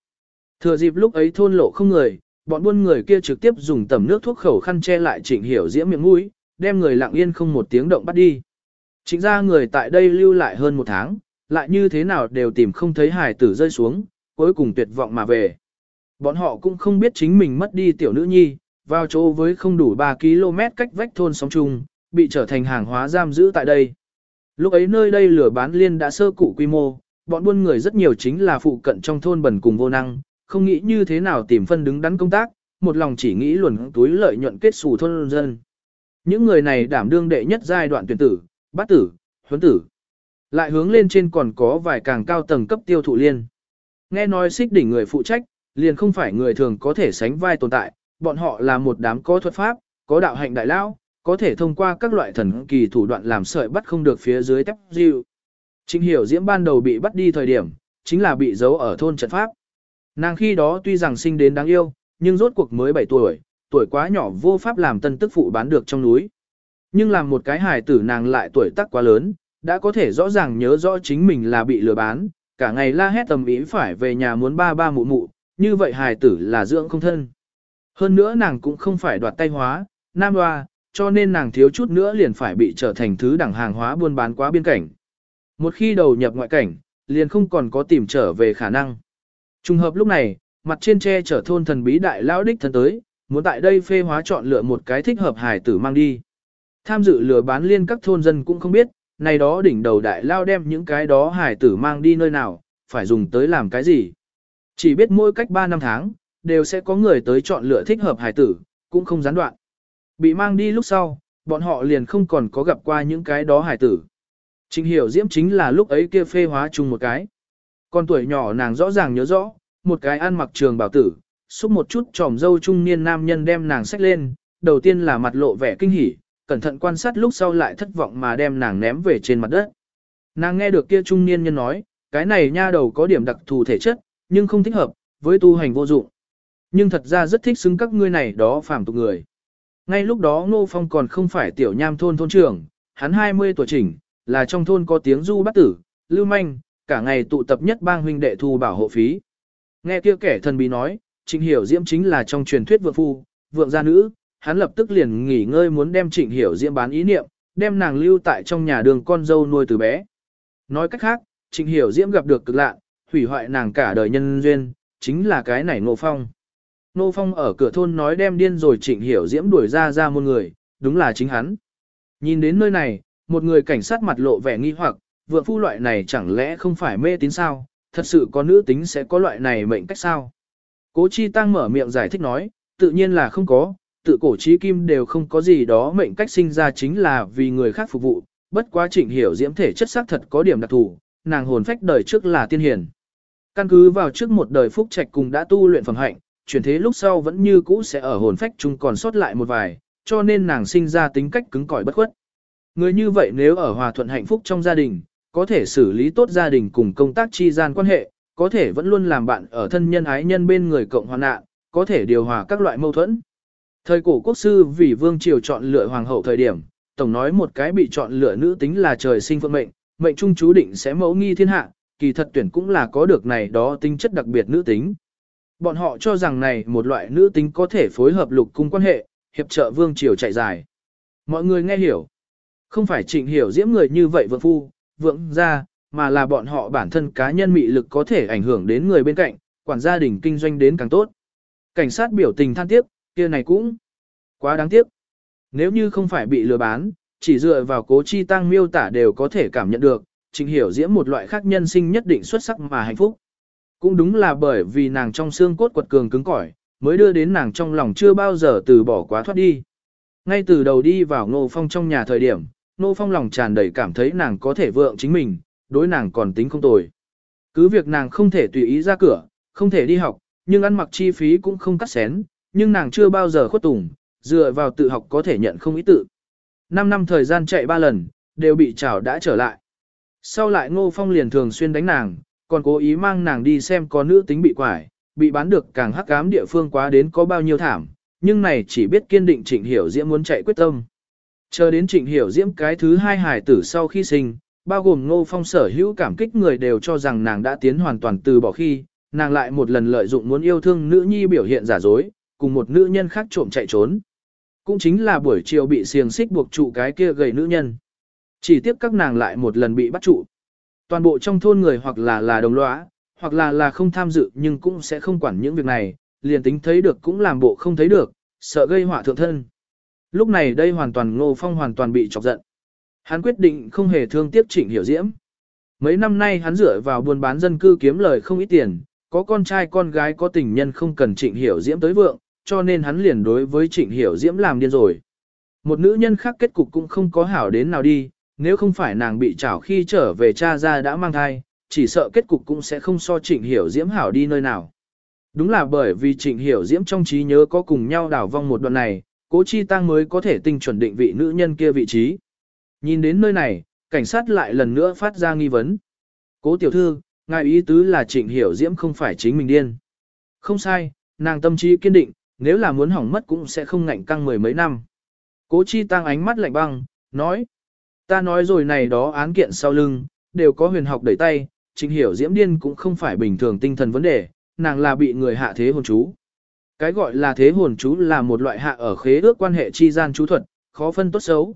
Thừa dịp lúc ấy thôn lộ không người, bọn buôn người kia trực tiếp dùng tầm nước thuốc khẩu khăn che lại trịnh hiểu diễm miệng mũi, đem người lặng yên không một tiếng động bắt đi. Chính ra người tại đây lưu lại hơn một tháng, lại như thế nào đều tìm không thấy hài tử rơi xuống, cuối cùng tuyệt vọng mà về. Bọn họ cũng không biết chính mình mất đi tiểu nữ nhi, vào chỗ với không đủ 3 km cách vách thôn sống chung, bị trở thành hàng hóa giam giữ tại đây. Lúc ấy nơi đây lửa bán liên đã sơ cụ quy mô, bọn buôn người rất nhiều chính là phụ cận trong thôn bẩn cùng vô năng, không nghĩ như thế nào tìm phân đứng đắn công tác, một lòng chỉ nghĩ luồn túi lợi nhuận kết xù thôn dân. Những người này đảm đương đệ nhất giai đoạn tuyển tử, bát tử, huấn tử. Lại hướng lên trên còn có vài càng cao tầng cấp tiêu thụ liên. Nghe nói xích đỉnh người phụ trách, liền không phải người thường có thể sánh vai tồn tại, bọn họ là một đám có thuật pháp, có đạo hạnh đại lao, có thể thông qua các loại thần kỳ thủ đoạn làm sợi bắt không được phía dưới tép dịu. Trịnh hiểu diễm ban đầu bị bắt đi thời điểm, chính là bị giấu ở thôn trận pháp. Nàng khi đó tuy rằng sinh đến đáng yêu, nhưng rốt cuộc mới 7 tuổi, tuổi quá nhỏ vô pháp làm tân tức phụ bán được trong núi. Nhưng làm một cái hài tử nàng lại tuổi tác quá lớn, đã có thể rõ ràng nhớ rõ chính mình là bị lừa bán, cả ngày la hét tầm ý phải về nhà muốn ba ba mụ mụ, như vậy hài tử là dưỡng không thân. Hơn nữa nàng cũng không phải đoạt tay hóa, nam hoa, cho nên nàng thiếu chút nữa liền phải bị trở thành thứ đẳng hàng hóa buôn bán quá biên cảnh. Một khi đầu nhập ngoại cảnh, liền không còn có tìm trở về khả năng. Trùng hợp lúc này, mặt trên tre chở thôn thần bí đại lão đích thân tới, muốn tại đây phê hóa chọn lựa một cái thích hợp hài tử mang đi. Tham dự lừa bán liên các thôn dân cũng không biết, này đó đỉnh đầu đại lao đem những cái đó hài tử mang đi nơi nào, phải dùng tới làm cái gì. Chỉ biết mỗi cách 3 năm tháng, đều sẽ có người tới chọn lựa thích hợp hài tử, cũng không gián đoạn. Bị mang đi lúc sau, bọn họ liền không còn có gặp qua những cái đó hài tử. Trình hiểu diễm chính là lúc ấy kia phê hóa chung một cái. Con tuổi nhỏ nàng rõ ràng nhớ rõ, một cái ăn mặc trường bảo tử, xúc một chút tròm dâu trung niên nam nhân đem nàng xách lên, đầu tiên là mặt lộ vẻ kinh hỉ, cẩn thận quan sát lúc sau lại thất vọng mà đem nàng ném về trên mặt đất. Nàng nghe được kia trung niên nhân nói, cái này nha đầu có điểm đặc thù thể chất, nhưng không thích hợp, với tu hành vô dụng. Nhưng thật ra rất thích xứng các ngươi này đó phàm tục người. Ngay lúc đó Ngô Phong còn không phải tiểu nham thôn thôn trưởng, hắn 20 tuổi chỉnh, là trong thôn có tiếng du bắt tử, lưu manh, cả ngày tụ tập nhất bang huynh đệ thu bảo hộ phí. Nghe kia kẻ thần bí nói, Trịnh Hiểu Diễm chính là trong truyền thuyết vượng phu, vượng gia nữ, hắn lập tức liền nghỉ ngơi muốn đem Trịnh Hiểu Diễm bán ý niệm, đem nàng lưu tại trong nhà đường con dâu nuôi từ bé. Nói cách khác, Trịnh Hiểu Diễm gặp được cực lạ, hủy hoại nàng cả đời nhân duyên, chính là cái này Ngô Phong. Ngô Phong ở cửa thôn nói đem điên rồi Trịnh Hiểu Diễm đuổi ra ra một người, đúng là chính hắn. Nhìn đến nơi này, một người cảnh sát mặt lộ vẻ nghi hoặc, vượng phu loại này chẳng lẽ không phải mê tín sao, thật sự có nữ tính sẽ có loại này mệnh cách sao. Cố Chi Tăng mở miệng giải thích nói, tự nhiên là không có, tự cổ trí kim đều không có gì đó mệnh cách sinh ra chính là vì người khác phục vụ, bất quá trịnh hiểu diễm thể chất xác thật có điểm đặc thù, nàng hồn phách đời trước là tiên hiền. Căn cứ vào trước một đời phúc trạch cùng đã tu luyện phẩm hạnh, chuyển thế lúc sau vẫn như cũ sẽ ở hồn phách chung còn sót lại một vài, cho nên nàng sinh ra tính cách cứng cỏi bất khuất. Người như vậy nếu ở hòa thuận hạnh phúc trong gia đình, có thể xử lý tốt gia đình cùng công tác chi gian quan hệ, có thể vẫn luôn làm bạn ở thân nhân ái nhân bên người cộng hoàn nạn, có thể điều hòa các loại mâu thuẫn. Thời cổ quốc sư vì vương triều chọn lựa hoàng hậu thời điểm, tổng nói một cái bị chọn lựa nữ tính là trời sinh phận mệnh, mệnh trung chú định sẽ mẫu nghi thiên hạ, kỳ thật tuyển cũng là có được này đó tính chất đặc biệt nữ tính. Bọn họ cho rằng này một loại nữ tính có thể phối hợp lục cung quan hệ, hiệp trợ vương triều chạy dài. Mọi người nghe hiểu. Không phải trịnh hiểu diễm người như vậy vượng phu, vượng gia mà là bọn họ bản thân cá nhân mị lực có thể ảnh hưởng đến người bên cạnh, quản gia đình kinh doanh đến càng tốt. Cảnh sát biểu tình than tiếc, kia này cũng quá đáng tiếc. Nếu như không phải bị lừa bán, chỉ dựa vào cố chi tăng miêu tả đều có thể cảm nhận được, trình hiểu diễm một loại khác nhân sinh nhất định xuất sắc mà hạnh phúc. Cũng đúng là bởi vì nàng trong xương cốt quật cường cứng cỏi, mới đưa đến nàng trong lòng chưa bao giờ từ bỏ quá thoát đi. Ngay từ đầu đi vào Ngô Phong trong nhà thời điểm, Nô Phong lòng tràn đầy cảm thấy nàng có thể vượng chính mình, đối nàng còn tính không tồi. Cứ việc nàng không thể tùy ý ra cửa, không thể đi học, nhưng ăn mặc chi phí cũng không cắt xén, nhưng nàng chưa bao giờ khuất tùng, dựa vào tự học có thể nhận không ý tự. 5 năm thời gian chạy 3 lần, đều bị trảo đã trở lại. Sau lại Ngô Phong liền thường xuyên đánh nàng, còn cố ý mang nàng đi xem có nữ tính bị quải, bị bán được càng hắc ám địa phương quá đến có bao nhiêu thảm, nhưng này chỉ biết kiên định Trịnh Hiểu Diễm muốn chạy quyết tâm. Chờ đến Trịnh Hiểu Diễm cái thứ hai hài tử sau khi sinh, bao gồm Ngô Phong sở hữu cảm kích người đều cho rằng nàng đã tiến hoàn toàn từ bỏ khi, nàng lại một lần lợi dụng muốn yêu thương nữ nhi biểu hiện giả dối, cùng một nữ nhân khác trộm chạy trốn. Cũng chính là buổi chiều bị xiềng xích buộc trụ cái kia gầy nữ nhân. Chỉ tiếp các nàng lại một lần bị bắt trụ. Toàn bộ trong thôn người hoặc là là đồng lõa, hoặc là là không tham dự nhưng cũng sẽ không quản những việc này, liền tính thấy được cũng làm bộ không thấy được, sợ gây họa thượng thân. Lúc này đây hoàn toàn ngô phong hoàn toàn bị chọc giận. Hắn quyết định không hề thương tiếc trịnh hiểu diễm. Mấy năm nay hắn dựa vào buôn bán dân cư kiếm lời không ít tiền, có con trai con gái có tình nhân không cần trịnh hiểu diễm tới vượng, cho nên hắn liền đối với trịnh hiểu diễm làm điên rồi. Một nữ nhân khác kết cục cũng không có hảo đến nào đi, nếu không phải nàng bị trảo khi trở về cha ra đã mang thai, chỉ sợ kết cục cũng sẽ không so trịnh hiểu diễm hảo đi nơi nào. Đúng là bởi vì trịnh hiểu diễm trong trí nhớ có cùng nhau đảo vong một đoạn này, cố chi tăng mới có thể tinh chuẩn định vị nữ nhân kia vị trí. Nhìn đến nơi này, cảnh sát lại lần nữa phát ra nghi vấn. Cố tiểu thư, ngài ý tứ là trịnh hiểu diễm không phải chính mình điên. Không sai, nàng tâm trí kiên định, nếu là muốn hỏng mất cũng sẽ không ngạnh căng mười mấy năm. Cố chi tăng ánh mắt lạnh băng, nói. Ta nói rồi này đó án kiện sau lưng, đều có huyền học đẩy tay, trịnh hiểu diễm điên cũng không phải bình thường tinh thần vấn đề, nàng là bị người hạ thế hồn chú. Cái gọi là thế hồn chú là một loại hạ ở khế ước quan hệ chi gian chú thuật, khó phân tốt xấu.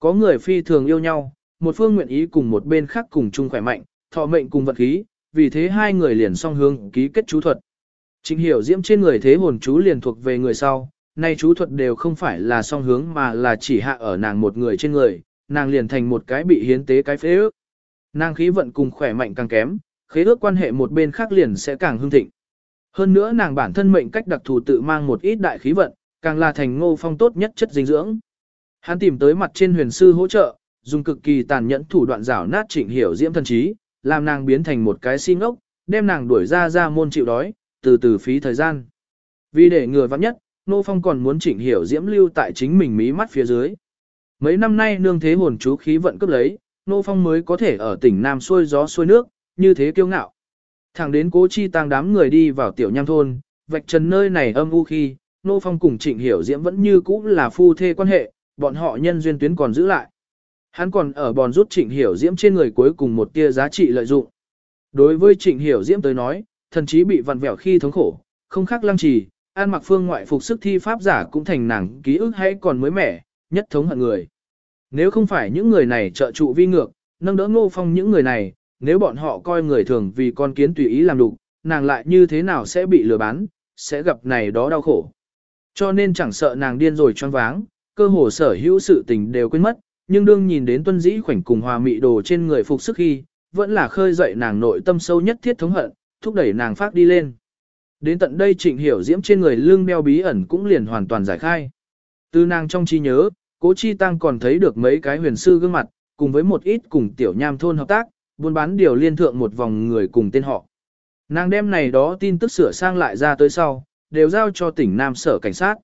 Có người phi thường yêu nhau, một phương nguyện ý cùng một bên khác cùng chung khỏe mạnh, thọ mệnh cùng vật khí, vì thế hai người liền song hướng ký kết chú thuật. Trình hiểu diễm trên người thế hồn chú liền thuộc về người sau, nay chú thuật đều không phải là song hướng mà là chỉ hạ ở nàng một người trên người, nàng liền thành một cái bị hiến tế cái phế ước. Nàng khí vận cùng khỏe mạnh càng kém, khế ước quan hệ một bên khác liền sẽ càng hưng thịnh. Hơn nữa nàng bản thân mệnh cách đặc thù tự mang một ít đại khí vận, càng là thành ngô phong tốt nhất chất dinh dưỡng. Hắn tìm tới mặt trên huyền sư hỗ trợ, dùng cực kỳ tàn nhẫn thủ đoạn rảo nát trịnh hiểu diễm thần trí, làm nàng biến thành một cái si ngốc, đem nàng đuổi ra ra môn chịu đói, từ từ phí thời gian. Vì để ngừa vắng nhất, Nô Phong còn muốn trịnh hiểu diễm lưu tại chính mình mí mắt phía dưới. Mấy năm nay nương thế hồn chú khí vận cấp lấy, Nô Phong mới có thể ở tỉnh Nam xuôi gió xuôi nước, như thế kiêu ngạo. Thẳng đến cố chi tăng đám người đi vào tiểu nham thôn, vạch trần nơi này âm u khi, Nô Phong cùng Trịnh Hiểu Diễm vẫn như cũ là phu thê quan hệ, bọn họ nhân duyên tuyến còn giữ lại. Hắn còn ở bòn rút Trịnh Hiểu Diễm trên người cuối cùng một tia giá trị lợi dụng. Đối với Trịnh Hiểu Diễm tới nói, thần chí bị vặn vẹo khi thống khổ, không khác lăng trì, an mặc phương ngoại phục sức thi pháp giả cũng thành nàng ký ức hay còn mới mẻ, nhất thống hận người. Nếu không phải những người này trợ trụ vi ngược, nâng đỡ ngô phong những người này, nếu bọn họ coi người thường vì con kiến tùy ý làm đục, nàng lại như thế nào sẽ bị lừa bán, sẽ gặp này đó đau khổ. Cho nên chẳng sợ nàng điên rồi choáng váng, cơ hồ sở hữu sự tình đều quên mất, nhưng đương nhìn đến tuân dĩ khoảnh cùng hòa mị đồ trên người phục sức khi, vẫn là khơi dậy nàng nội tâm sâu nhất thiết thống hận, thúc đẩy nàng phát đi lên. Đến tận đây trịnh hiểu diễm trên người lưng đeo bí ẩn cũng liền hoàn toàn giải khai. Từ nàng trong trí nhớ, cố chi tăng còn thấy được mấy cái huyền sư gương mặt, cùng với một ít cùng tiểu nham thôn hợp tác, buôn bán điều liên thượng một vòng người cùng tên họ. Nàng đem này đó tin tức sửa sang lại ra tới sau, đều giao cho tỉnh Nam Sở Cảnh sát.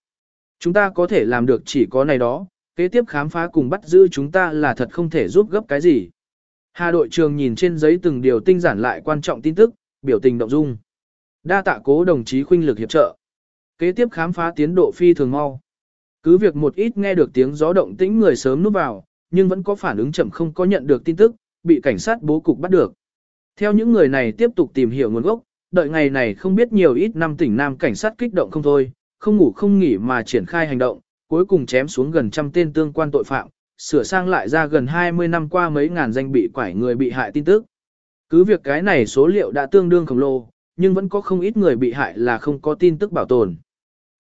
Chúng ta có thể làm được chỉ có này đó, kế tiếp khám phá cùng bắt giữ chúng ta là thật không thể giúp gấp cái gì. Hà đội trường nhìn trên giấy từng điều tinh giản lại quan trọng tin tức, biểu tình động dung. Đa tạ cố đồng chí khuynh lực hiệp trợ. Kế tiếp khám phá tiến độ phi thường mau. Cứ việc một ít nghe được tiếng gió động tĩnh người sớm núp vào, nhưng vẫn có phản ứng chậm không có nhận được tin tức, bị cảnh sát bố cục bắt được. Theo những người này tiếp tục tìm hiểu nguồn gốc, đợi ngày này không biết nhiều ít năm tỉnh Nam cảnh sát kích động không thôi, không ngủ không nghỉ mà triển khai hành động, cuối cùng chém xuống gần trăm tên tương quan tội phạm, sửa sang lại ra gần 20 năm qua mấy ngàn danh bị quải người bị hại tin tức. Cứ việc cái này số liệu đã tương đương khổng lồ, nhưng vẫn có không ít người bị hại là không có tin tức bảo tồn.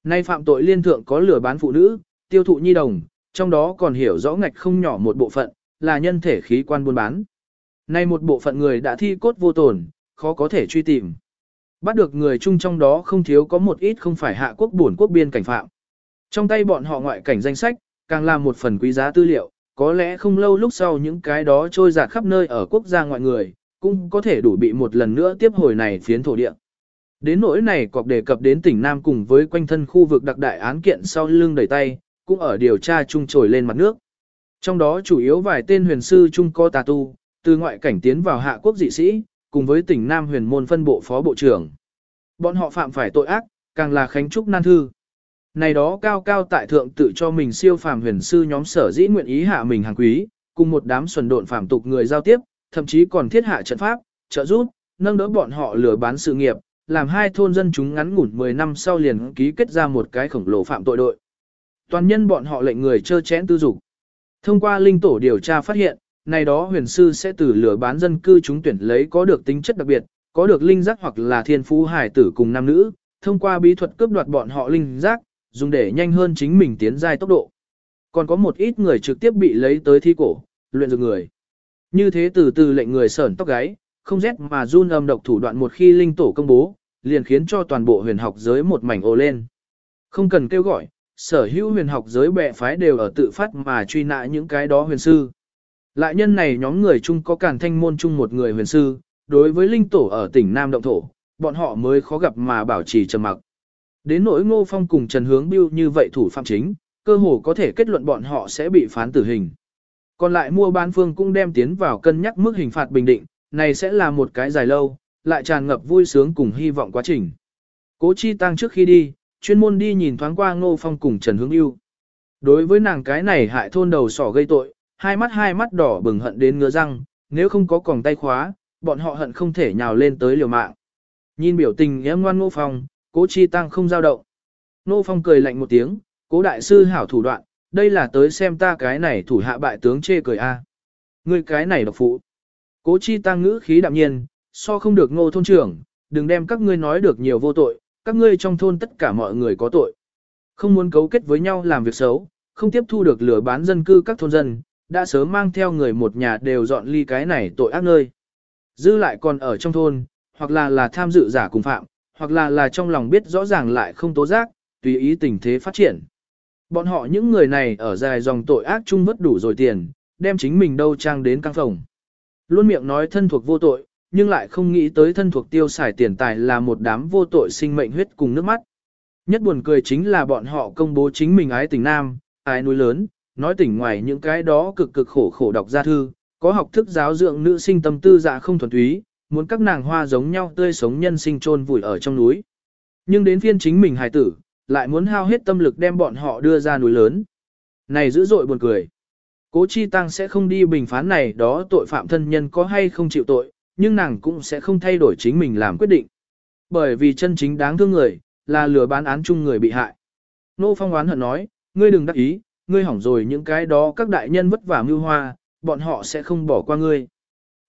Nay phạm tội liên thượng có lừa bán phụ nữ, tiêu thụ nhi đồng, trong đó còn hiểu rõ ngạch không nhỏ một bộ phận, là nhân thể khí quan buôn bán. Nay một bộ phận người đã thi cốt vô tổn, khó có thể truy tìm. Bắt được người chung trong đó không thiếu có một ít không phải hạ quốc bổn quốc biên cảnh phạm. Trong tay bọn họ ngoại cảnh danh sách, càng là một phần quý giá tư liệu, có lẽ không lâu lúc sau những cái đó trôi dạt khắp nơi ở quốc gia ngoại người, cũng có thể đủ bị một lần nữa tiếp hồi này phiến thổ địa. Đến nỗi này cọc đề cập đến tỉnh Nam cùng với quanh thân khu vực đặc đại án kiện sau lưng đẩy tay, cũng ở điều tra chung trồi lên mặt nước. Trong đó chủ yếu vài tên huyền sư chung có tà tu, từ ngoại cảnh tiến vào hạ quốc dị sĩ, cùng với tỉnh Nam huyền môn phân bộ phó bộ trưởng. Bọn họ phạm phải tội ác, càng là khánh trúc nan thư. Này đó cao cao tại thượng tự cho mình siêu phàm huyền sư nhóm sở dĩ nguyện ý hạ mình hàng quý, cùng một đám xuẩn độn phạm tục người giao tiếp, thậm chí còn thiết hạ trận pháp, trợ giúp, nâng đỡ bọn họ lừa bán sự nghiệp, làm hai thôn dân chúng ngắn ngủn 10 năm sau liền ký kết ra một cái khổng lồ phạm tội đội. Toàn nhân bọn họ lệnh người chơ chén tư dục. Thông qua linh tổ điều tra phát hiện, này đó huyền sư sẽ từ lửa bán dân cư chúng tuyển lấy có được tính chất đặc biệt, có được linh giác hoặc là thiên phú hải tử cùng nam nữ, thông qua bí thuật cướp đoạt bọn họ linh giác, dùng để nhanh hơn chính mình tiến giai tốc độ. Còn có một ít người trực tiếp bị lấy tới thi cổ, luyện dược người. Như thế từ từ lệnh người sởn tóc gáy, không rét mà run âm độc thủ đoạn một khi linh tổ công bố, liền khiến cho toàn bộ huyền học giới một mảnh ồ lên. Không cần kêu gọi, sở hữu huyền học giới bệ phái đều ở tự phát mà truy nã những cái đó huyền sư. Lại nhân này nhóm người chung có cản thanh môn chung một người huyền sư, đối với linh tổ ở tỉnh Nam Động Thổ, bọn họ mới khó gặp mà bảo trì trầm mặc. Đến nỗi ngô phong cùng Trần Hướng Biêu như vậy thủ phạm chính, cơ hồ có thể kết luận bọn họ sẽ bị phán tử hình. Còn lại mua bán phương cũng đem tiến vào cân nhắc mức hình phạt bình định, này sẽ là một cái dài lâu, lại tràn ngập vui sướng cùng hy vọng quá trình. Cố Chi Tăng trước khi đi, chuyên môn đi nhìn thoáng qua Ngô Phong cùng Trần Hướng Biêu Đối với nàng cái này hại thôn đầu sỏ gây tội, hai mắt hai mắt đỏ bừng hận đến ngứa răng, nếu không có còng tay khóa, bọn họ hận không thể nhào lên tới liều mạng. Nhìn biểu tình em ngoan Ngô Phong, Cố Chi Tăng không giao động. Ngô Phong cười lạnh một tiếng, Cố đại sư hảo thủ đoạn, đây là tới xem ta cái này thủ hạ bại tướng chê cười a. À. Ngươi cái này độc phụ. Cố Chi Tăng ngữ khí đạm nhiên, so không được Ngô thôn trưởng, đừng đem các ngươi nói được nhiều vô tội, các ngươi trong thôn tất cả mọi người có tội. Không muốn cấu kết với nhau làm việc xấu, không tiếp thu được lừa bán dân cư các thôn dân, đã sớm mang theo người một nhà đều dọn ly cái này tội ác nơi. Dư lại còn ở trong thôn, hoặc là là tham dự giả cùng phạm, hoặc là là trong lòng biết rõ ràng lại không tố giác, tùy ý tình thế phát triển. Bọn họ những người này ở dài dòng tội ác chung vất đủ rồi tiền, đem chính mình đâu trang đến căng phòng. Luôn miệng nói thân thuộc vô tội, nhưng lại không nghĩ tới thân thuộc tiêu xài tiền tài là một đám vô tội sinh mệnh huyết cùng nước mắt. Nhất buồn cười chính là bọn họ công bố chính mình ái tình nam, ái núi lớn, nói tỉnh ngoài những cái đó cực cực khổ khổ đọc ra thư, có học thức giáo dưỡng nữ sinh tâm tư dạ không thuần túy, muốn các nàng hoa giống nhau tươi sống nhân sinh chôn vùi ở trong núi. Nhưng đến phiên chính mình hài tử, lại muốn hao hết tâm lực đem bọn họ đưa ra núi lớn. Này dữ dội buồn cười. Cố Chi Tăng sẽ không đi bình phán này đó tội phạm thân nhân có hay không chịu tội, nhưng nàng cũng sẽ không thay đổi chính mình làm quyết định. Bởi vì chân chính đáng thương người, là lừa bán án chung người bị hại. Nô Phong oán hận nói, ngươi đừng đắc ý, ngươi hỏng rồi những cái đó các đại nhân vất vả mưu hoa, bọn họ sẽ không bỏ qua ngươi.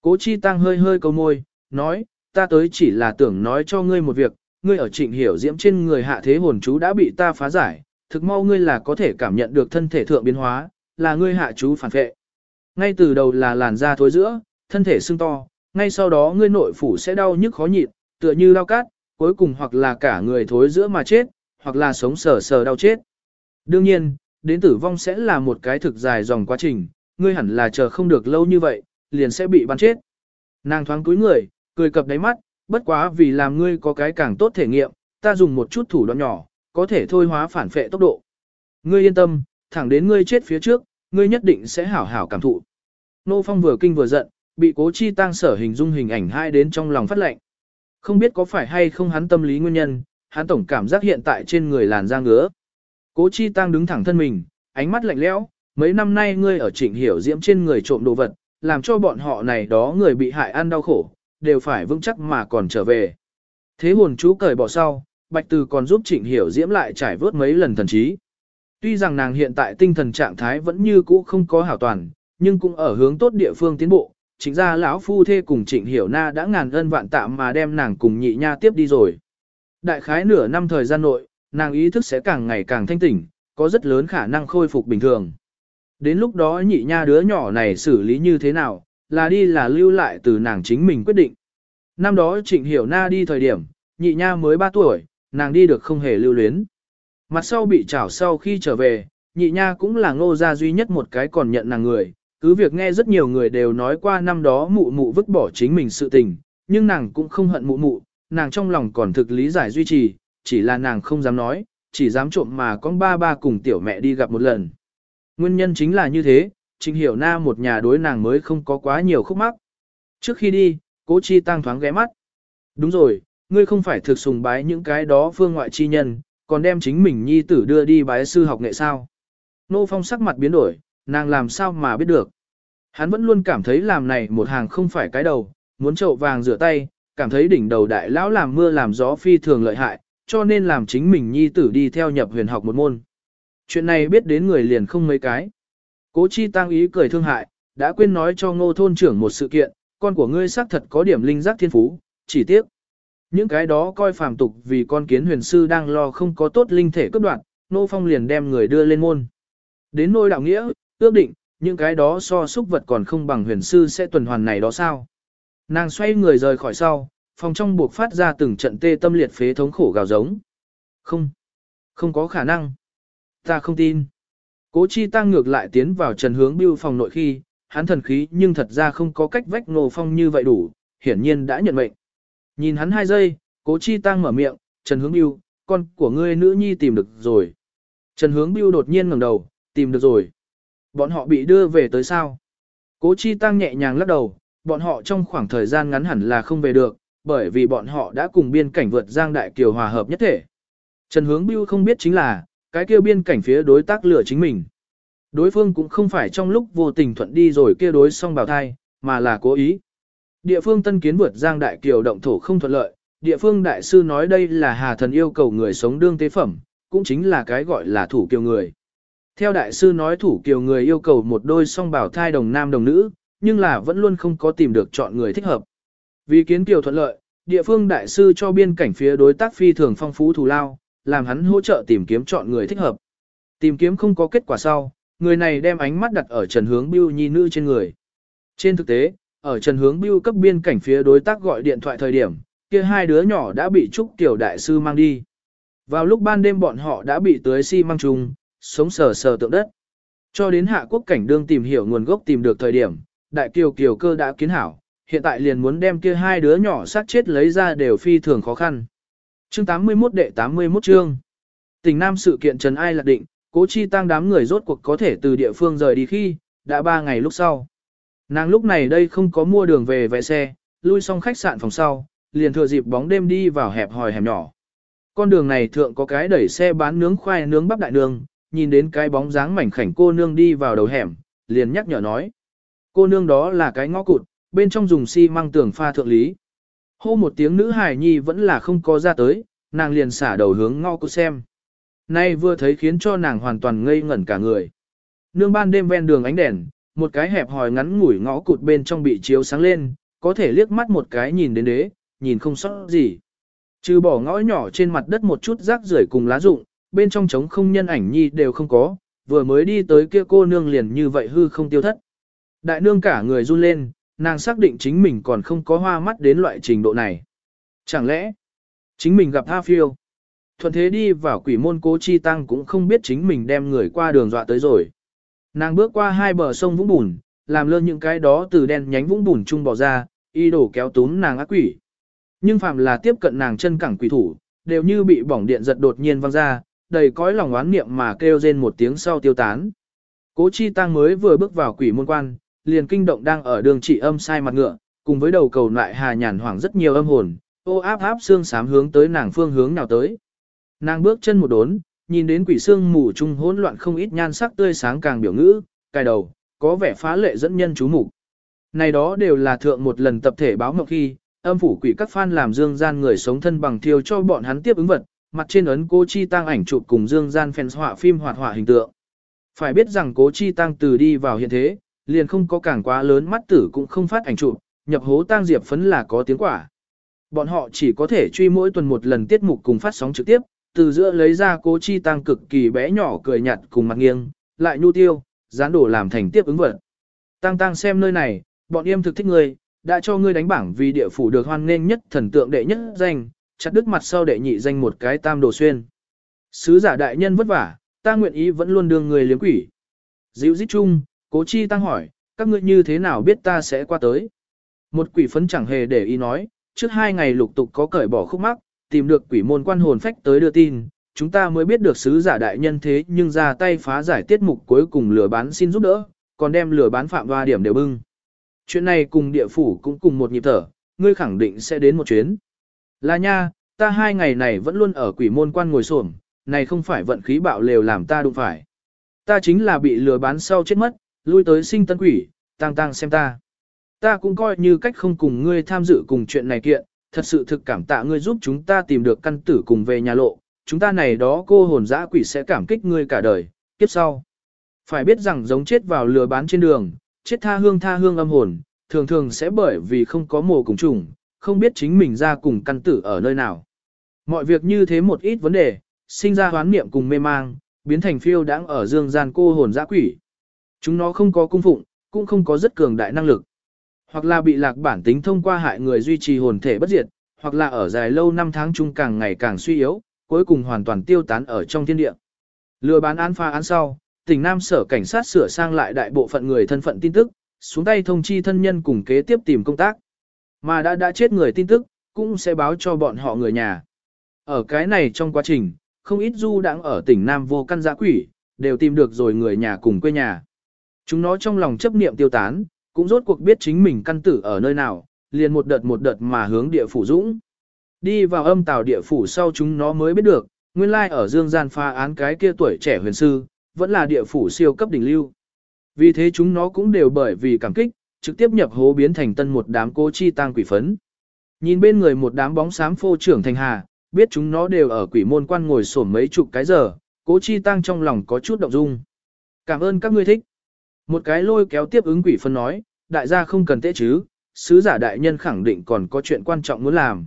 Cố Chi Tăng hơi hơi câu môi, nói, ta tới chỉ là tưởng nói cho ngươi một việc, ngươi ở trịnh hiểu diễm trên người hạ thế hồn chú đã bị ta phá giải, thực mau ngươi là có thể cảm nhận được thân thể thượng biến hóa, là ngươi hạ chú phản vệ. Ngay từ đầu là làn da thối giữa, thân thể sưng to, ngay sau đó ngươi nội phủ sẽ đau nhức khó nhịn, tựa như lao cát, cuối cùng hoặc là cả người thối giữa mà chết, hoặc là sống sờ sờ đau chết. Đương nhiên, đến tử vong sẽ là một cái thực dài dòng quá trình, ngươi hẳn là chờ không được lâu như vậy, liền sẽ bị bắn chết. Nàng thoáng cúi người, cười cập đáy mắt, bất quá vì làm ngươi có cái càng tốt thể nghiệm, ta dùng một chút thủ đoạn nhỏ, có thể thôi hóa phản phệ tốc độ. Ngươi yên tâm, thẳng đến ngươi chết phía trước, ngươi nhất định sẽ hảo hảo cảm thụ. Nô Phong vừa kinh vừa giận, bị cố chi tăng sở hình dung hình ảnh hai đến trong lòng phát lệnh. Không biết có phải hay không hắn tâm lý nguyên nhân, hắn tổng cảm giác hiện tại trên người làn da ngứa. Cố chi tăng đứng thẳng thân mình, ánh mắt lạnh lẽo, mấy năm nay ngươi ở trịnh hiểu diễm trên người trộm đồ vật, làm cho bọn họ này đó người bị hại ăn đau khổ, đều phải vững chắc mà còn trở về. Thế hồn chú cởi bỏ sau, Bạch Từ còn giúp Trịnh Hiểu Diễm lại trải vớt mấy lần thần trí. Tuy rằng nàng hiện tại tinh thần trạng thái vẫn như cũ không có hảo toàn, nhưng cũng ở hướng tốt địa phương tiến bộ, chính ra lão phu thê cùng trịnh hiểu na đã ngàn ân vạn tạm mà đem nàng cùng nhị nha tiếp đi rồi. Đại khái nửa năm thời gian nội, nàng ý thức sẽ càng ngày càng thanh tỉnh, có rất lớn khả năng khôi phục bình thường. Đến lúc đó nhị nha đứa nhỏ này xử lý như thế nào, là đi là lưu lại từ nàng chính mình quyết định. Năm đó trịnh hiểu na đi thời điểm, nhị nha mới 3 tuổi, nàng đi được không hề lưu luyến. Mặt sau bị trảo sau khi trở về, nhị nha cũng là ngô gia duy nhất một cái còn nhận nàng người, cứ việc nghe rất nhiều người đều nói qua năm đó mụ mụ vứt bỏ chính mình sự tình, nhưng nàng cũng không hận mụ mụ, nàng trong lòng còn thực lý giải duy trì, chỉ là nàng không dám nói, chỉ dám trộm mà con ba ba cùng tiểu mẹ đi gặp một lần. Nguyên nhân chính là như thế, trình Hiểu Na một nhà đối nàng mới không có quá nhiều khúc mắc. Trước khi đi, Cố Chi Tăng thoáng ghé mắt. Đúng rồi, ngươi không phải thực sùng bái những cái đó phương ngoại chi nhân, còn đem chính mình nhi tử đưa đi bái sư học nghệ sao. Nô Phong sắc mặt biến đổi, nàng làm sao mà biết được. Hắn vẫn luôn cảm thấy làm này một hàng không phải cái đầu, muốn trậu vàng rửa tay, cảm thấy đỉnh đầu đại lão làm mưa làm gió phi thường lợi hại, cho nên làm chính mình nhi tử đi theo nhập huyền học một môn. Chuyện này biết đến người liền không mấy cái. Cố chi tăng ý cười thương hại, đã quên nói cho ngô thôn trưởng một sự kiện, con của ngươi xác thật có điểm linh giác thiên phú, chỉ tiếc. Những cái đó coi phàm tục vì con kiến huyền sư đang lo không có tốt linh thể cấp đoạn, nô phong liền đem người đưa lên môn. Đến nôi đạo nghĩa, ước định, những cái đó so xúc vật còn không bằng huyền sư sẽ tuần hoàn này đó sao. Nàng xoay người rời khỏi sau, phòng trong buộc phát ra từng trận tê tâm liệt phế thống khổ gào giống. Không, không có khả năng. Ta không tin. Cố chi tăng ngược lại tiến vào trần hướng Biêu phòng nội khi, hắn thần khí nhưng thật ra không có cách vách nô phong như vậy đủ, hiển nhiên đã nhận mệnh. Nhìn hắn hai giây, cố chi tăng mở miệng, trần hướng Biêu, con của ngươi nữ nhi tìm được rồi. Trần hướng Biêu đột nhiên ngẩng đầu, tìm được rồi. Bọn họ bị đưa về tới sao? Cố chi tăng nhẹ nhàng lắc đầu, bọn họ trong khoảng thời gian ngắn hẳn là không về được, bởi vì bọn họ đã cùng biên cảnh vượt giang đại kiều hòa hợp nhất thể. Trần hướng bưu không biết chính là, cái kia biên cảnh phía đối tác lửa chính mình. Đối phương cũng không phải trong lúc vô tình thuận đi rồi kia đối xong bào thai, mà là cố ý. Địa phương tân kiến vượt giang đại kiều động thổ không thuận lợi, địa phương đại sư nói đây là hà thần yêu cầu người sống đương tế phẩm, cũng chính là cái gọi là thủ kiều người. Theo đại sư nói thủ kiều người yêu cầu một đôi song bào thai đồng nam đồng nữ, nhưng là vẫn luôn không có tìm được chọn người thích hợp. Vì kiến kiều thuận lợi, địa phương đại sư cho biên cảnh phía đối tác phi thường phong phú thù lao, làm hắn hỗ trợ tìm kiếm chọn người thích hợp. Tìm kiếm không có kết quả sau, người này đem ánh mắt đặt ở Trần Hướng Bưu nhi nữ trên người. Trên thực tế, ở Trần Hướng Bưu cấp biên cảnh phía đối tác gọi điện thoại thời điểm, kia hai đứa nhỏ đã bị Trúc Tiểu Đại Sư mang đi. Vào lúc ban đêm bọn họ đã bị tưới xi si măng trùng, sống sờ sờ tượng đất. Cho đến hạ quốc cảnh đương tìm hiểu nguồn gốc tìm được thời điểm, Đại Kiều Kiều cơ đã kiến hảo, hiện tại liền muốn đem kia hai đứa nhỏ sát chết lấy ra đều phi thường khó khăn. Chương 81 đệ 81 chương. Tỉnh Nam sự kiện Trần Ai lạc định, cố chi tăng đám người rốt cuộc có thể từ địa phương rời đi khi, đã ba ngày lúc sau. Nàng lúc này đây không có mua đường về vé xe, lui xong khách sạn phòng sau, liền thừa dịp bóng đêm đi vào hẹp hòi hẻm nhỏ. Con đường này thượng có cái đẩy xe bán nướng khoai nướng bắp đại nương, nhìn đến cái bóng dáng mảnh khảnh cô nương đi vào đầu hẻm, liền nhắc nhở nói. Cô nương đó là cái ngõ cụt, bên trong dùng xi măng tường pha thượng lý. Hô một tiếng nữ hài nhi vẫn là không có ra tới, nàng liền xả đầu hướng ngõ cô xem. Nay vừa thấy khiến cho nàng hoàn toàn ngây ngẩn cả người. Nương ban đêm ven đường ánh đèn, một cái hẹp hòi ngắn ngủi ngõ cụt bên trong bị chiếu sáng lên, có thể liếc mắt một cái nhìn đến đế, nhìn không sót gì. Trừ bỏ ngõ nhỏ trên mặt đất một chút rác rưởi cùng lá rụng, bên trong trống không nhân ảnh nhi đều không có, vừa mới đi tới kia cô nương liền như vậy hư không tiêu thất. Đại nương cả người run lên, nàng xác định chính mình còn không có hoa mắt đến loại trình độ này. Chẳng lẽ, chính mình gặp tha phiêu. Thuận thế đi vào quỷ môn cố chi tăng cũng không biết chính mình đem người qua đường dọa tới rồi. Nàng bước qua hai bờ sông vũng bùn, làm lơ những cái đó từ đen nhánh vũng bùn chung bỏ ra, y đổ kéo túm nàng ác quỷ. Nhưng phạm là tiếp cận nàng chân cẳng quỷ thủ, đều như bị bỏng điện giật đột nhiên văng ra, đầy cõi lòng oán niệm mà kêu rên một tiếng sau tiêu tán. Cố chi tăng mới vừa bước vào quỷ môn quan, liền kinh động đang ở đường chỉ âm sai mặt ngựa, cùng với đầu cầu lại hà nhàn hoảng rất nhiều âm hồn, ô áp áp xương sám hướng tới nàng phương hướng nào tới. Nàng bước chân một đốn, nhìn đến quỷ xương mù trung hỗn loạn không ít nhan sắc tươi sáng càng biểu ngữ, cài đầu, có vẻ phá lệ dẫn nhân chú mục. Này đó đều là thượng một lần tập thể báo mộng khi, âm phủ quỷ các fan làm dương gian người sống thân bằng thiêu cho bọn hắn tiếp ứng vật, mặt trên ấn cố chi tăng ảnh chụp cùng dương gian fans họa phim hoạt họa hình tượng. Phải biết rằng cố chi tăng từ đi vào hiện thế, liền không có càng quá lớn mắt tử cũng không phát ảnh chụp, nhập hố tang diệp phấn là có tiếng quả. Bọn họ chỉ có thể truy mỗi tuần một lần tiết mục cùng phát sóng trực tiếp, từ giữa lấy ra cố chi tăng cực kỳ bé nhỏ cười nhạt cùng mặt nghiêng, lại nhu tiêu, dán đổ làm thành tiếp ứng vật. Tăng tăng xem nơi này, bọn em thực thích ngươi, đã cho ngươi đánh bảng vì địa phủ được hoan nghênh nhất thần tượng đệ nhất danh, chặt đứt mặt sau đệ nhị danh một cái tam đồ xuyên. Sứ giả đại nhân vất vả, ta nguyện ý vẫn luôn đương người liếm quỷ. Dịu dít chung, cố chi tăng hỏi, các ngươi như thế nào biết ta sẽ qua tới. Một quỷ phấn chẳng hề để ý nói, trước hai ngày lục tục có cởi bỏ khúc mắc, tìm được quỷ môn quan hồn phách tới đưa tin, chúng ta mới biết được sứ giả đại nhân thế nhưng ra tay phá giải tiết mục cuối cùng lừa bán xin giúp đỡ, còn đem lừa bán phạm hoa điểm đều bưng. Chuyện này cùng địa phủ cũng cùng một nhịp thở, ngươi khẳng định sẽ đến một chuyến. Là nha, ta hai ngày này vẫn luôn ở quỷ môn quan ngồi xổm, này không phải vận khí bạo lều làm ta đụng phải. Ta chính là bị lừa bán sau chết mất, lui tới sinh tân quỷ, tăng tăng xem ta. Ta cũng coi như cách không cùng ngươi tham dự cùng chuyện này kiện, thật sự thực cảm tạ ngươi giúp chúng ta tìm được căn tử cùng về nhà lộ, chúng ta này đó cô hồn dã quỷ sẽ cảm kích ngươi cả đời, kiếp sau. Phải biết rằng giống chết vào lừa bán trên đường, chết tha hương tha hương âm hồn, thường thường sẽ bởi vì không có mồ cùng trùng, không biết chính mình ra cùng căn tử ở nơi nào. Mọi việc như thế một ít vấn đề, sinh ra hoán niệm cùng mê mang, biến thành phiêu đáng ở dương gian cô hồn dã quỷ. Chúng nó không có cung phụng, cũng không có rất cường đại năng lực. Hoặc là bị lạc bản tính thông qua hại người duy trì hồn thể bất diệt, hoặc là ở dài lâu năm tháng chung càng ngày càng suy yếu, cuối cùng hoàn toàn tiêu tán ở trong thiên địa. Lừa bán án pha án sau, tỉnh Nam sở cảnh sát sửa sang lại đại bộ phận người thân phận tin tức, xuống tay thông chi thân nhân cùng kế tiếp tìm công tác. Mà đã đã chết người tin tức, cũng sẽ báo cho bọn họ người nhà. Ở cái này trong quá trình, không ít du đang ở tỉnh Nam vô căn giã quỷ, đều tìm được rồi người nhà cùng quê nhà. Chúng nó trong lòng chấp niệm tiêu tán, cũng rốt cuộc biết chính mình căn tử ở nơi nào, liền một đợt một đợt mà hướng địa phủ dũng. Đi vào âm tào địa phủ sau chúng nó mới biết được, nguyên lai ở dương gian pha án cái kia tuổi trẻ huyền sư, vẫn là địa phủ siêu cấp đỉnh lưu. Vì thế chúng nó cũng đều bởi vì cảm kích, trực tiếp nhập hố biến thành tân một đám cô chi tang quỷ phấn. Nhìn bên người một đám bóng xám phô trưởng thành hà, biết chúng nó đều ở quỷ môn quan ngồi sổm mấy chục cái giờ, cố chi tăng trong lòng có chút động dung. Cảm ơn các ngươi thích. Một cái lôi kéo tiếp ứng quỷ phân nói, đại gia không cần tế chứ, sứ giả đại nhân khẳng định còn có chuyện quan trọng muốn làm.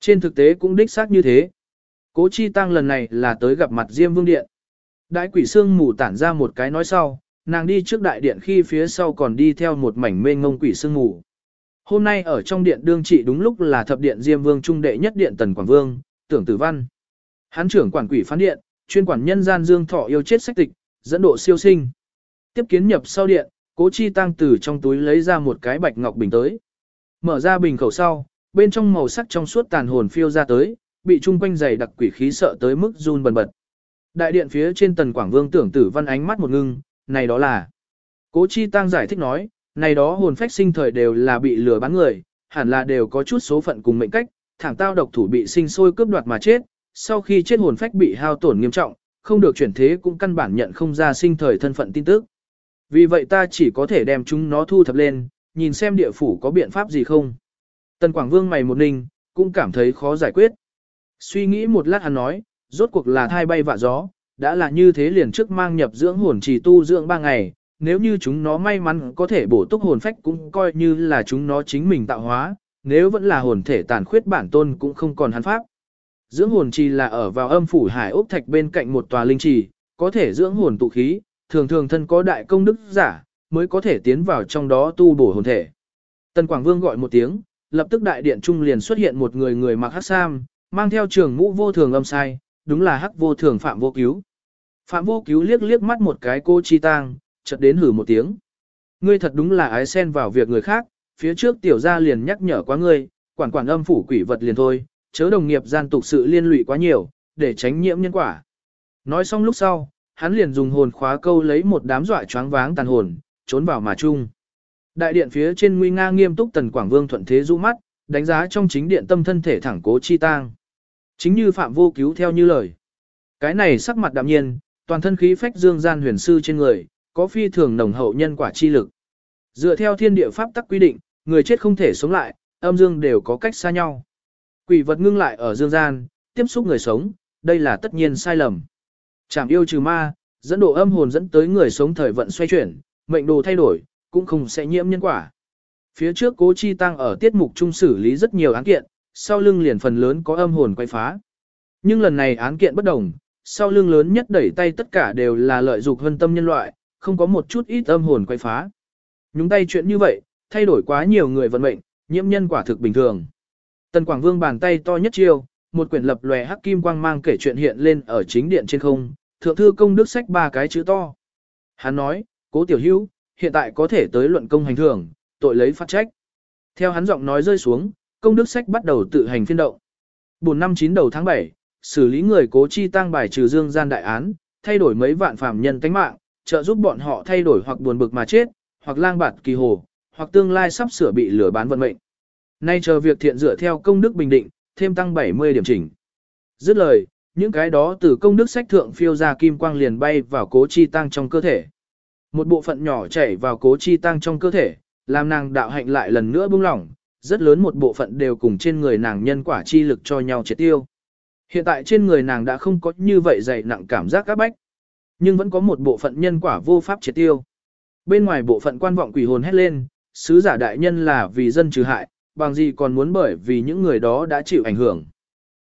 Trên thực tế cũng đích xác như thế. Cố chi tăng lần này là tới gặp mặt Diêm Vương Điện. Đại quỷ xương mù tản ra một cái nói sau, nàng đi trước đại điện khi phía sau còn đi theo một mảnh mênh ngông quỷ xương mù. Hôm nay ở trong điện đương trị đúng lúc là thập điện Diêm Vương trung đệ nhất điện Tần Quảng Vương, tưởng tử văn. Hán trưởng quản quỷ phán điện, chuyên quản nhân gian dương thọ yêu chết sách tịch, dẫn độ siêu sinh. Tiếp kiến nhập sau điện, cố chi tăng từ trong túi lấy ra một cái bạch ngọc bình tới. Mở ra bình khẩu sau, bên trong màu sắc trong suốt tàn hồn phiêu ra tới, bị chung quanh dày đặc quỷ khí sợ tới mức run bần bật. Đại điện phía trên tần quảng vương tưởng tử văn ánh mắt một ngưng, này đó là. Cố chi tăng giải thích nói, này đó hồn phách sinh thời đều là bị lừa bán người, hẳn là đều có chút số phận cùng mệnh cách, thẳng tao độc thủ bị sinh sôi cướp đoạt mà chết, sau khi chết hồn phách bị hao tổn nghiêm trọng, không được chuyển thế cũng căn bản nhận không ra sinh thời thân phận tin tức. Vì vậy ta chỉ có thể đem chúng nó thu thập lên, nhìn xem địa phủ có biện pháp gì không. Tần Quảng Vương mày một ninh, cũng cảm thấy khó giải quyết. Suy nghĩ một lát hắn nói, rốt cuộc là thai bay vạ gió, đã là như thế liền trước mang nhập dưỡng hồn trì tu dưỡng ba ngày, nếu như chúng nó may mắn có thể bổ túc hồn phách cũng coi như là chúng nó chính mình tạo hóa, nếu vẫn là hồn thể tàn khuyết bản tôn cũng không còn hắn pháp. Dưỡng hồn trì là ở vào âm phủ hải ốc thạch bên cạnh một tòa linh trì, có thể dưỡng hồn tụ khí, thường thường thân có đại công đức giả, mới có thể tiến vào trong đó tu bổ hồn thể. Tần Quảng Vương gọi một tiếng, lập tức đại điện trung liền xuất hiện một người người mặc hắc sam, mang theo trường mũ vô thường âm sai, đúng là hắc vô thường phạm vô cứu. Phạm vô cứu liếc liếc mắt một cái cô chi tang, chợt đến hử một tiếng. Ngươi thật đúng là ái xen vào việc người khác, phía trước tiểu gia liền nhắc nhở quá ngươi, quản quản âm phủ quỷ vật liền thôi, chớ đồng nghiệp gian tục sự liên lụy quá nhiều, để tránh nhiễm nhân quả. Nói xong lúc sau, hắn liền dùng hồn khóa câu lấy một đám dọa choáng váng tàn hồn, trốn vào mà chung. Đại điện phía trên nguy nga nghiêm túc tần quảng vương thuận thế du mắt, đánh giá trong chính điện tâm thân thể thẳng cố chi tang. Chính như phạm vô cứu theo như lời. Cái này sắc mặt đạm nhiên, toàn thân khí phách dương gian huyền sư trên người, có phi thường nồng hậu nhân quả chi lực. Dựa theo thiên địa pháp tắc quy định, người chết không thể sống lại, âm dương đều có cách xa nhau. Quỷ vật ngưng lại ở dương gian, tiếp xúc người sống, đây là tất nhiên sai lầm. Chảm yêu trừ ma, dẫn độ âm hồn dẫn tới người sống thời vận xoay chuyển, mệnh đồ thay đổi, cũng không sẽ nhiễm nhân quả. Phía trước cố chi tăng ở tiết mục trung xử lý rất nhiều án kiện, sau lưng liền phần lớn có âm hồn quay phá. Nhưng lần này án kiện bất đồng, sau lưng lớn nhất đẩy tay tất cả đều là lợi dục hân tâm nhân loại, không có một chút ít âm hồn quay phá. Nhúng tay chuyện như vậy, thay đổi quá nhiều người vận mệnh, nhiễm nhân quả thực bình thường. Tần Quảng Vương bàn tay to nhất chiêu, một quyển lập lòe hắc kim quang mang kể chuyện hiện lên ở chính điện trên không, thượng thư công đức sách ba cái chữ to. Hắn nói, cố tiểu hữu, hiện tại có thể tới luận công hành thưởng, tội lấy phát trách. Theo hắn giọng nói rơi xuống, công đức sách bắt đầu tự hành phiên động. Buồn năm 9 đầu tháng 7, xử lý người cố chi tăng bài trừ dương gian đại án, thay đổi mấy vạn phạm nhân tánh mạng, trợ giúp bọn họ thay đổi hoặc buồn bực mà chết, hoặc lang bạt kỳ hồ, hoặc tương lai sắp sửa bị lửa bán vận mệnh. Nay chờ việc thiện dựa theo công đức bình định, thêm tăng 70 điểm chỉnh. Dứt lời, những cái đó từ công đức sách thượng phiêu ra kim quang liền bay vào cố chi tăng trong cơ thể. Một bộ phận nhỏ chảy vào cố chi tăng trong cơ thể, làm nàng đạo hạnh lại lần nữa bung lỏng, rất lớn một bộ phận đều cùng trên người nàng nhân quả chi lực cho nhau triệt tiêu. Hiện tại trên người nàng đã không có như vậy dày nặng cảm giác các bách, nhưng vẫn có một bộ phận nhân quả vô pháp triệt tiêu. Bên ngoài bộ phận quan vọng quỷ hồn hét lên, sứ giả đại nhân là vì dân trừ hại, bằng gì còn muốn bởi vì những người đó đã chịu ảnh hưởng.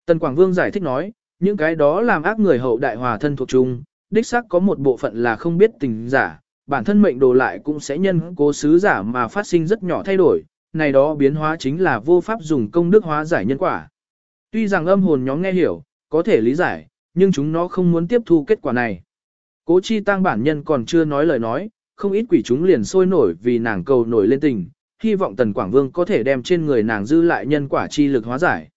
Tần Quảng Vương giải thích nói, những cái đó làm ác người hậu đại hòa thân thuộc chung, đích xác có một bộ phận là không biết tình giả, bản thân mệnh đồ lại cũng sẽ nhân cố sứ giả mà phát sinh rất nhỏ thay đổi, này đó biến hóa chính là vô pháp dùng công đức hóa giải nhân quả. Tuy rằng âm hồn nhóm nghe hiểu, có thể lý giải, nhưng chúng nó không muốn tiếp thu kết quả này. Cố chi tăng bản nhân còn chưa nói lời nói, không ít quỷ chúng liền sôi nổi vì nàng cầu nổi lên tình, hy vọng Tần Quảng Vương có thể đem trên người nàng dư lại nhân quả chi lực hóa giải.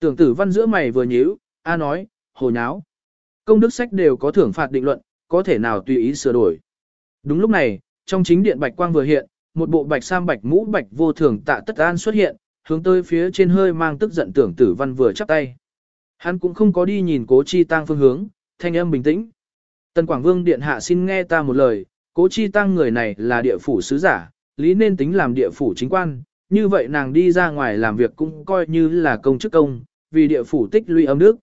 Tưởng tử văn giữa mày vừa nhíu, A nói, hồ nháo. Công đức sách đều có thưởng phạt định luận, có thể nào tùy ý sửa đổi. Đúng lúc này, trong chính điện bạch quang vừa hiện, một bộ bạch sam bạch mũ bạch vô thường tạ tất an xuất hiện, hướng tới phía trên hơi mang tức giận tưởng tử văn vừa chắp tay. Hắn cũng không có đi nhìn cố chi tăng phương hướng, thanh âm bình tĩnh. Tần Quảng Vương điện hạ xin nghe ta một lời, cố chi tăng người này là địa phủ sứ giả, lý nên tính làm địa phủ chính quan, như vậy nàng đi ra ngoài làm việc cũng coi như là công chức công, vì địa phủ tích lũy âm đức.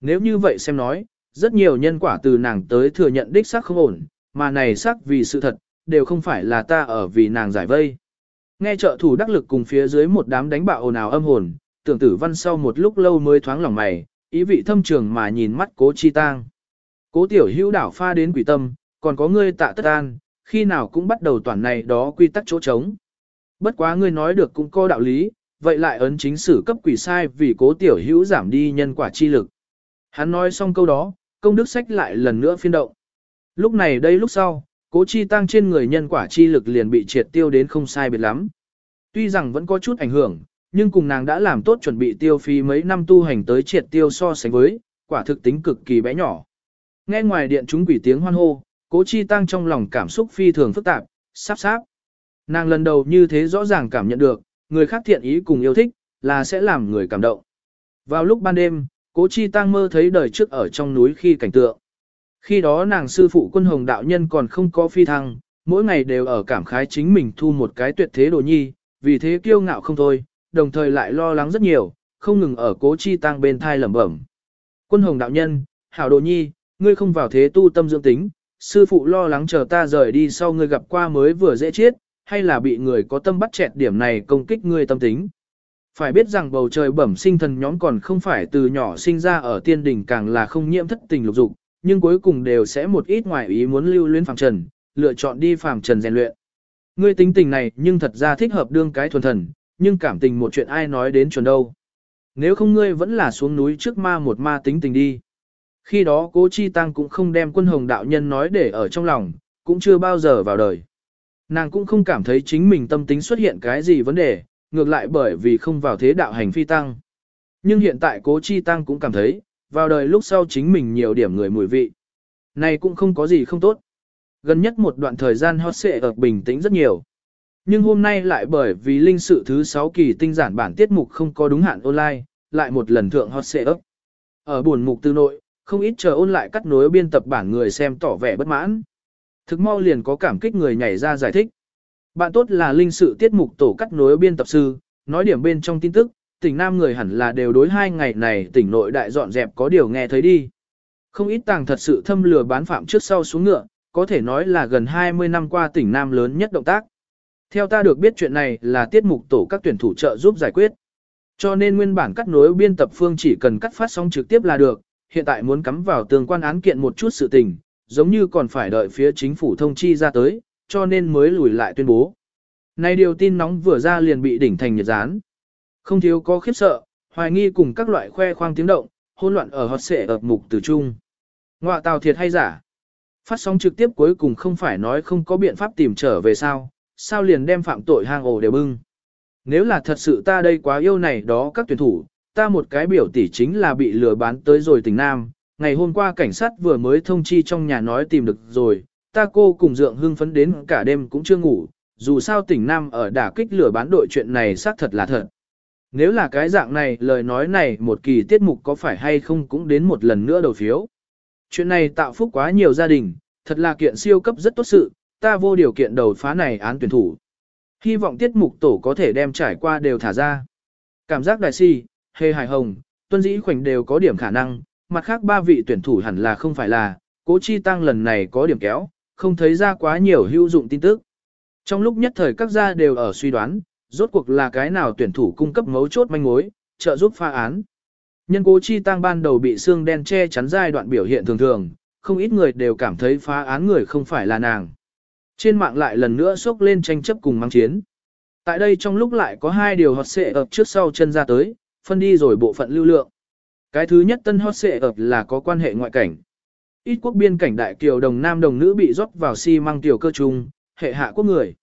Nếu như vậy xem nói, rất nhiều nhân quả từ nàng tới thừa nhận đích xác không ổn, mà này xác vì sự thật, đều không phải là ta ở vì nàng giải vây. Nghe trợ thủ đắc lực cùng phía dưới một đám đánh bạo ồn ào âm hồn, tưởng tử văn sau một lúc lâu mới thoáng lòng mày, ý vị thâm trường mà nhìn mắt cố chi tang. Cố tiểu hữu đảo pha đến quỷ tâm, còn có ngươi tạ tất an, khi nào cũng bắt đầu toàn này đó quy tắc chỗ trống. Bất quá ngươi nói được cũng có đạo lý, vậy lại ấn chính sử cấp quỷ sai vì cố tiểu hữu giảm đi nhân quả chi lực. Hắn nói xong câu đó, công đức sách lại lần nữa phiên động. Lúc này đây lúc sau, cố chi tăng trên người nhân quả chi lực liền bị triệt tiêu đến không sai biệt lắm. Tuy rằng vẫn có chút ảnh hưởng, nhưng cùng nàng đã làm tốt chuẩn bị tiêu phí mấy năm tu hành tới triệt tiêu so sánh với, quả thực tính cực kỳ bé nhỏ. Nghe ngoài điện chúng quỷ tiếng hoan hô, cố chi tăng trong lòng cảm xúc phi thường phức tạp, sắp sáp. Nàng lần đầu như thế rõ ràng cảm nhận được, người khác thiện ý cùng yêu thích, là sẽ làm người cảm động. Vào lúc ban đêm, cố chi tăng mơ thấy đời trước ở trong núi khi cảnh tượng. Khi đó nàng sư phụ quân hồng đạo nhân còn không có phi thăng, mỗi ngày đều ở cảm khái chính mình thu một cái tuyệt thế đồ nhi, vì thế kiêu ngạo không thôi, đồng thời lại lo lắng rất nhiều, không ngừng ở cố chi tăng bên thai lẩm bẩm. Quân hồng đạo nhân, hảo đồ nhi, ngươi không vào thế tu tâm dưỡng tính, sư phụ lo lắng chờ ta rời đi sau ngươi gặp qua mới vừa dễ chết, hay là bị người có tâm bắt chẹt điểm này công kích ngươi tâm tính. Phải biết rằng bầu trời bẩm sinh thần nhóm còn không phải từ nhỏ sinh ra ở tiên đỉnh càng là không nhiễm thất tình lục dục, nhưng cuối cùng đều sẽ một ít ngoài ý muốn lưu luyến phàm trần, lựa chọn đi phàm trần rèn luyện. Ngươi tính tình này nhưng thật ra thích hợp đương cái thuần thần, nhưng cảm tình một chuyện ai nói đến chuẩn đâu. Nếu không ngươi vẫn là xuống núi trước ma một ma tính tình đi. Khi đó cố chi tăng cũng không đem quân hồng đạo nhân nói để ở trong lòng, cũng chưa bao giờ vào đời. Nàng cũng không cảm thấy chính mình tâm tính xuất hiện cái gì vấn đề, ngược lại bởi vì không vào thế đạo hành phi tăng. Nhưng hiện tại cố chi tăng cũng cảm thấy, vào đời lúc sau chính mình nhiều điểm người mùi vị. Này cũng không có gì không tốt. Gần nhất một đoạn thời gian hot sẽ ở bình tĩnh rất nhiều. Nhưng hôm nay lại bởi vì linh sự thứ 6 kỳ tinh giản bản tiết mục không có đúng hạn online, lại một lần thượng hot sẽ ấp. Ở buồn mục tư nội, không ít chờ ôn lại cắt nối biên tập bản người xem tỏ vẻ bất mãn. Thực mau liền có cảm kích người nhảy ra giải thích. Bạn tốt là linh sự tiết mục tổ cắt nối biên tập sư, nói điểm bên trong tin tức, tỉnh Nam người hẳn là đều đối hai ngày này tỉnh nội đại dọn dẹp có điều nghe thấy đi. Không ít tàng thật sự thâm lừa bán phạm trước sau xuống ngựa, có thể nói là gần 20 năm qua tỉnh Nam lớn nhất động tác. Theo ta được biết chuyện này là tiết mục tổ các tuyển thủ trợ giúp giải quyết. Cho nên nguyên bản cắt nối biên tập phương chỉ cần cắt phát sóng trực tiếp là được, hiện tại muốn cắm vào tương quan án kiện một chút sự tình, giống như còn phải đợi phía chính phủ thông chi ra tới, cho nên mới lùi lại tuyên bố. Này điều tin nóng vừa ra liền bị đỉnh thành nhật gián. Không thiếu có khiếp sợ, hoài nghi cùng các loại khoe khoang tiếng động, hỗn loạn ở hot xệ ập mục từ chung. Ngoạ tàu thiệt hay giả? Phát sóng trực tiếp cuối cùng không phải nói không có biện pháp tìm trở về sao, sao liền đem phạm tội hang ổ đều bưng. Nếu là thật sự ta đây quá yêu này đó các tuyển thủ, ta một cái biểu tỷ chính là bị lừa bán tới rồi tỉnh Nam, ngày hôm qua cảnh sát vừa mới thông chi trong nhà nói tìm được rồi, ta cô cùng dượng hưng phấn đến cả đêm cũng chưa ngủ, dù sao tỉnh Nam ở đả kích lửa bán đội chuyện này xác thật là thật. Nếu là cái dạng này, lời nói này một kỳ tiết mục có phải hay không cũng đến một lần nữa đầu phiếu. Chuyện này tạo phúc quá nhiều gia đình, thật là kiện siêu cấp rất tốt sự, ta vô điều kiện đầu phá này án tuyển thủ. Hy vọng tiết mục tổ có thể đem trải qua đều thả ra. Cảm giác đại si, hề hải hồng, tuân dĩ khoảnh đều có điểm khả năng, mặt khác ba vị tuyển thủ hẳn là không phải là, cố chi tăng lần này có điểm kéo, không thấy ra quá nhiều hữu dụng tin tức. Trong lúc nhất thời các gia đều ở suy đoán, rốt cuộc là cái nào tuyển thủ cung cấp mấu chốt manh mối, trợ giúp pha án. Nhân cố chi tăng ban đầu bị xương đen che chắn giai đoạn biểu hiện thường thường, không ít người đều cảm thấy phá án người không phải là nàng. Trên mạng lại lần nữa sốc lên tranh chấp cùng mang chiến. Tại đây trong lúc lại có hai điều hot xệ ập trước sau chân ra tới, phân đi rồi bộ phận lưu lượng. Cái thứ nhất tân hot xệ ập là có quan hệ ngoại cảnh. Ít quốc biên cảnh đại kiều đồng nam đồng nữ bị rót vào xi si măng tiểu cơ trung, hệ hạ quốc người.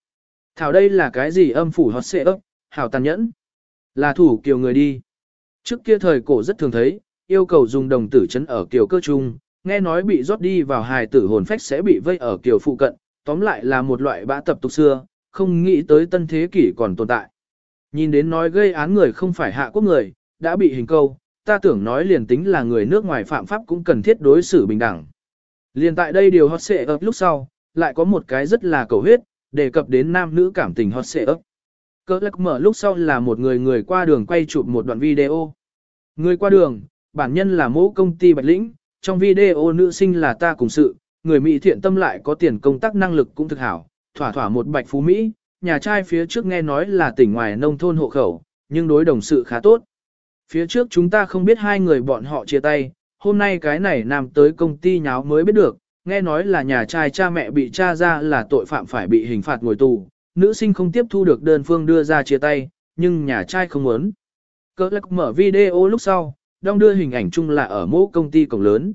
Thảo đây là cái gì âm phủ hot xệ ấp, hảo tàn nhẫn. Là thủ kiều người đi. Trước kia thời cổ rất thường thấy, yêu cầu dùng đồng tử chấn ở kiều cơ trung, nghe nói bị rót đi vào hài tử hồn phách sẽ bị vây ở kiều phụ cận, tóm lại là một loại bã tập tục xưa, không nghĩ tới tân thế kỷ còn tồn tại. Nhìn đến nói gây án người không phải hạ quốc người, đã bị hình câu, ta tưởng nói liền tính là người nước ngoài phạm pháp cũng cần thiết đối xử bình đẳng. Liền tại đây điều hot xệ ấp lúc sau, lại có một cái rất là cầu huyết, đề cập đến nam nữ cảm tình hot xệ ấp. Cơ lắc mở lúc sau là một người người qua đường quay chụp một đoạn video. Người qua đường, bản nhân là mẫu công ty Bạch Lĩnh, trong video nữ sinh là ta cùng sự, người Mỹ thiện tâm lại có tiền công tác năng lực cũng thực hảo, thỏa thỏa một bạch phú Mỹ, nhà trai phía trước nghe nói là tỉnh ngoài nông thôn hộ khẩu, nhưng đối đồng sự khá tốt. Phía trước chúng ta không biết hai người bọn họ chia tay, hôm nay cái này nằm tới công ty nháo mới biết được, nghe nói là nhà trai cha mẹ bị tra ra là tội phạm phải bị hình phạt ngồi tù, nữ sinh không tiếp thu được đơn phương đưa ra chia tay, nhưng nhà trai không muốn. Cơ lắc mở video lúc sau, đong đưa hình ảnh chung là ở mẫu công ty cổng lớn.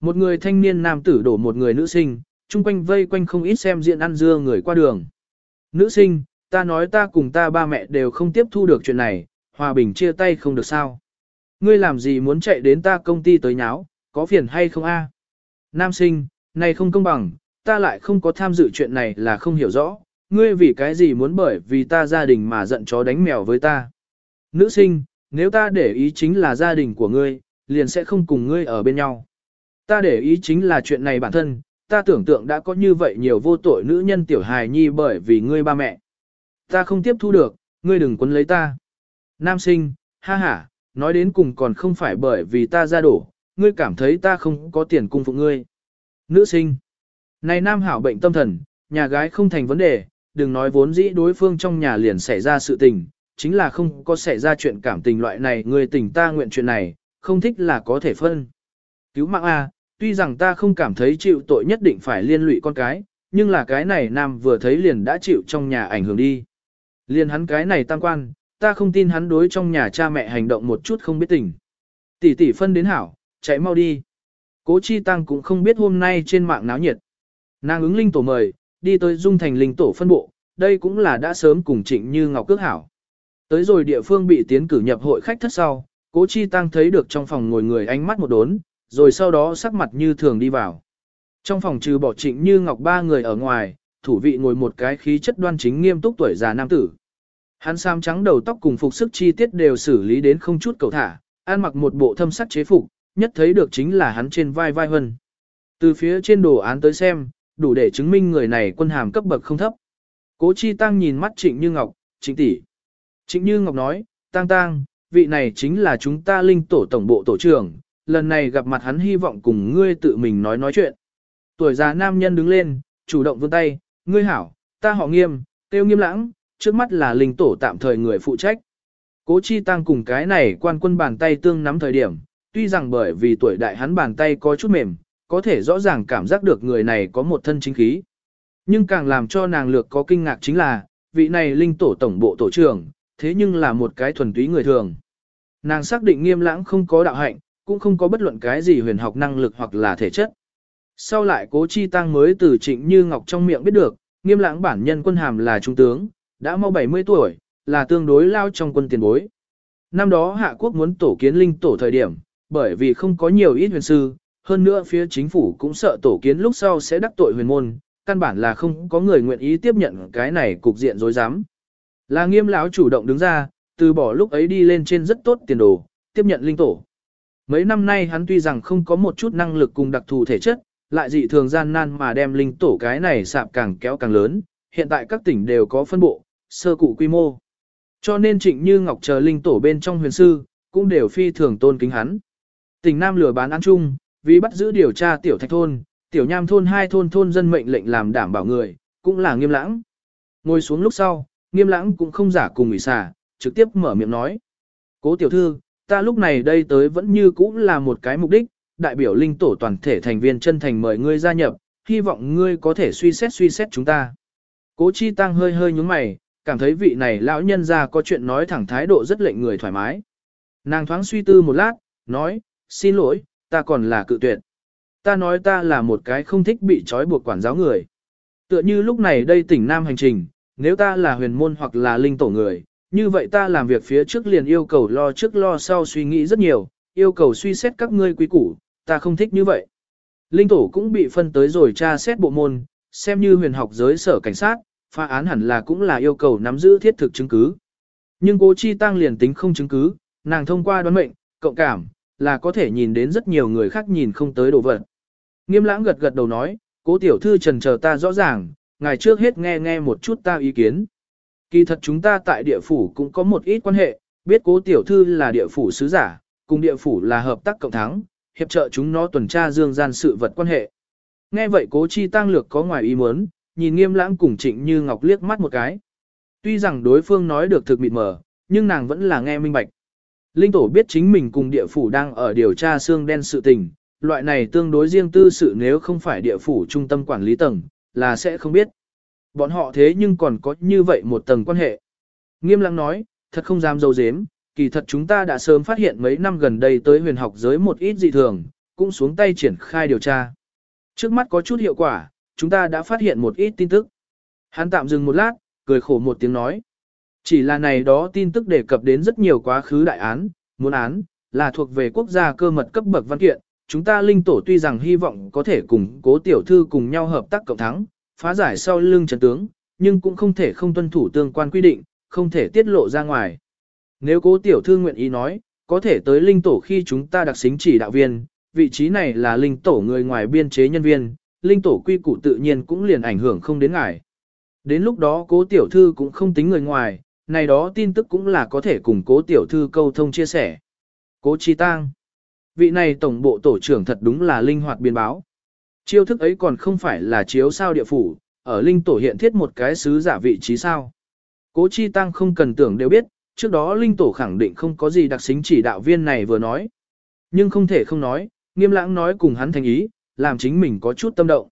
Một người thanh niên nam tử đổ một người nữ sinh, chung quanh vây quanh không ít xem diện ăn dưa người qua đường. Nữ sinh, ta nói ta cùng ta ba mẹ đều không tiếp thu được chuyện này, hòa bình chia tay không được sao. Ngươi làm gì muốn chạy đến ta công ty tới nháo, có phiền hay không a? Nam sinh, này không công bằng, ta lại không có tham dự chuyện này là không hiểu rõ, ngươi vì cái gì muốn bởi vì ta gia đình mà giận chó đánh mèo với ta. Nữ sinh, nếu ta để ý chính là gia đình của ngươi, liền sẽ không cùng ngươi ở bên nhau. Ta để ý chính là chuyện này bản thân, ta tưởng tượng đã có như vậy nhiều vô tội nữ nhân tiểu hài nhi bởi vì ngươi ba mẹ. Ta không tiếp thu được, ngươi đừng quấn lấy ta. Nam sinh, ha ha, nói đến cùng còn không phải bởi vì ta ra đổ, ngươi cảm thấy ta không có tiền cung phụ ngươi. Nữ sinh, này nam hảo bệnh tâm thần, nhà gái không thành vấn đề, đừng nói vốn dĩ đối phương trong nhà liền xảy ra sự tình, chính là không có xảy ra chuyện cảm tình loại này, người tình ta nguyện chuyện này, không thích là có thể phân. Cứu mạng A, tuy rằng ta không cảm thấy chịu tội nhất định phải liên lụy con cái, nhưng là cái này nam vừa thấy liền đã chịu trong nhà ảnh hưởng đi. Liền hắn cái này tăng quan, ta không tin hắn đối trong nhà cha mẹ hành động một chút không biết tình. Tỷ tỷ phân đến hảo, chạy mau đi. Cố Chi Tăng cũng không biết hôm nay trên mạng náo nhiệt. Nàng ứng linh tổ mời, đi tới dung thành linh tổ phân bộ, đây cũng là đã sớm cùng trịnh như ngọc cước hảo. Tới rồi địa phương bị tiến cử nhập hội khách thất sau, Cố Chi Tăng thấy được trong phòng ngồi người ánh mắt một đốn, rồi sau đó sắc mặt như thường đi vào. Trong phòng trừ bỏ trịnh như ngọc ba người ở ngoài, thủ vị ngồi một cái khí chất đoan chính nghiêm túc tuổi già nam tử. Hắn sam trắng đầu tóc cùng phục sức chi tiết đều xử lý đến không chút cầu thả, ăn mặc một bộ thâm sắc chế phục, nhất thấy được chính là hắn trên vai vai hân. Từ phía trên đồ án tới xem, đủ để chứng minh người này quân hàm cấp bậc không thấp. Cố Chi Tăng nhìn mắt Trịnh Như Ngọc, Trịnh tỷ. Trịnh Như Ngọc nói, Tăng Tăng, vị này chính là chúng ta linh tổ tổng bộ tổ trưởng, lần này gặp mặt hắn hy vọng cùng ngươi tự mình nói nói chuyện. Tuổi già nam nhân đứng lên, chủ động vươn tay, ngươi hảo, ta họ nghiêm, tiêu nghiêm lãng, trước mắt là linh tổ tạm thời người phụ trách. Cố chi tăng cùng cái này quan quân bàn tay tương nắm thời điểm, tuy rằng bởi vì tuổi đại hắn bàn tay có chút mềm, có thể rõ ràng cảm giác được người này có một thân chính khí. Nhưng càng làm cho nàng lược có kinh ngạc chính là, vị này linh tổ tổng bộ tổ trưởng, thế nhưng là một cái thuần túy người thường. Nàng xác định nghiêm lãng không có đạo hạnh, cũng không có bất luận cái gì huyền học năng lực hoặc là thể chất. Sau lại cố chi tăng mới từ trịnh như ngọc trong miệng biết được, nghiêm lãng bản nhân quân hàm là trung tướng, đã mau 70 tuổi, là tương đối lao trong quân tiền bối. Năm đó Hạ Quốc muốn tổ kiến linh tổ thời điểm, bởi vì không có nhiều ít huyền sư, hơn nữa phía chính phủ cũng sợ tổ kiến lúc sau sẽ đắc tội huyền môn, căn bản là không có người nguyện ý tiếp nhận cái này cục diện dối dám. Là nghiêm lão chủ động đứng ra, từ bỏ lúc ấy đi lên trên rất tốt tiền đồ, tiếp nhận linh tổ. Mấy năm nay hắn tuy rằng không có một chút năng lực cùng đặc thù thể chất, lại dị thường gian nan mà đem linh tổ cái này sạp càng kéo càng lớn, hiện tại các tỉnh đều có phân bộ, sơ cụ quy mô. Cho nên trịnh như ngọc chờ linh tổ bên trong huyền sư, cũng đều phi thường tôn kính hắn. Tỉnh Nam lừa bán ăn chung, vì bắt giữ điều tra tiểu thạch thôn, tiểu nham thôn hai thôn thôn dân mệnh lệnh làm đảm bảo người, cũng là nghiêm lãng. Ngồi xuống lúc sau, nghiêm lãng cũng không giả cùng ủy xả, trực tiếp mở miệng nói. Cố tiểu thư, ta lúc này đây tới vẫn như cũ là một cái mục đích, đại biểu linh tổ toàn thể thành viên chân thành mời ngươi gia nhập, hy vọng ngươi có thể suy xét suy xét chúng ta. Cố chi tăng hơi hơi nhúng mày, cảm thấy vị này lão nhân ra có chuyện nói thẳng thái độ rất lệnh người thoải mái. Nàng thoáng suy tư một lát, nói, xin lỗi, ta còn là cự tuyệt. Ta nói ta là một cái không thích bị trói buộc quản giáo người. Tựa như lúc này đây tỉnh Nam hành trình, nếu ta là huyền môn hoặc là linh tổ người, như vậy ta làm việc phía trước liền yêu cầu lo trước lo sau suy nghĩ rất nhiều, yêu cầu suy xét các ngươi quý củ, ta không thích như vậy. Linh tổ cũng bị phân tới rồi tra xét bộ môn, xem như huyền học giới sở cảnh sát, phá án hẳn là cũng là yêu cầu nắm giữ thiết thực chứng cứ. Nhưng cố chi tăng liền tính không chứng cứ, nàng thông qua đoán mệnh, cộng cảm, là có thể nhìn đến rất nhiều người khác nhìn không tới đồ vật. Nghiêm lãng gật gật đầu nói, cố tiểu thư trần chờ ta rõ ràng, ngày trước hết nghe nghe một chút ta ý kiến. Kỳ thật chúng ta tại địa phủ cũng có một ít quan hệ, biết cố tiểu thư là địa phủ sứ giả, cùng địa phủ là hợp tác cộng thắng, hiệp trợ chúng nó tuần tra dương gian sự vật quan hệ. Nghe vậy cố chi tăng lược có ngoài ý muốn, nhìn nghiêm lãng cùng trịnh như ngọc liếc mắt một cái. Tuy rằng đối phương nói được thực mịt mờ, nhưng nàng vẫn là nghe minh bạch. Linh tổ biết chính mình cùng địa phủ đang ở điều tra xương đen sự tình, loại này tương đối riêng tư sự nếu không phải địa phủ trung tâm quản lý tầng, là sẽ không biết. Bọn họ thế nhưng còn có như vậy một tầng quan hệ. Nghiêm lãng nói, thật không dám dâu dếm, kỳ thật chúng ta đã sớm phát hiện mấy năm gần đây tới huyền học giới một ít dị thường, cũng xuống tay triển khai điều tra. Trước mắt có chút hiệu quả, chúng ta đã phát hiện một ít tin tức. Hắn tạm dừng một lát, cười khổ một tiếng nói. Chỉ là này đó tin tức đề cập đến rất nhiều quá khứ đại án, muốn án, là thuộc về quốc gia cơ mật cấp bậc văn kiện. Chúng ta linh tổ tuy rằng hy vọng có thể cùng cố tiểu thư cùng nhau hợp tác cộng thắng, phá giải sau lưng trần tướng, nhưng cũng không thể không tuân thủ tương quan quy định, không thể tiết lộ ra ngoài. Nếu cố tiểu thư nguyện ý nói, có thể tới linh tổ khi chúng ta đặc xính chỉ đạo viên, vị trí này là linh tổ người ngoài biên chế nhân viên, linh tổ quy củ tự nhiên cũng liền ảnh hưởng không đến ngài. Đến lúc đó cố tiểu thư cũng không tính người ngoài, này đó tin tức cũng là có thể cùng cố tiểu thư câu thông chia sẻ. Cố Chi Tang. Vị này tổng bộ tổ trưởng thật đúng là linh hoạt biên báo. Chiêu thức ấy còn không phải là chiếu sao địa phủ, ở linh tổ hiện thiết một cái sứ giả vị trí sao. Cố Chi Tăng không cần tưởng đều biết, trước đó linh tổ khẳng định không có gì đặc xính chỉ đạo viên này vừa nói. Nhưng không thể không nói, nghiêm lãng nói cùng hắn thành ý, làm chính mình có chút tâm động.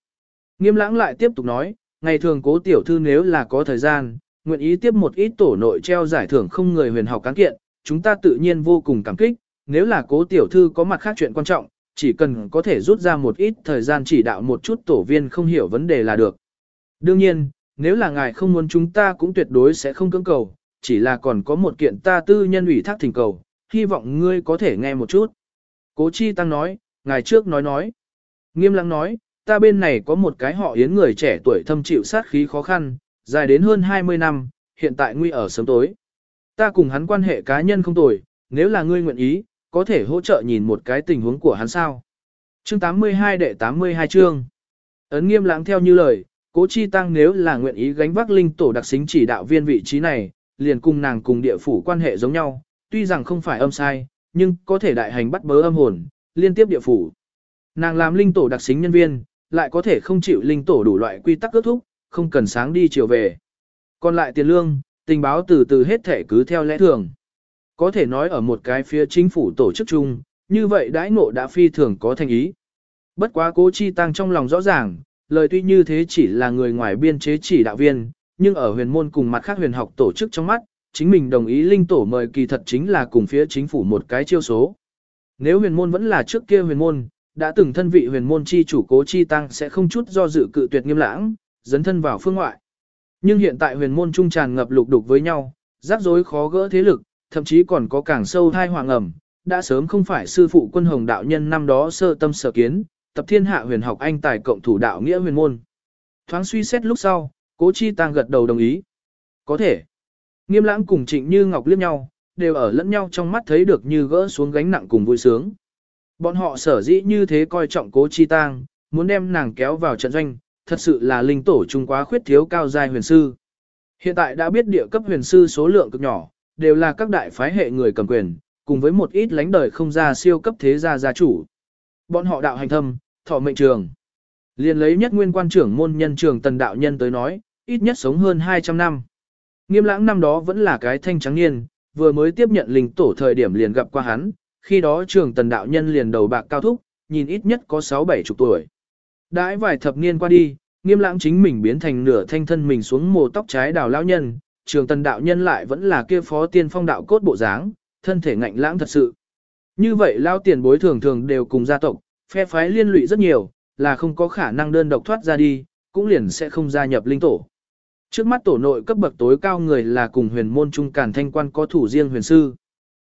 Nghiêm lãng lại tiếp tục nói, ngày thường cố tiểu thư nếu là có thời gian, nguyện ý tiếp một ít tổ nội treo giải thưởng không người huyền học cán kiện, chúng ta tự nhiên vô cùng cảm kích, nếu là cố tiểu thư có mặt khác chuyện quan trọng, chỉ cần có thể rút ra một ít thời gian chỉ đạo một chút tổ viên không hiểu vấn đề là được. Đương nhiên, nếu là ngài không muốn chúng ta cũng tuyệt đối sẽ không cưỡng cầu, chỉ là còn có một kiện ta tư nhân ủy thác thỉnh cầu, hy vọng ngươi có thể nghe một chút. Cố Chi Tăng nói, ngài trước nói nói. Nghiêm lặng nói, ta bên này có một cái họ yến người trẻ tuổi thâm chịu sát khí khó khăn, dài đến hơn 20 năm, hiện tại nguy ở sớm tối. Ta cùng hắn quan hệ cá nhân không tồi, nếu là ngươi nguyện ý, có thể hỗ trợ nhìn một cái tình huống của hắn sao. Chương 82 đệ 82 chương. Ấn nghiêm lãng theo như lời, cố chi tăng nếu là nguyện ý gánh vác linh tổ đặc xính chỉ đạo viên vị trí này, liền cùng nàng cùng địa phủ quan hệ giống nhau, tuy rằng không phải âm sai, nhưng có thể đại hành bắt bớ âm hồn, liên tiếp địa phủ. Nàng làm linh tổ đặc xính nhân viên, lại có thể không chịu linh tổ đủ loại quy tắc ước thúc, không cần sáng đi chiều về. Còn lại tiền lương, tình báo từ từ hết thể cứ theo lẽ thường. Có thể nói ở một cái phía chính phủ tổ chức chung, như vậy đãi ngộ đã phi thường có thành ý. Bất quá cố chi tăng trong lòng rõ ràng, lời tuy như thế chỉ là người ngoài biên chế chỉ đạo viên, nhưng ở huyền môn cùng mặt khác huyền học tổ chức trong mắt, chính mình đồng ý linh tổ mời kỳ thật chính là cùng phía chính phủ một cái chiêu số. Nếu huyền môn vẫn là trước kia huyền môn, đã từng thân vị huyền môn chi chủ cố chi tăng sẽ không chút do dự cự tuyệt nghiêm lãng, dấn thân vào phương ngoại. Nhưng hiện tại huyền môn trung tràn ngập lục đục với nhau, rắc rối khó gỡ thế lực, thậm chí còn có càng sâu thai hoàng ẩm, đã sớm không phải sư phụ quân hồng đạo nhân năm đó sơ tâm sở kiến, tập thiên hạ huyền học anh tài cộng thủ đạo nghĩa huyền môn. Thoáng suy xét lúc sau, cố chi tăng gật đầu đồng ý. Có thể. Nghiêm lãng cùng trịnh như ngọc liếc nhau, đều ở lẫn nhau trong mắt thấy được như gỡ xuống gánh nặng cùng vui sướng. Bọn họ sở dĩ như thế coi trọng cố chi tang, muốn đem nàng kéo vào trận doanh, thật sự là linh tổ trung quá khuyết thiếu cao giai huyền sư. Hiện tại đã biết địa cấp huyền sư số lượng cực nhỏ, đều là các đại phái hệ người cầm quyền, cùng với một ít lánh đời không ra siêu cấp thế gia gia chủ. Bọn họ đạo hành thâm, thọ mệnh trường. Liên lấy nhất nguyên quan trưởng môn nhân trường tần đạo nhân tới nói, ít nhất sống hơn 200 năm. Nghiêm lãng năm đó vẫn là cái thanh trắng niên, vừa mới tiếp nhận linh tổ thời điểm liền gặp qua hắn, khi đó trường tần đạo nhân liền đầu bạc cao thúc, nhìn ít nhất có 6-7 chục tuổi. Đãi vài thập niên qua đi, nghiêm lãng chính mình biến thành nửa thanh thân mình xuống mồ tóc trái đào lão nhân, trường tần đạo nhân lại vẫn là kia phó tiên phong đạo cốt bộ dáng, thân thể ngạnh lãng thật sự. Như vậy lao tiền bối thường thường đều cùng gia tộc, phe phái liên lụy rất nhiều, là không có khả năng đơn độc thoát ra đi, cũng liền sẽ không gia nhập linh tổ. Trước mắt tổ nội cấp bậc tối cao người là cùng huyền môn trung càn thanh quan có thủ riêng huyền sư.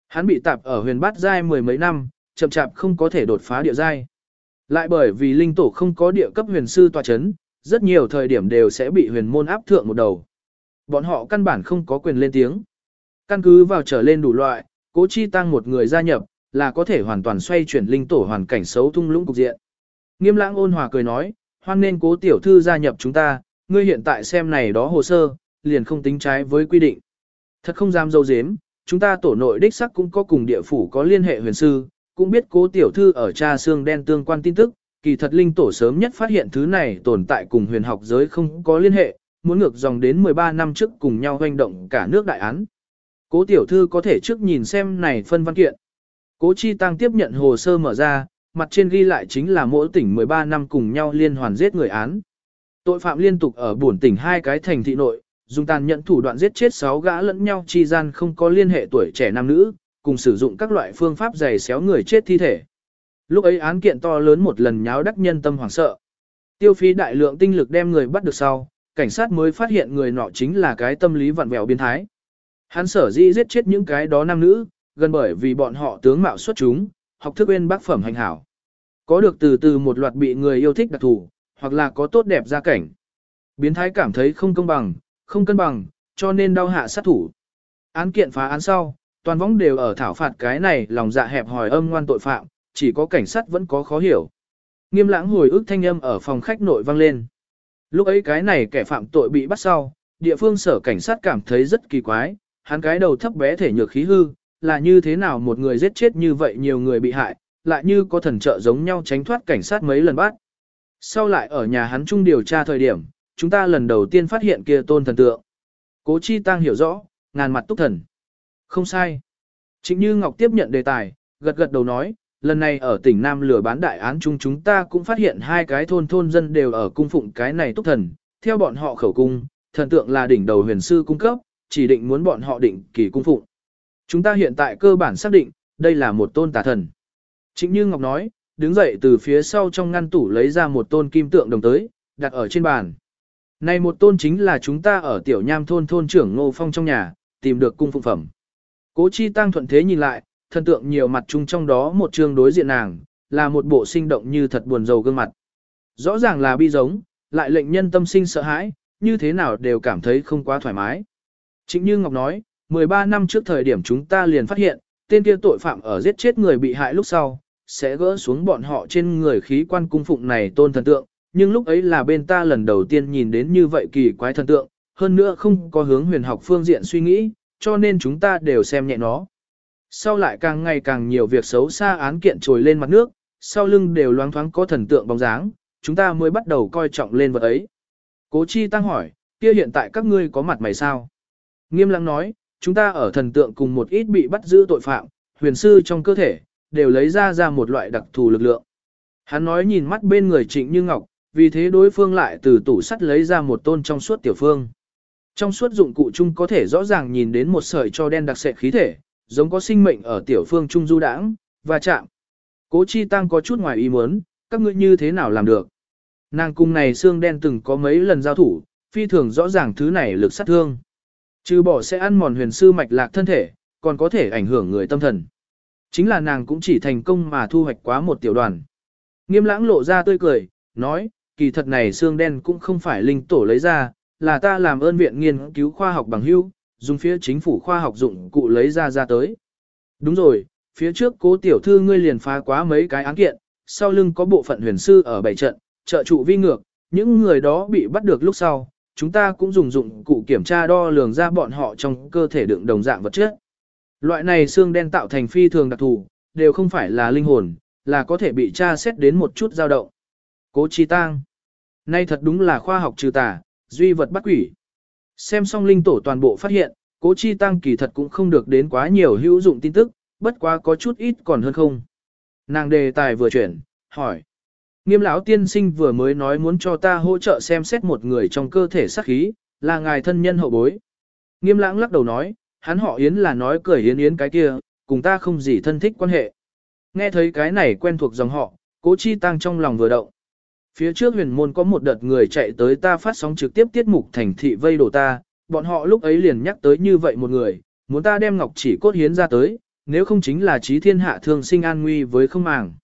Hắn bị tạp ở huyền bát giai mười mấy năm, chậm chạp không có thể đột phá địa giai. Lại bởi vì linh tổ không có địa cấp huyền sư tòa chấn, rất nhiều thời điểm đều sẽ bị huyền môn áp thượng một đầu. Bọn họ căn bản không có quyền lên tiếng. Căn cứ vào trở lên đủ loại, cố chi tăng một người gia nhập, là có thể hoàn toàn xoay chuyển linh tổ hoàn cảnh xấu thung lũng cục diện. Nghiêm lãng ôn hòa cười nói, hoan nên cố tiểu thư gia nhập chúng ta, ngươi hiện tại xem này đó hồ sơ, liền không tính trái với quy định. Thật không dám dâu dếm, chúng ta tổ nội đích sắc cũng có cùng địa phủ có liên hệ huyền sư, cũng biết cố tiểu thư ở cha xương đen tương quan tin tức, kỳ thật linh tổ sớm nhất phát hiện thứ này tồn tại cùng huyền học giới không có liên hệ, muốn ngược dòng đến 13 năm trước cùng nhau hoành động cả nước đại án. Cố tiểu thư có thể trước nhìn xem này phân văn kiện. Cố chi tăng tiếp nhận hồ sơ mở ra, mặt trên ghi lại chính là mỗi tỉnh 13 năm cùng nhau liên hoàn giết người án. Tội phạm liên tục ở buồn tỉnh hai cái thành thị nội, dùng tàn nhẫn thủ đoạn giết chết 6 gã lẫn nhau chi gian không có liên hệ tuổi trẻ nam nữ, cùng sử dụng các loại phương pháp giày xéo người chết thi thể. Lúc ấy án kiện to lớn một lần nháo đắc nhân tâm hoảng sợ. Tiêu phí đại lượng tinh lực đem người bắt được sau, cảnh sát mới phát hiện người nọ chính là cái tâm lý vặn vẹo biến thái. Hắn sở dĩ giết chết những cái đó nam nữ, gần bởi vì bọn họ tướng mạo xuất chúng, học thức bên bác phẩm hành hảo. Có được từ từ một loạt bị người yêu thích đặc thủ, hoặc là có tốt đẹp gia cảnh. Biến thái cảm thấy không công bằng, không cân bằng, cho nên đau hạ sát thủ. Án kiện phá án sau, toàn võng đều ở thảo phạt cái này lòng dạ hẹp hòi âm ngoan tội phạm, chỉ có cảnh sát vẫn có khó hiểu. Nghiêm lãng hồi ức thanh âm ở phòng khách nội vang lên. Lúc ấy cái này kẻ phạm tội bị bắt sau, địa phương sở cảnh sát cảm thấy rất kỳ quái, hắn cái đầu thấp bé thể nhược khí hư, là như thế nào một người giết chết như vậy nhiều người bị hại, lại như có thần trợ giống nhau tránh thoát cảnh sát mấy lần bắt. Sau lại ở nhà hắn chung điều tra thời điểm, chúng ta lần đầu tiên phát hiện kia tôn thần tượng. Cố Chi Tăng hiểu rõ, ngàn mặt túc thần. Không sai. Chính như Ngọc tiếp nhận đề tài, gật gật đầu nói, lần này ở tỉnh Nam lửa bán đại án chung chúng ta cũng phát hiện hai cái thôn thôn dân đều ở cung phụng cái này túc thần. Theo bọn họ khẩu cung, thần tượng là đỉnh đầu huyền sư cung cấp, chỉ định muốn bọn họ định kỳ cung phụng. Chúng ta hiện tại cơ bản xác định, đây là một tôn tà thần. Chính như Ngọc nói, đứng dậy từ phía sau trong ngăn tủ lấy ra một tôn kim tượng đồng tới, đặt ở trên bàn. Này một tôn chính là chúng ta ở tiểu nham thôn thôn trưởng Ngô Phong trong nhà, tìm được cung phụng phẩm. Cố chi tăng thuận thế nhìn lại, thần tượng nhiều mặt chung trong đó một trường đối diện nàng, là một bộ sinh động như thật buồn rầu gương mặt. Rõ ràng là bi giống, lại lệnh nhân tâm sinh sợ hãi, như thế nào đều cảm thấy không quá thoải mái. Chính như Ngọc nói, 13 năm trước thời điểm chúng ta liền phát hiện, tên kia tội phạm ở giết chết người bị hại lúc sau, sẽ gỡ xuống bọn họ trên người khí quan cung phụng này tôn thần tượng, nhưng lúc ấy là bên ta lần đầu tiên nhìn đến như vậy kỳ quái thần tượng, hơn nữa không có hướng huyền học phương diện suy nghĩ, cho nên chúng ta đều xem nhẹ nó. Sau lại càng ngày càng nhiều việc xấu xa án kiện trồi lên mặt nước, sau lưng đều loáng thoáng có thần tượng bóng dáng, chúng ta mới bắt đầu coi trọng lên vật ấy. Cố chi tăng hỏi, kia hiện tại các ngươi có mặt mày sao? Nghiêm lặng nói, chúng ta ở thần tượng cùng một ít bị bắt giữ tội phạm, huyền sư trong cơ thể, đều lấy ra ra một loại đặc thù lực lượng. Hắn nói nhìn mắt bên người trịnh như ngọc, vì thế đối phương lại từ tủ sắt lấy ra một tôn trong suốt tiểu phương. Trong suốt dụng cụ chung có thể rõ ràng nhìn đến một sợi cho đen đặc sệt khí thể, giống có sinh mệnh ở tiểu phương trung du đãng và chạm. Cố chi tăng có chút ngoài ý muốn, các ngươi như thế nào làm được. Nàng cung này xương đen từng có mấy lần giao thủ, phi thường rõ ràng thứ này lực sát thương. Trừ bỏ sẽ ăn mòn huyền sư mạch lạc thân thể, còn có thể ảnh hưởng người tâm thần. Chính là nàng cũng chỉ thành công mà thu hoạch quá một tiểu đoàn. Nghiêm lãng lộ ra tươi cười, nói, kỳ thật này xương đen cũng không phải linh tổ lấy ra, là ta làm ơn viện nghiên cứu khoa học bằng hữu, dùng phía chính phủ khoa học dụng cụ lấy ra ra tới. Đúng rồi, phía trước cố tiểu thư ngươi liền phá quá mấy cái án kiện, sau lưng có bộ phận huyền sư ở bảy trận, trợ trụ vi ngược, những người đó bị bắt được lúc sau, chúng ta cũng dùng dụng cụ kiểm tra đo lường ra bọn họ trong cơ thể đựng đồng dạng vật chất. Loại này xương đen tạo thành phi thường đặc thù, đều không phải là linh hồn, là có thể bị tra xét đến một chút dao động. Cố Chi Tang. Nay thật đúng là khoa học trừ tà, duy vật bắt quỷ. Xem xong linh tổ toàn bộ phát hiện, Cố Chi Tăng kỳ thật cũng không được đến quá nhiều hữu dụng tin tức, bất quá có chút ít còn hơn không. Nàng đề tài vừa chuyển, hỏi. Nghiêm lão tiên sinh vừa mới nói muốn cho ta hỗ trợ xem xét một người trong cơ thể sát khí, là ngài thân nhân hậu bối. Nghiêm lãng lắc đầu nói, hắn họ Yến là nói cười Yến Yến cái kia, cùng ta không gì thân thích quan hệ. Nghe thấy cái này quen thuộc dòng họ, cố chi tăng trong lòng vừa động. Phía trước huyền môn có một đợt người chạy tới ta phát sóng trực tiếp tiết mục thành thị vây đổ ta, bọn họ lúc ấy liền nhắc tới như vậy một người, muốn ta đem ngọc chỉ cốt hiến ra tới, nếu không chính là trí thiên hạ thường sinh an nguy với không màng.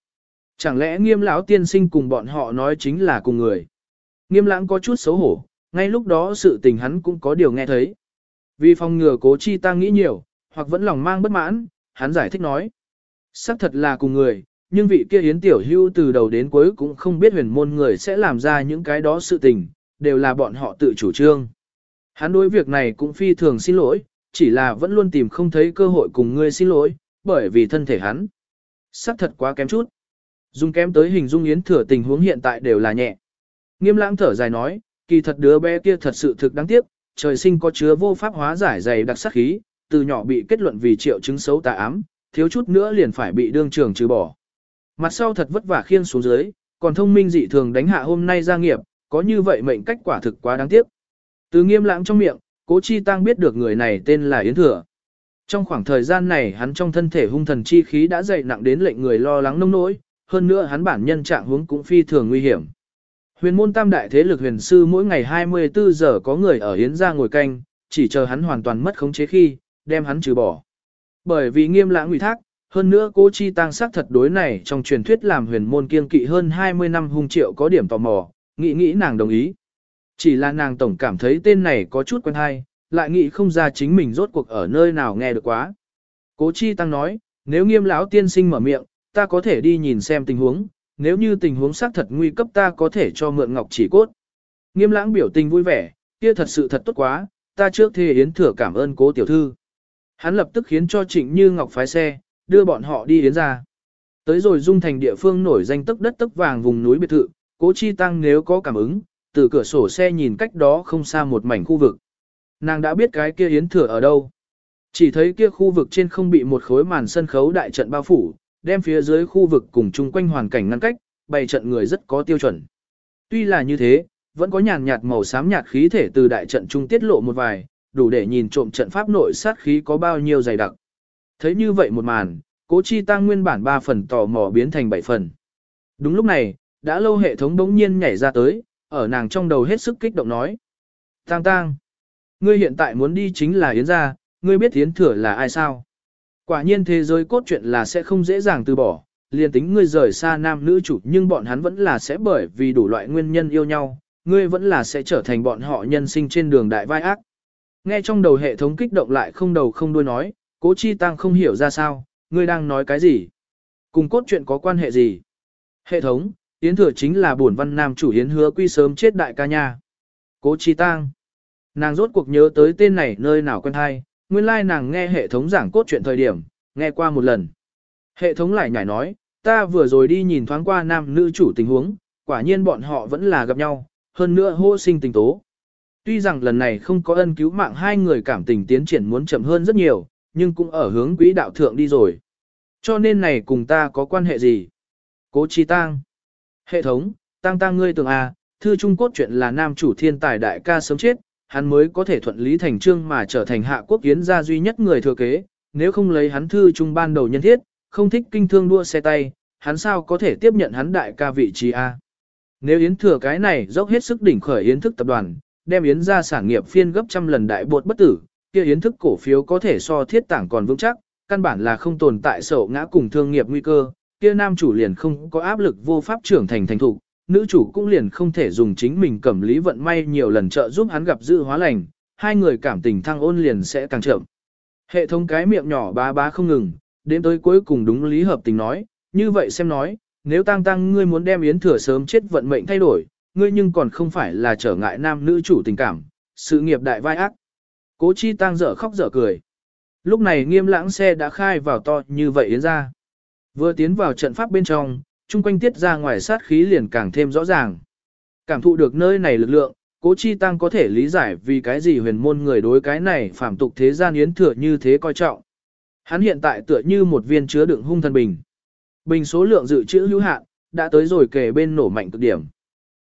Chẳng lẽ nghiêm lão tiên sinh cùng bọn họ nói chính là cùng người. Nghiêm lãng có chút xấu hổ, ngay lúc đó sự tình hắn cũng có điều nghe thấy. Vì phòng ngừa cố chi ta nghĩ nhiều, hoặc vẫn lòng mang bất mãn, hắn giải thích nói. xác thật là cùng người, nhưng vị kia yến tiểu hưu từ đầu đến cuối cũng không biết huyền môn người sẽ làm ra những cái đó sự tình, đều là bọn họ tự chủ trương. Hắn đối việc này cũng phi thường xin lỗi, chỉ là vẫn luôn tìm không thấy cơ hội cùng ngươi xin lỗi, bởi vì thân thể hắn. sắc thật quá kém chút. dung kém tới hình dung yến thừa tình huống hiện tại đều là nhẹ. Nghiêm lãng thở dài nói, kỳ thật đứa bé kia thật sự thực đáng tiếc, trời sinh có chứa vô pháp hóa giải dày đặc sắc khí, từ nhỏ bị kết luận vì triệu chứng xấu tà ám, thiếu chút nữa liền phải bị đương trường trừ bỏ. Mặt sau thật vất vả khiêng xuống dưới, còn thông minh dị thường đánh hạ hôm nay gia nghiệp, có như vậy mệnh cách quả thực quá đáng tiếc. Từ nghiêm lãng trong miệng, cố chi tăng biết được người này tên là Yến Thừa. Trong khoảng thời gian này hắn trong thân thể hung thần chi khí đã dậy nặng đến lệnh người lo lắng nông nỗi, hơn nữa hắn bản nhân trạng huống cũng phi thường nguy hiểm. Huyền môn tam đại thế lực huyền sư mỗi ngày 24 giờ có người ở Yến ra ngồi canh, chỉ chờ hắn hoàn toàn mất khống chế khi, đem hắn trừ bỏ. Bởi vì nghiêm lãng ủy thác, hơn nữa cố chi tăng sắc thật đối này trong truyền thuyết làm huyền môn kiên kỵ hơn 20 năm hung triệu có điểm tò mò, nghĩ nghĩ nàng đồng ý. Chỉ là nàng tổng cảm thấy tên này có chút quen hay, lại nghĩ không ra chính mình rốt cuộc ở nơi nào nghe được quá. Cố chi tăng nói, nếu nghiêm lão tiên sinh mở miệng, ta có thể đi nhìn xem tình huống, nếu như tình huống xác thật nguy cấp ta có thể cho mượn ngọc chỉ cốt. Nghiêm lãng biểu tình vui vẻ, kia thật sự thật tốt quá, ta trước thề yến thừa cảm ơn cố tiểu thư. Hắn lập tức khiến cho trịnh như ngọc phái xe, đưa bọn họ đi yến ra. Tới rồi dung thành địa phương nổi danh tức đất tức vàng vùng núi biệt thự, cố chi tăng nếu có cảm ứng, từ cửa sổ xe nhìn cách đó không xa một mảnh khu vực. Nàng đã biết cái kia yến thừa ở đâu. Chỉ thấy kia khu vực trên không bị một khối màn sân khấu đại trận bao phủ, đem phía dưới khu vực cùng chung quanh hoàn cảnh ngăn cách, bày trận người rất có tiêu chuẩn. Tuy là như thế, vẫn có nhàn nhạt màu xám nhạt khí thể từ đại trận trung tiết lộ một vài, đủ để nhìn trộm trận pháp nội sát khí có bao nhiêu dày đặc. Thấy như vậy một màn, cố chi tăng nguyên bản 3 phần tò mò biến thành 7 phần. Đúng lúc này, đã lâu hệ thống đống nhiên nhảy ra tới, ở nàng trong đầu hết sức kích động nói. Tăng tăng, ngươi hiện tại muốn đi chính là Yến gia, ngươi biết Yến thừa là ai sao? Quả nhiên thế giới cốt truyện là sẽ không dễ dàng từ bỏ, liền tính ngươi rời xa nam nữ chủ nhưng bọn hắn vẫn là sẽ bởi vì đủ loại nguyên nhân yêu nhau, ngươi vẫn là sẽ trở thành bọn họ nhân sinh trên đường đại vai ác. Nghe trong đầu hệ thống kích động lại không đầu không đuôi nói, cố chi tăng không hiểu ra sao, ngươi đang nói cái gì? Cùng cốt truyện có quan hệ gì? Hệ thống, Yến Thừa chính là bổn văn nam chủ Yến hứa quy sớm chết đại ca nha. Cố chi tăng. Nàng rốt cuộc nhớ tới tên này nơi nào quen hay, nguyên lai nàng nghe hệ thống giảng cốt truyện thời điểm, nghe qua một lần. Hệ thống lại nhảy nói, ta vừa rồi đi nhìn thoáng qua nam nữ chủ tình huống, quả nhiên bọn họ vẫn là gặp nhau, hơn nữa hô sinh tình tố. Tuy rằng lần này không có ân cứu mạng hai người cảm tình tiến triển muốn chậm hơn rất nhiều, nhưng cũng ở hướng quỹ đạo thượng đi rồi. Cho nên này cùng ta có quan hệ gì? Cố Chi Tăng. Hệ thống, Tăng Tăng ngươi tưởng à, thư trung cốt chuyện là nam chủ thiên tài đại ca sớm chết, hắn mới có thể thuận lý thành trương mà trở thành hạ quốc kiến gia duy nhất người thừa kế, nếu không lấy hắn thư trung ban đầu nhân thiết, không thích kinh thương đua xe tay, hắn sao có thể tiếp nhận hắn đại ca vị trí a? Nếu Yến thừa cái này dốc hết sức đỉnh khởi Yến thức tập đoàn, đem Yến ra sản nghiệp phiên gấp trăm lần đại bột bất tử, kia Yến thức cổ phiếu có thể so thiết tảng còn vững chắc, căn bản là không tồn tại sổ ngã cùng thương nghiệp nguy cơ, kia nam chủ liền không có áp lực vô pháp trưởng thành thành thục, nữ chủ cũng liền không thể dùng chính mình cẩm lý vận may nhiều lần trợ giúp hắn gặp dự hóa lành, hai người cảm tình thăng ôn liền sẽ càng chậm. Hệ thống cái miệng nhỏ bá bá không ngừng, đến tới cuối cùng đúng lý hợp tình nói, như vậy xem nói, nếu tăng tăng ngươi muốn đem yến thừa sớm chết vận mệnh thay đổi, ngươi nhưng còn không phải là trở ngại nam nữ chủ tình cảm, sự nghiệp đại vai ác. Cố chi tăng dở khóc dở cười. Lúc này nghiêm lãng xe đã khai vào to như vậy yến ra. Vừa tiến vào trận pháp bên trong, chung quanh tiết ra ngoài sát khí liền càng thêm rõ ràng. Cảm thụ được nơi này lực lượng, cố chi tăng có thể lý giải vì cái gì huyền môn người đối cái này phạm tục thế gian yến thừa như thế coi trọng. Hắn hiện tại tựa như một viên chứa đựng hung thần bình. Bình số lượng dự trữ hữu hạn, đã tới rồi kề bên nổ mạnh cực điểm.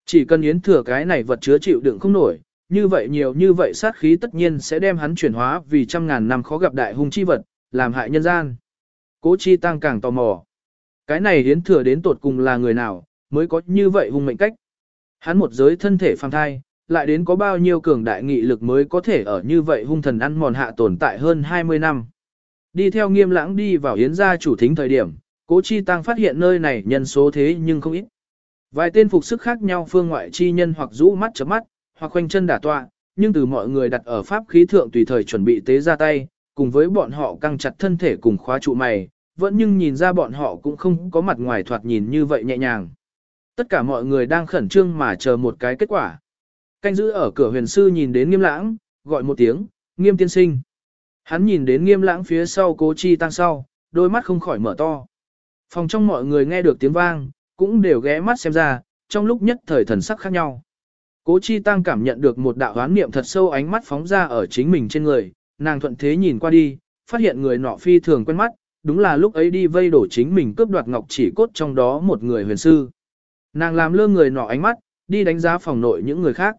Chỉ cần yến thừa cái này vật chứa chịu đựng không nổi, như vậy nhiều như vậy sát khí tất nhiên sẽ đem hắn chuyển hóa vì trăm ngàn năm khó gặp đại hung chi vật, làm hại nhân gian. Cố chi tăng càng tò mò. Cái này hiến thừa đến tột cùng là người nào, mới có như vậy hung mệnh cách. Hắn một giới thân thể phàm thai, lại đến có bao nhiêu cường đại nghị lực mới có thể ở như vậy hung thần ăn mòn hạ tồn tại hơn 20 năm. Đi theo nghiêm lãng đi vào yến gia chủ thính thời điểm, cố chi tăng phát hiện nơi này nhân số thế nhưng không ít. Vài tên phục sức khác nhau phương ngoại chi nhân hoặc rũ mắt chấm mắt, hoặc khoanh chân đả tọa, nhưng từ mọi người đặt ở pháp khí thượng tùy thời chuẩn bị tế ra tay, cùng với bọn họ căng chặt thân thể cùng khóa trụ mày, vẫn nhưng nhìn ra bọn họ cũng không có mặt ngoài thoạt nhìn như vậy nhẹ nhàng. Tất cả mọi người đang khẩn trương mà chờ một cái kết quả. Canh giữ ở cửa huyền sư nhìn đến nghiêm lãng, gọi một tiếng, nghiêm tiên sinh. Hắn nhìn đến nghiêm lãng phía sau cố chi tăng sau, đôi mắt không khỏi mở to. Phòng trong mọi người nghe được tiếng vang, cũng đều ghé mắt xem ra, trong lúc nhất thời thần sắc khác nhau. Cố chi tăng cảm nhận được một đạo hoán niệm thật sâu ánh mắt phóng ra ở chính mình trên người, nàng thuận thế nhìn qua đi, phát hiện người nọ phi thường quen mắt, đúng là lúc ấy đi vây đổ chính mình cướp đoạt ngọc chỉ cốt trong đó một người huyền sư. Nàng làm lơ người nọ ánh mắt, đi đánh giá phòng nội những người khác.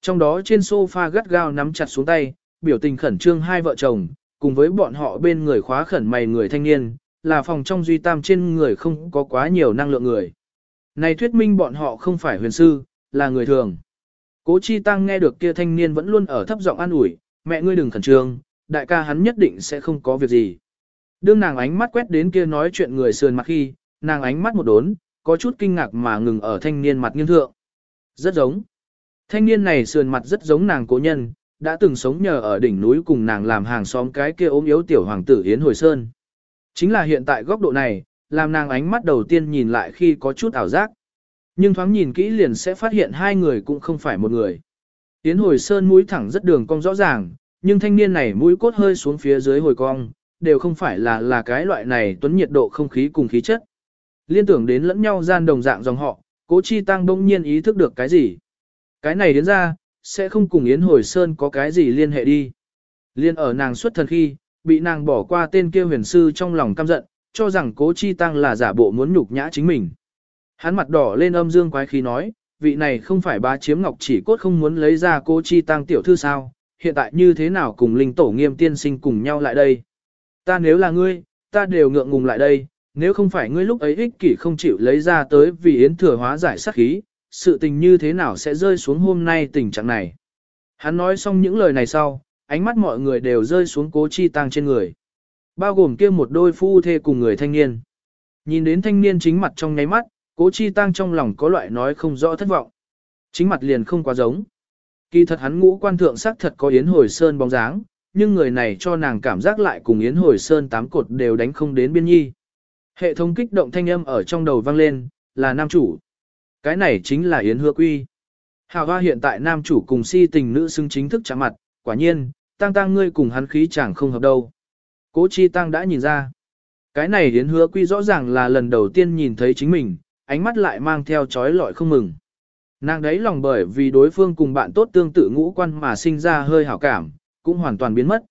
Trong đó trên sofa gắt gao nắm chặt xuống tay, biểu tình khẩn trương hai vợ chồng, cùng với bọn họ bên người khóa khẩn mày người thanh niên, là phòng trong duy tam trên người không có quá nhiều năng lượng người. Này thuyết minh bọn họ không phải huyền sư, là người thường. Cố Chi Tăng nghe được kia thanh niên vẫn luôn ở thấp giọng an ủi, mẹ ngươi đừng khẩn trương, đại ca hắn nhất định sẽ không có việc gì. Đương nàng ánh mắt quét đến kia nói chuyện người sườn mặt khi, nàng ánh mắt một đốn, có chút kinh ngạc mà ngừng ở thanh niên mặt nghiêng thượng. Rất giống. Thanh niên này sườn mặt rất giống nàng cố nhân, đã từng sống nhờ ở đỉnh núi cùng nàng làm hàng xóm cái kia ốm yếu tiểu hoàng tử Yến Hồi Sơn. Chính là hiện tại góc độ này, làm nàng ánh mắt đầu tiên nhìn lại khi có chút ảo giác. Nhưng thoáng nhìn kỹ liền sẽ phát hiện hai người cũng không phải một người. Yến Hồi Sơn mũi thẳng rất đường cong rõ ràng, nhưng thanh niên này mũi cốt hơi xuống phía dưới hồi cong, đều không phải là là cái loại này tuấn nhiệt độ không khí cùng khí chất. Liên tưởng đến lẫn nhau gian đồng dạng dòng họ, cố chi tăng đông nhiên ý thức được cái gì. Cái này đến ra, sẽ không cùng Yến Hồi Sơn có cái gì liên hệ đi. Liên ở nàng xuất thần khi, bị nàng bỏ qua tên kia huyền sư trong lòng căm giận, cho rằng cố chi tăng là giả bộ muốn nhục nhã chính mình. Hắn mặt đỏ lên âm dương quái khí nói, vị này không phải bá chiếm ngọc chỉ cốt không muốn lấy ra cô chi tăng tiểu thư sao, hiện tại như thế nào cùng linh tổ nghiêm tiên sinh cùng nhau lại đây. Ta nếu là ngươi, ta đều ngượng ngùng lại đây, nếu không phải ngươi lúc ấy ích kỷ không chịu lấy ra tới vì yến thừa hóa giải sát khí, sự tình như thế nào sẽ rơi xuống hôm nay tình trạng này. Hắn nói xong những lời này sau, ánh mắt mọi người đều rơi xuống cố chi tăng trên người. Bao gồm kia một đôi phu thê cùng người thanh niên. Nhìn đến thanh niên chính mặt trong nháy mắt, cố chi tăng trong lòng có loại nói không rõ thất vọng. Chính mặt liền không quá giống. Kỳ thật hắn ngũ quan thượng sắc thật có yến hồi sơn bóng dáng, nhưng người này cho nàng cảm giác lại cùng yến hồi sơn tám cột đều đánh không đến biên nhi. Hệ thống kích động thanh âm ở trong đầu vang lên, là nam chủ. Cái này chính là Yến Hứa Quy. Hào hoa hiện tại nam chủ cùng si tình nữ xưng chính thức chạm mặt, quả nhiên, tăng tăng ngươi cùng hắn khí chẳng không hợp đâu. Cố chi tăng đã nhìn ra. Cái này Yến Hứa Quy rõ ràng là lần đầu tiên nhìn thấy chính mình, ánh mắt lại mang theo chói lọi không mừng. Nàng đấy lòng bởi vì đối phương cùng bạn tốt tương tự ngũ quan mà sinh ra hơi hảo cảm, cũng hoàn toàn biến mất.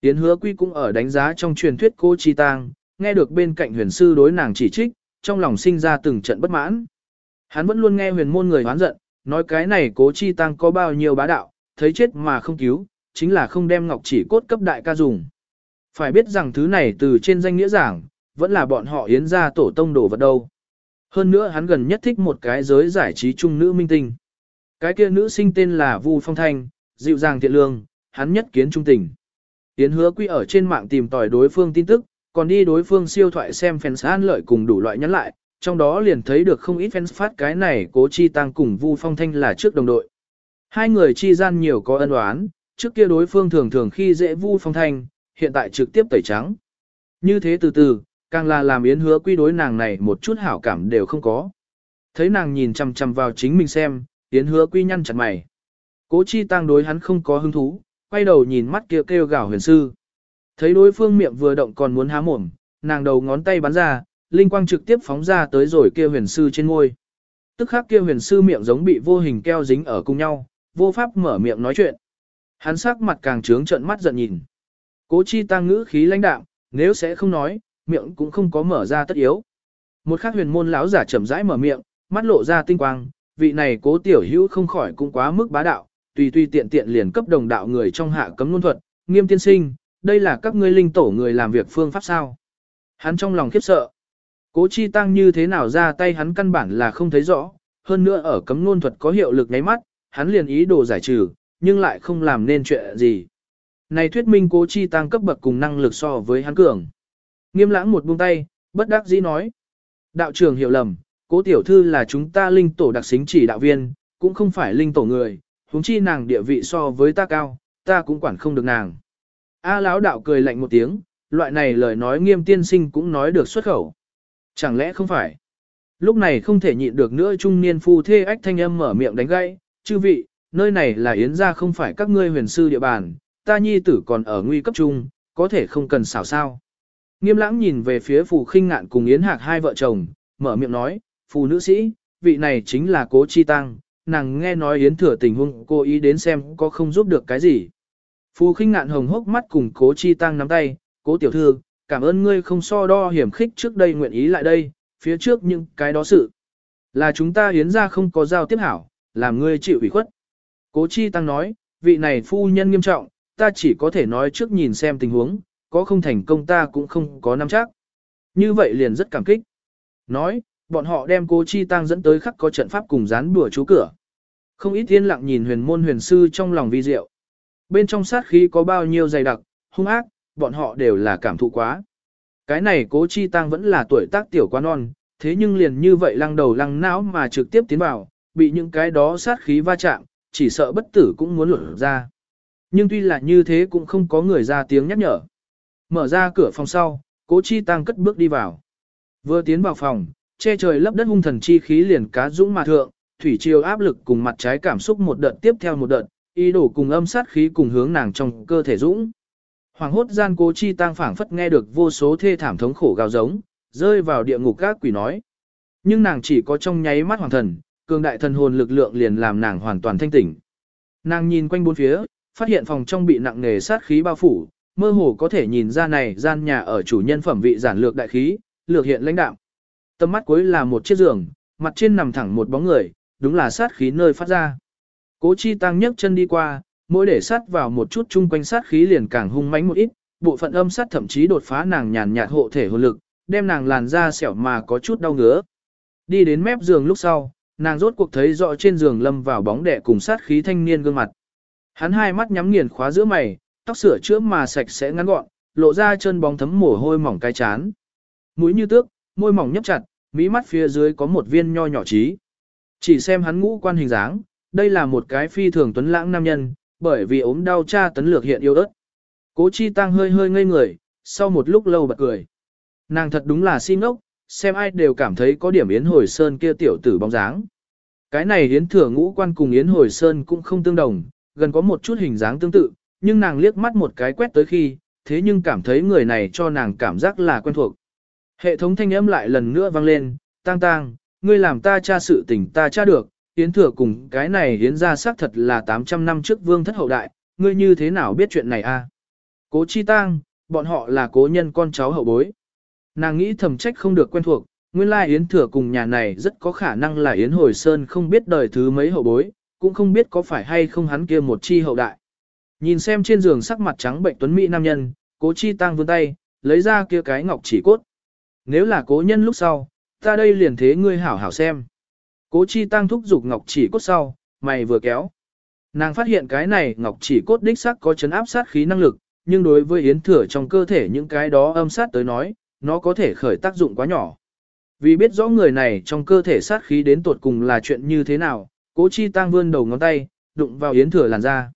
Tiến hứa quy cũng ở đánh giá trong truyền thuyết cô Chi Tang, nghe được bên cạnh huyền sư đối nàng chỉ trích, trong lòng sinh ra từng trận bất mãn. Hắn vẫn luôn nghe huyền môn người hoán giận, nói cái này cố Chi Tăng có bao nhiêu bá đạo, thấy chết mà không cứu, chính là không đem ngọc chỉ cốt cấp đại ca dùng. Phải biết rằng thứ này từ trên danh nghĩa giảng, vẫn là bọn họ yến ra tổ tông đồ vật đâu. Hơn nữa hắn gần nhất thích một cái giới giải trí trung nữ minh tinh. Cái kia nữ sinh tên là Vu Phong Thanh, dịu dàng thiện lương, hắn nhất kiến trung tình. tiến hứa quy ở trên mạng tìm tòi đối phương tin tức, còn đi đối phương siêu thoại xem fans an lợi cùng đủ loại nhắn lại, trong đó liền thấy được không ít fans phát cái này cố chi tăng cùng Vu Phong Thanh là trước đồng đội. Hai người chi gian nhiều có ân oán, trước kia đối phương thường thường khi dễ Vu Phong Thanh, hiện tại trực tiếp tẩy trắng. Như thế từ từ, càng là làm Yến hứa quy đối nàng này một chút hảo cảm đều không có. Thấy nàng nhìn chằm chằm vào chính mình xem, Yến hứa quy nhăn chặt mày. Cố chi tăng đối hắn không có hứng thú, quay đầu nhìn mắt kia kêu, kêu gào huyền sư. Thấy đối phương miệng vừa động còn muốn há mồm, nàng đầu ngón tay bắn ra, linh quang trực tiếp phóng ra tới rồi kia huyền sư trên ngôi. Tức khắc kia huyền sư miệng giống bị vô hình keo dính ở cùng nhau, vô pháp mở miệng nói chuyện. Hắn sắc mặt càng trướng trợn mắt giận nhìn. Cố chi tăng ngữ khí lãnh đạm, nếu sẽ không nói, miệng cũng không có mở ra tất yếu. Một khắc huyền môn lão giả chậm rãi mở miệng, mắt lộ ra tinh quang, vị này cố tiểu hữu không khỏi cũng quá mức bá đạo, tùy tùy tiện tiện liền cấp đồng đạo người trong hạ cấm luân thuật, nghiêm tiên sinh, đây là các ngươi linh tổ người làm việc phương pháp sao. Hắn trong lòng khiếp sợ. Cố chi tăng như thế nào ra tay hắn căn bản là không thấy rõ, hơn nữa ở cấm luân thuật có hiệu lực nháy mắt, hắn liền ý đồ giải trừ, nhưng lại không làm nên chuyện gì. Này thuyết minh cố chi tăng cấp bậc cùng năng lực so với hắn cường. Nghiêm lãng một buông tay, bất đắc dĩ nói. Đạo trưởng hiểu lầm, cố tiểu thư là chúng ta linh tổ đặc xính chỉ đạo viên, cũng không phải linh tổ người, huống chi nàng địa vị so với ta cao, ta cũng quản không được nàng. A lão đạo cười lạnh một tiếng, loại này lời nói nghiêm tiên sinh cũng nói được xuất khẩu. Chẳng lẽ không phải? Lúc này không thể nhịn được nữa trung niên phu thê ách thanh âm mở miệng đánh gãy, chư vị, nơi này là yến gia không phải các ngươi huyền sư địa bàn, ta nhi tử còn ở nguy cấp trung, có thể không cần xảo sao. Nghiêm lãng nhìn về phía phù khinh ngạn cùng yến hạc hai vợ chồng, mở miệng nói, phù nữ sĩ, vị này chính là cố chi tăng, nàng nghe nói yến thừa tình huống cô ý đến xem có không giúp được cái gì. Phù khinh ngạn hồng hốc mắt cùng cố chi tăng nắm tay, cố tiểu thư, cảm ơn ngươi không so đo hiểm khích trước đây nguyện ý lại đây, phía trước những cái đó sự. Là chúng ta yến ra không có giao tiếp hảo, làm ngươi chịu ủy khuất. Cố chi tăng nói, vị này phu nhân nghiêm trọng, ta chỉ có thể nói trước nhìn xem tình huống, có không thành công ta cũng không có nắm chắc. Như vậy liền rất cảm kích. Nói, bọn họ đem cố chi tăng dẫn tới khắc có trận pháp cùng dán bùa chú cửa. Không ít yên lặng nhìn huyền môn huyền sư trong lòng vi diệu. Bên trong sát khí có bao nhiêu dày đặc, hung ác, bọn họ đều là cảm thụ quá. Cái này cố chi tăng vẫn là tuổi tác tiểu quá non, thế nhưng liền như vậy lăng đầu lăng não mà trực tiếp tiến vào, bị những cái đó sát khí va chạm, chỉ sợ bất tử cũng muốn luận ra. Nhưng tuy là như thế cũng không có người ra tiếng nhắc nhở. Mở ra cửa phòng sau, cố chi tăng cất bước đi vào. Vừa tiến vào phòng, che trời lấp đất hung thần chi khí liền cá dũng mà thượng, thủy triều áp lực cùng mặt trái cảm xúc một đợt tiếp theo một đợt, ý đồ cùng âm sát khí cùng hướng nàng trong cơ thể dũng. Hoàng hốt gian cố chi tăng phảng phất nghe được vô số thê thảm thống khổ gào giống, rơi vào địa ngục các quỷ nói. Nhưng nàng chỉ có trong nháy mắt hoàng thần, cường đại thần hồn lực lượng liền làm nàng hoàn toàn thanh tỉnh. Nàng nhìn quanh bốn phía, phát hiện phòng trong bị nặng nề sát khí bao phủ, mơ hồ có thể nhìn ra này gian nhà ở chủ nhân phẩm vị giản lược đại khí, lược hiện lãnh đạo. Tâm mắt cuối là một chiếc giường, mặt trên nằm thẳng một bóng người, đúng là sát khí nơi phát ra. Cố chi tăng nhấc chân đi qua, mỗi để sát vào một chút chung quanh sát khí liền càng hung mãnh một ít, bộ phận âm sát thậm chí đột phá nàng nhàn nhạt hộ thể hồn lực, đem nàng làn da xẻo mà có chút đau ngứa. Đi đến mép giường lúc sau, nàng rốt cuộc thấy rõ trên giường lâm vào bóng đẻ cùng sát khí thanh niên gương mặt. Hắn hai mắt nhắm nghiền khóa giữa mày, tóc sửa chữa mà sạch sẽ ngắn gọn, lộ ra chân bóng thấm mồ hôi mỏng cái chán. Mũi như tước, môi mỏng nhấp chặt, mí mắt phía dưới có một viên nho nhỏ trí. Chỉ xem hắn ngũ quan hình dáng, đây là một cái phi thường tuấn lãng nam nhân, bởi vì ốm đau cha tấn lược hiện yêu ớt. Cố chi tăng hơi hơi ngây người, sau một lúc lâu bật cười. Nàng thật đúng là si ngốc, xem ai đều cảm thấy có điểm Yến Hồi Sơn kia tiểu tử bóng dáng. Cái này Yến Thừa ngũ quan cùng Yến Hồi Sơn cũng không tương đồng, gần có một chút hình dáng tương tự, nhưng nàng liếc mắt một cái quét tới khi, thế nhưng cảm thấy người này cho nàng cảm giác là quen thuộc. Hệ thống thanh âm lại lần nữa vang lên, tang tang, ngươi làm ta tra sự tình ta tra được, Yến Thừa cùng cái này hiến ra xác thật là 800 năm trước vương thất hậu đại, ngươi như thế nào biết chuyện này a? Cố Chi tang bọn họ là cố nhân con cháu hậu bối. Nàng nghĩ thầm trách không được quen thuộc, nguyên lai Yến Thừa cùng nhà này rất có khả năng là Yến Hồi Sơn không biết đời thứ mấy hậu bối, cũng không biết có phải hay không hắn kia một chi hậu đại. Nhìn xem trên giường sắc mặt trắng bệnh tuấn mỹ nam nhân, cố chi tăng vươn tay, lấy ra kia cái ngọc chỉ cốt. Nếu là cố nhân lúc sau, ta đây liền thế ngươi hảo hảo xem. Cố chi tăng thúc giục ngọc chỉ cốt sau, mày vừa kéo. Nàng phát hiện cái này ngọc chỉ cốt đích sắc có chấn áp sát khí năng lực, nhưng đối với yến thừa trong cơ thể những cái đó âm sát tới nói, nó có thể khởi tác dụng quá nhỏ. Vì biết rõ người này trong cơ thể sát khí đến tột cùng là chuyện như thế nào, cố chi tăng vươn đầu ngón tay, đụng vào yến thừa làn da.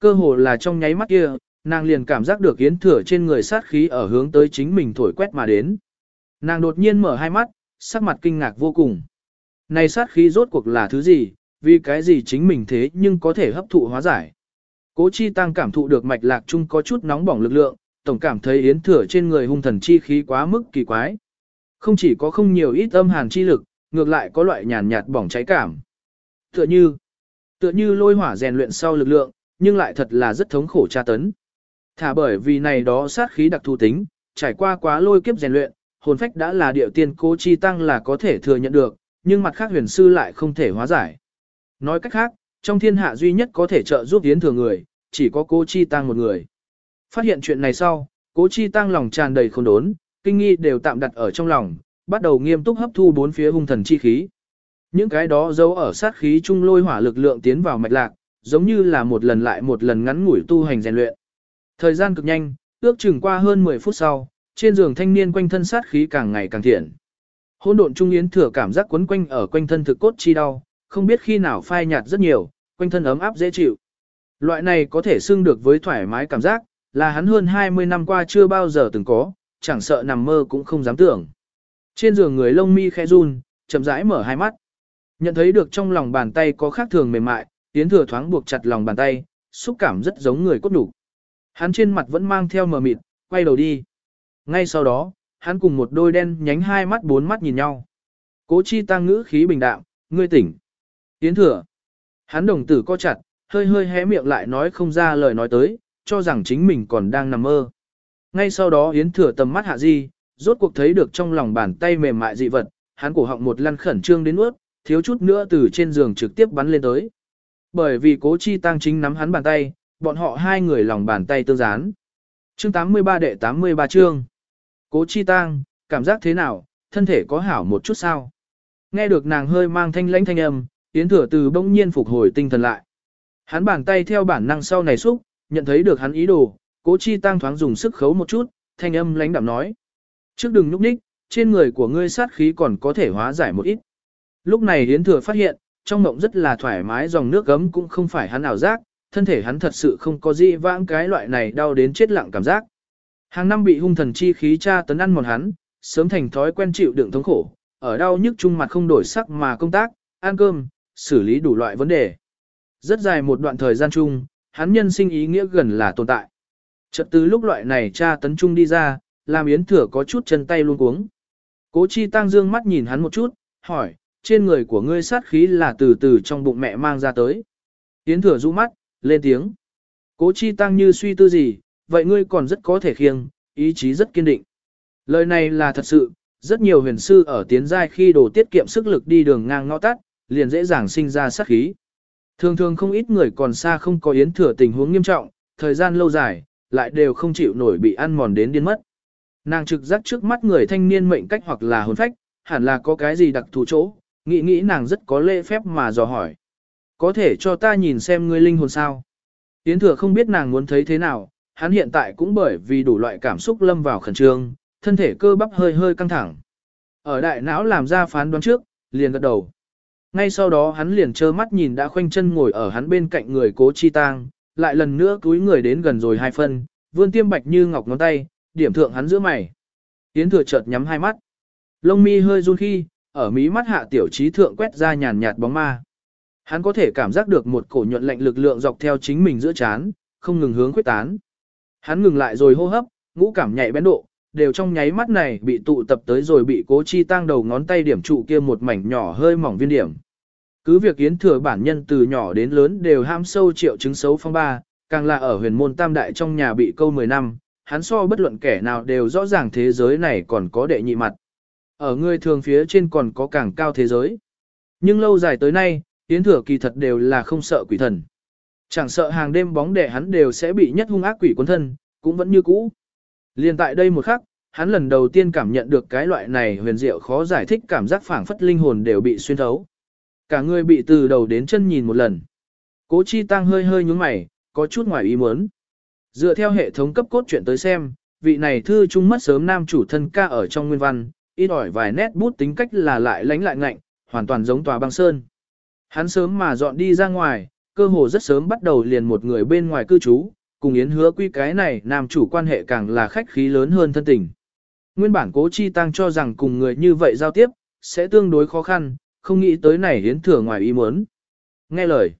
Cơ hồ là trong nháy mắt kia, nàng liền cảm giác được yến thừa trên người sát khí ở hướng tới chính mình thổi quét mà đến. Nàng đột nhiên mở hai mắt, sắc mặt kinh ngạc vô cùng. Này sát khí rốt cuộc là thứ gì, vì cái gì chính mình thế nhưng có thể hấp thụ hóa giải. Cố chi tăng cảm thụ được mạch lạc chung có chút nóng bỏng lực lượng, tổng cảm thấy yến thừa trên người hung thần chi khí quá mức kỳ quái. Không chỉ có không nhiều ít âm hàn chi lực, ngược lại có loại nhàn nhạt bỏng cháy cảm. Tựa như, tựa như lôi hỏa rèn luyện sau lực lượng, nhưng lại thật là rất thống khổ tra tấn. Thả bởi vì này đó sát khí đặc thù tính, trải qua quá lôi kiếp rèn luyện, hồn phách đã là điệu tiên cố chi tăng là có thể thừa nhận được, nhưng mặt khác huyền sư lại không thể hóa giải. Nói cách khác, trong thiên hạ duy nhất có thể trợ giúp yến thừa người, chỉ có cố chi tăng một người. Phát hiện chuyện này sau, cố chi tăng lòng tràn đầy khôn đốn, kinh nghi đều tạm đặt ở trong lòng, bắt đầu nghiêm túc hấp thu bốn phía hung thần chi khí. Những cái đó giấu ở sát khí trung lôi hỏa lực lượng tiến vào mạch lạc, giống như là một lần lại một lần ngắn ngủi tu hành rèn luyện. Thời gian cực nhanh, ước chừng qua hơn 10 phút sau, trên giường thanh niên quanh thân sát khí càng ngày càng thiện. Hỗn độn trung yến thừa cảm giác quấn quanh ở quanh thân thực cốt chi đau, không biết khi nào phai nhạt rất nhiều, quanh thân ấm áp dễ chịu. Loại này có thể xưng được với thoải mái cảm giác, là hắn hơn 20 năm qua chưa bao giờ từng có, chẳng sợ nằm mơ cũng không dám tưởng. Trên giường người lông mi khẽ run, chậm rãi mở hai mắt. Nhận thấy được trong lòng bàn tay có khác thường mềm mại, Yến Thừa thoáng buộc chặt lòng bàn tay, xúc cảm rất giống người cốt đủ. Hắn trên mặt vẫn mang theo mờ mịt, quay đầu đi. Ngay sau đó, hắn cùng một đôi đen nhánh hai mắt bốn mắt nhìn nhau. Cố chi tăng ngữ khí bình đạm, ngươi tỉnh. Yến Thừa. Hắn đồng tử co chặt, hơi hơi hé miệng lại nói không ra lời nói tới, cho rằng chính mình còn đang nằm mơ. Ngay sau đó Yến Thừa tầm mắt hạ di, rốt cuộc thấy được trong lòng bàn tay mềm mại dị vật, hắn cổ họng một lăn khẩn trương đến ướt, thiếu chút nữa từ trên giường trực tiếp bắn lên tới. Bởi vì cố chi tăng chính nắm hắn bàn tay, bọn họ hai người lòng bàn tay tương dán. Chương 83 đệ 83 chương. Cố chi tăng, cảm giác thế nào, thân thể có hảo một chút sao? Nghe được nàng hơi mang thanh lãnh thanh âm, Yến Thừa từ bỗng nhiên phục hồi tinh thần lại. Hắn bàn tay theo bản năng sau này xúc, nhận thấy được hắn ý đồ, cố chi tăng thoáng dùng sức khấu một chút, thanh âm lãnh đạm nói. Trước đừng nhúc nhích, trên người của ngươi sát khí còn có thể hóa giải một ít. Lúc này Yến Thừa phát hiện, trong mộng rất là thoải mái dòng nước gấm cũng không phải hắn ảo giác, thân thể hắn thật sự không có gì vãng cái loại này đau đến chết lặng cảm giác. Hàng năm bị hung thần chi khí tra tấn ăn mòn hắn, sớm thành thói quen chịu đựng thống khổ, ở đau nhức chung mặt không đổi sắc mà công tác, ăn cơm, xử lý đủ loại vấn đề. Rất dài một đoạn thời gian chung, hắn nhân sinh ý nghĩa gần là tồn tại. Chợt từ lúc loại này tra tấn chung đi ra, làm Yến Thừa có chút chân tay luôn cuống. Cố Chi Tăng dương mắt nhìn hắn một chút, hỏi, trên người của ngươi sát khí là từ từ trong bụng mẹ mang ra tới. Yến Thừa rũ mắt, lên tiếng. Cố Chi Tăng như suy tư gì, vậy ngươi còn rất có thể khiêng, ý chí rất kiên định. Lời này là thật sự, rất nhiều huyền sư ở tiến giai khi đồ tiết kiệm sức lực đi đường ngang ngõ tắt, liền dễ dàng sinh ra sát khí. Thường thường không ít người còn xa không có yến thừa tình huống nghiêm trọng, thời gian lâu dài, lại đều không chịu nổi bị ăn mòn đến điên mất. Nàng trực giác trước mắt người thanh niên mệnh cách hoặc là hồn phách, hẳn là có cái gì đặc thù chỗ, nghĩ nghĩ nàng rất có lễ phép mà dò hỏi. Có thể cho ta nhìn xem ngươi linh hồn sao? Yến thừa không biết nàng muốn thấy thế nào, hắn hiện tại cũng bởi vì đủ loại cảm xúc lâm vào khẩn trương, thân thể cơ bắp hơi hơi căng thẳng. Ở đại não làm ra phán đoán trước, liền gật đầu. Ngay sau đó hắn liền trơ mắt nhìn đã khoanh chân ngồi ở hắn bên cạnh người cố chi tang, lại lần nữa cúi người đến gần rồi hai phân, vươn tiêm bạch như ngọc ngón tay, điểm thượng hắn giữa mày. Yến thừa chợt nhắm hai mắt. Lông mi hơi run khi, ở mí mắt hạ tiểu trí thượng quét ra nhàn nhạt bóng ma. Hắn có thể cảm giác được một cổ nhuận lạnh lực lượng dọc theo chính mình giữa chán, không ngừng hướng quyết tán. Hắn ngừng lại rồi hô hấp, ngũ cảm nhạy bén độ, đều trong nháy mắt này bị tụ tập tới rồi bị cố chi tăng đầu ngón tay điểm trụ kia một mảnh nhỏ hơi mỏng viên điểm. Cứ việc Yến Thừa bản nhân từ nhỏ đến lớn đều ham sâu triệu chứng xấu phong ba, càng là ở huyền môn tam đại trong nhà bị câu 10 năm, hắn so bất luận kẻ nào đều rõ ràng thế giới này còn có đệ nhị mặt. Ở người thường phía trên còn có càng cao thế giới. Nhưng lâu dài tới nay, Yến Thừa kỳ thật đều là không sợ quỷ thần. Chẳng sợ hàng đêm bóng đẻ hắn đều sẽ bị nhất hung ác quỷ cuốn thân, cũng vẫn như cũ. Liên tại đây một khắc, hắn lần đầu tiên cảm nhận được cái loại này huyền diệu khó giải thích cảm giác phảng phất linh hồn đều bị xuyên thấu. Cả người bị từ đầu đến chân nhìn một lần. Cố chi tăng hơi hơi nhúng mày, có chút ngoài ý muốn. Dựa theo hệ thống cấp cốt chuyện tới xem, vị này thư trung mất sớm nam chủ thân ca ở trong nguyên văn, ít ỏi vài nét bút tính cách là lại lánh lại ngạnh, hoàn toàn giống tòa băng sơn. Hắn sớm mà dọn đi ra ngoài, cơ hồ rất sớm bắt đầu liền một người bên ngoài cư trú, cùng Yến hứa quy cái này nam chủ quan hệ càng là khách khí lớn hơn thân tình. Nguyên bản cố chi tăng cho rằng cùng người như vậy giao tiếp, sẽ tương đối khó khăn, không nghĩ tới này Yến thừa ngoài ý muốn. Nghe lời,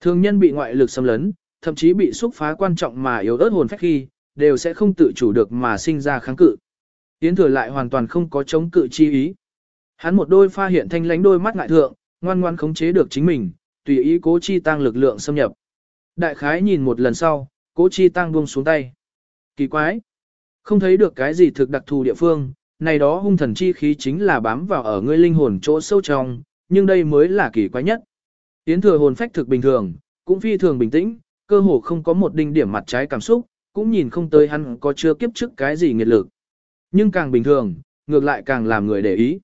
thường nhân bị ngoại lực xâm lấn, thậm chí bị xúc phá quan trọng mà yếu ớt hồn phách khi, đều sẽ không tự chủ được mà sinh ra kháng cự. Yến thừa lại hoàn toàn không có chống cự chi ý. Hắn một đôi pha hiện thanh lánh đôi mắt ngại thượng, ngoan ngoan khống chế được chính mình, tùy ý cố chi tăng lực lượng xâm nhập. Đại khái nhìn một lần sau, cố chi tăng buông xuống tay. Kỳ quái! Không thấy được cái gì thực đặc thù địa phương, này đó hung thần chi khí chính là bám vào ở ngươi linh hồn chỗ sâu trong, nhưng đây mới là kỳ quái nhất. Yến thừa hồn phách thực bình thường, cũng phi thường bình tĩnh, cơ hồ không có một đinh điểm mặt trái cảm xúc, cũng nhìn không tới hắn có chưa kiếp trước cái gì nghiệt lực. Nhưng càng bình thường, ngược lại càng làm người để ý.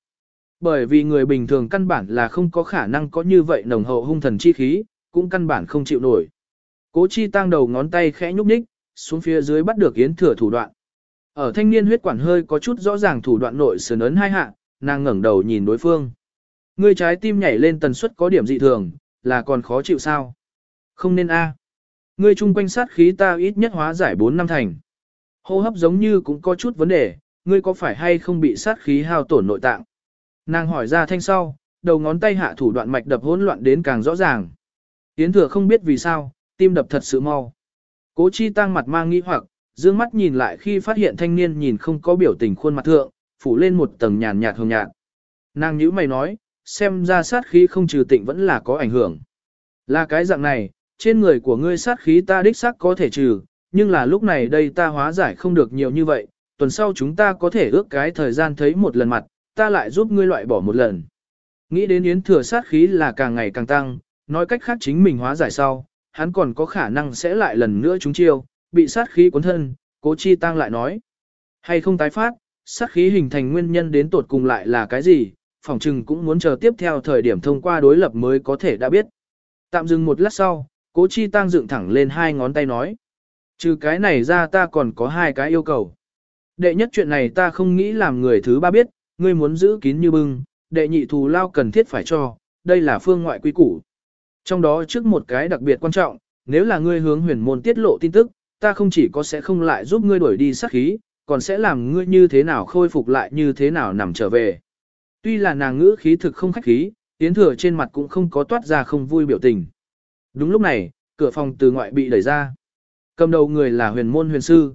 Bởi vì người bình thường căn bản là không có khả năng có như vậy nồng hậu hung thần chi khí, cũng căn bản không chịu nổi. Cố chi tăng đầu ngón tay khẽ nhúc nhích, xuống phía dưới bắt được yến thừa thủ đoạn. Ở thanh niên huyết quản hơi có chút rõ ràng thủ đoạn nội sườn ấn hai hạ, nàng ngẩng đầu nhìn đối phương. người trái tim nhảy lên tần suất có điểm dị thường, là còn khó chịu sao? Không nên a. người chung quanh sát khí ta ít nhất hóa giải 4 năm thành. Hô hấp giống như cũng có chút vấn đề, ngươi có phải hay không bị sát khí hao tổn nội tạng? Nàng hỏi ra thanh sau, đầu ngón tay hạ thủ đoạn mạch đập hỗn loạn đến càng rõ ràng. Yến thừa không biết vì sao, tim đập thật sự mau. Cố chi tăng mặt mang nghi hoặc, dương mắt nhìn lại khi phát hiện thanh niên nhìn không có biểu tình khuôn mặt thượng, phủ lên một tầng nhàn nhạt hồng nhạt. Nàng nhữ mày nói, xem ra sát khí không trừ tịnh vẫn là có ảnh hưởng. Là cái dạng này, trên người của ngươi sát khí ta đích xác có thể trừ, nhưng là lúc này đây ta hóa giải không được nhiều như vậy, tuần sau chúng ta có thể ước cái thời gian thấy một lần mặt, ta lại giúp ngươi loại bỏ một lần. Nghĩ đến yến thừa sát khí là càng ngày càng tăng, nói cách khác chính mình hóa giải sau, hắn còn có khả năng sẽ lại lần nữa trúng chiêu, bị sát khí cuốn thân, cố chi tăng lại nói. Hay không tái phát, sát khí hình thành nguyên nhân đến tột cùng lại là cái gì, Phỏng chừng cũng muốn chờ tiếp theo thời điểm thông qua đối lập mới có thể đã biết. Tạm dừng một lát sau, cố chi tăng dựng thẳng lên hai ngón tay nói. Trừ cái này ra ta còn có hai cái yêu cầu. Đệ nhất chuyện này ta không nghĩ làm người thứ ba biết, ngươi muốn giữ kín như bưng, đệ nhị thù lao cần thiết phải cho, đây là phương ngoại quy củ. Trong đó trước một cái đặc biệt quan trọng, nếu là ngươi hướng huyền môn tiết lộ tin tức, ta không chỉ có sẽ không lại giúp ngươi đuổi đi sát khí, còn sẽ làm ngươi như thế nào khôi phục lại như thế nào nằm trở về. Tuy là nàng ngữ khí thực không khách khí, tiến thừa trên mặt cũng không có toát ra không vui biểu tình. Đúng lúc này, cửa phòng từ ngoại bị đẩy ra. Cầm đầu người là huyền môn huyền sư.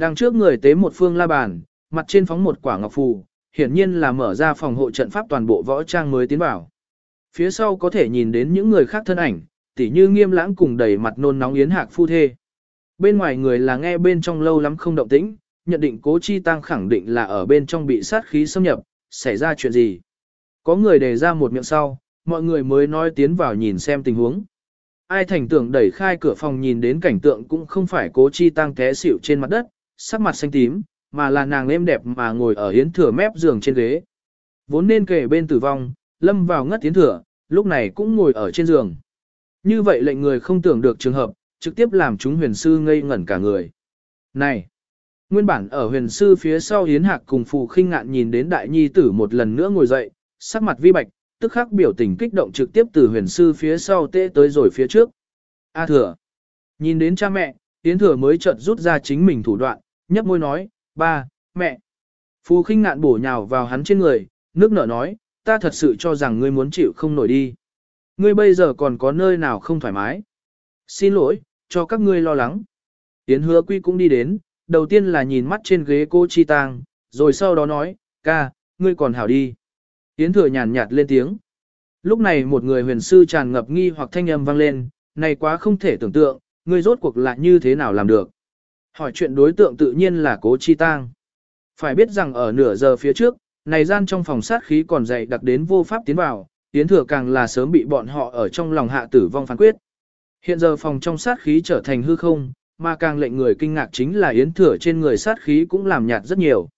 Đằng trước người tế một phương la bàn, mặt trên phóng một quả ngọc phù, hiển nhiên là mở ra phòng hộ trận pháp toàn bộ võ trang mới tiến vào. Phía sau có thể nhìn đến những người khác thân ảnh, tỉ như nghiêm lãng cùng đầy mặt nôn nóng yến hạc phu thê. Bên ngoài người là nghe bên trong lâu lắm không động tĩnh, nhận định cố chi tăng khẳng định là ở bên trong bị sát khí xâm nhập, xảy ra chuyện gì. Có người đề ra một miệng sau, mọi người mới nói tiến vào nhìn xem tình huống. Ai thành tưởng đẩy khai cửa phòng nhìn đến cảnh tượng cũng không phải cố chi tăng té xỉu trên mặt đất, sắc mặt xanh tím, mà là nàng êm đẹp mà ngồi ở hiến thừa mép giường trên ghế. Vốn nên kể bên tử vong, lâm vào ngất tiến thừa, lúc này cũng ngồi ở trên giường. Như vậy lệnh người không tưởng được trường hợp, trực tiếp làm chúng huyền sư ngây ngẩn cả người. Này! Nguyên bản ở huyền sư phía sau hiến hạc cùng phù khinh ngạn nhìn đến đại nhi tử một lần nữa ngồi dậy, sắc mặt vi bạch, tức khắc biểu tình kích động trực tiếp từ huyền sư phía sau tê tới rồi phía trước. A thừa! Nhìn đến cha mẹ, yến thừa mới chợt rút ra chính mình thủ đoạn, nhấp môi nói, ba, mẹ. Phù khinh ngạn bổ nhào vào hắn trên người, nước nở nói, ta thật sự cho rằng ngươi muốn chịu không nổi đi. Ngươi bây giờ còn có nơi nào không thoải mái. Xin lỗi, cho các ngươi lo lắng. Tiến hứa quy cũng đi đến, đầu tiên là nhìn mắt trên ghế cô Chi Tang, rồi sau đó nói, ca, ngươi còn hảo đi. Tiến thừa nhàn nhạt lên tiếng. Lúc này một người huyền sư tràn ngập nghi hoặc thanh âm vang lên, này quá không thể tưởng tượng, ngươi rốt cuộc lại như thế nào làm được. Hỏi chuyện đối tượng tự nhiên là cố chi tang. Phải biết rằng ở nửa giờ phía trước, này gian trong phòng sát khí còn dày đặc đến vô pháp tiến vào, tiến thừa càng là sớm bị bọn họ ở trong lòng hạ tử vong phán quyết. Hiện giờ phòng trong sát khí trở thành hư không, mà càng lệnh người kinh ngạc chính là yến thừa trên người sát khí cũng làm nhạt rất nhiều.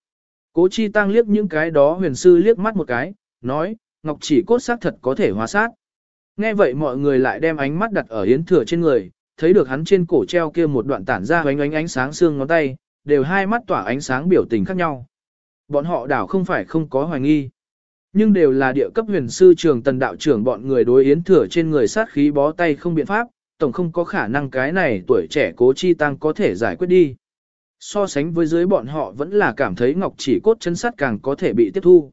Cố chi tăng liếc những cái đó huyền sư liếc mắt một cái, nói, ngọc chỉ cốt sát thật có thể hóa sát. Nghe vậy mọi người lại đem ánh mắt đặt ở yến thừa trên người, thấy được hắn trên cổ treo kia một đoạn tản ra ánh ánh ánh sáng xương ngón tay, đều hai mắt tỏa ánh sáng biểu tình khác nhau. Bọn họ đảo không phải không có hoài nghi, nhưng đều là địa cấp huyền sư trường tần đạo trưởng bọn người đối yến thừa trên người sát khí bó tay không biện pháp, tổng không có khả năng cái này tuổi trẻ cố chi tăng có thể giải quyết đi. So sánh với dưới bọn họ vẫn là cảm thấy ngọc chỉ cốt chân sắt càng có thể bị tiếp thu.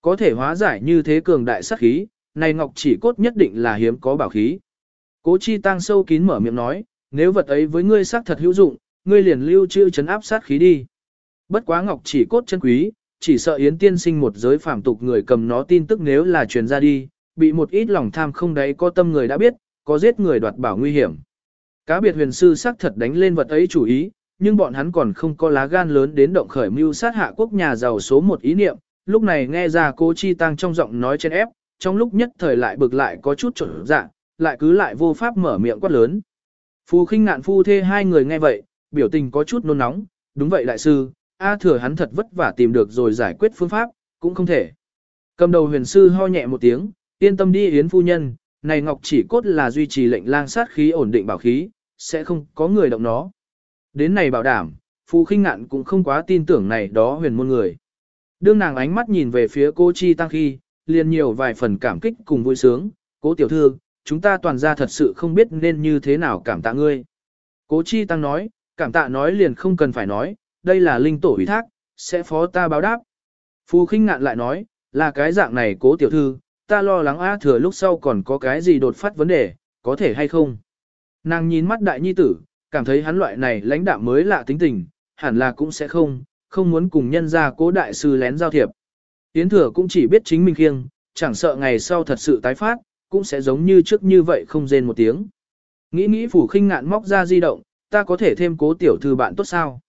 Có thể hóa giải như thế cường đại sát khí, này ngọc chỉ cốt nhất định là hiếm có bảo khí. Cố chi tăng sâu kín mở miệng nói, nếu vật ấy với ngươi xác thật hữu dụng, ngươi liền lưu trữ chấn áp sát khí đi. Bất quá ngọc chỉ cốt chân quý, chỉ sợ Yến tiên sinh một giới phàm tục người cầm nó tin tức nếu là truyền ra đi, bị một ít lòng tham không đấy có tâm người đã biết, có giết người đoạt bảo nguy hiểm. Cá biệt huyền sư xác thật đánh lên vật ấy chủ ý, nhưng bọn hắn còn không có lá gan lớn đến động khởi mưu sát hạ quốc nhà giàu số một ý niệm, lúc này nghe ra Cố Chi Tăng trong giọng nói trên ép, trong lúc nhất thời lại bực lại có chút trở dạ, lại cứ lại vô pháp mở miệng quát lớn. Phu khinh ngạn phu thê hai người nghe vậy, biểu tình có chút nôn nóng, đúng vậy đại sư, A thừa hắn thật vất vả tìm được rồi giải quyết phương pháp, cũng không thể. Cầm đầu huyền sư ho nhẹ một tiếng, yên tâm đi yến phu nhân, này ngọc chỉ cốt là duy trì lệnh lang sát khí ổn định bảo khí, sẽ không có người động nó. Đến này bảo đảm, Phù khinh ngạn cũng không quá tin tưởng này đó huyền môn người. Đương nàng ánh mắt nhìn về phía cô Chi Tăng khi, liền nhiều vài phần cảm kích cùng vui sướng, cố tiểu thư, chúng ta toàn ra thật sự không biết nên như thế nào cảm tạ ngươi. Cố Chi Tăng nói, cảm tạ nói liền không cần phải nói, đây là linh tổ ủy thác, sẽ phó ta báo đáp. Phù khinh ngạn lại nói, là cái dạng này cố tiểu thư, ta lo lắng A thừa lúc sau còn có cái gì đột phát vấn đề, có thể hay không. Nàng nhìn mắt đại nhi tử, cảm thấy hắn loại này lãnh đạo mới lạ tính tình, hẳn là cũng sẽ không, không muốn cùng nhân ra cố đại sư lén giao thiệp. Tiến thừa cũng chỉ biết chính mình khiêng, chẳng sợ ngày sau thật sự tái phát, cũng sẽ giống như trước như vậy không rên một tiếng. Nghĩ nghĩ phủ khinh ngạn móc ra di động, ta có thể thêm cố tiểu thư bạn tốt sao?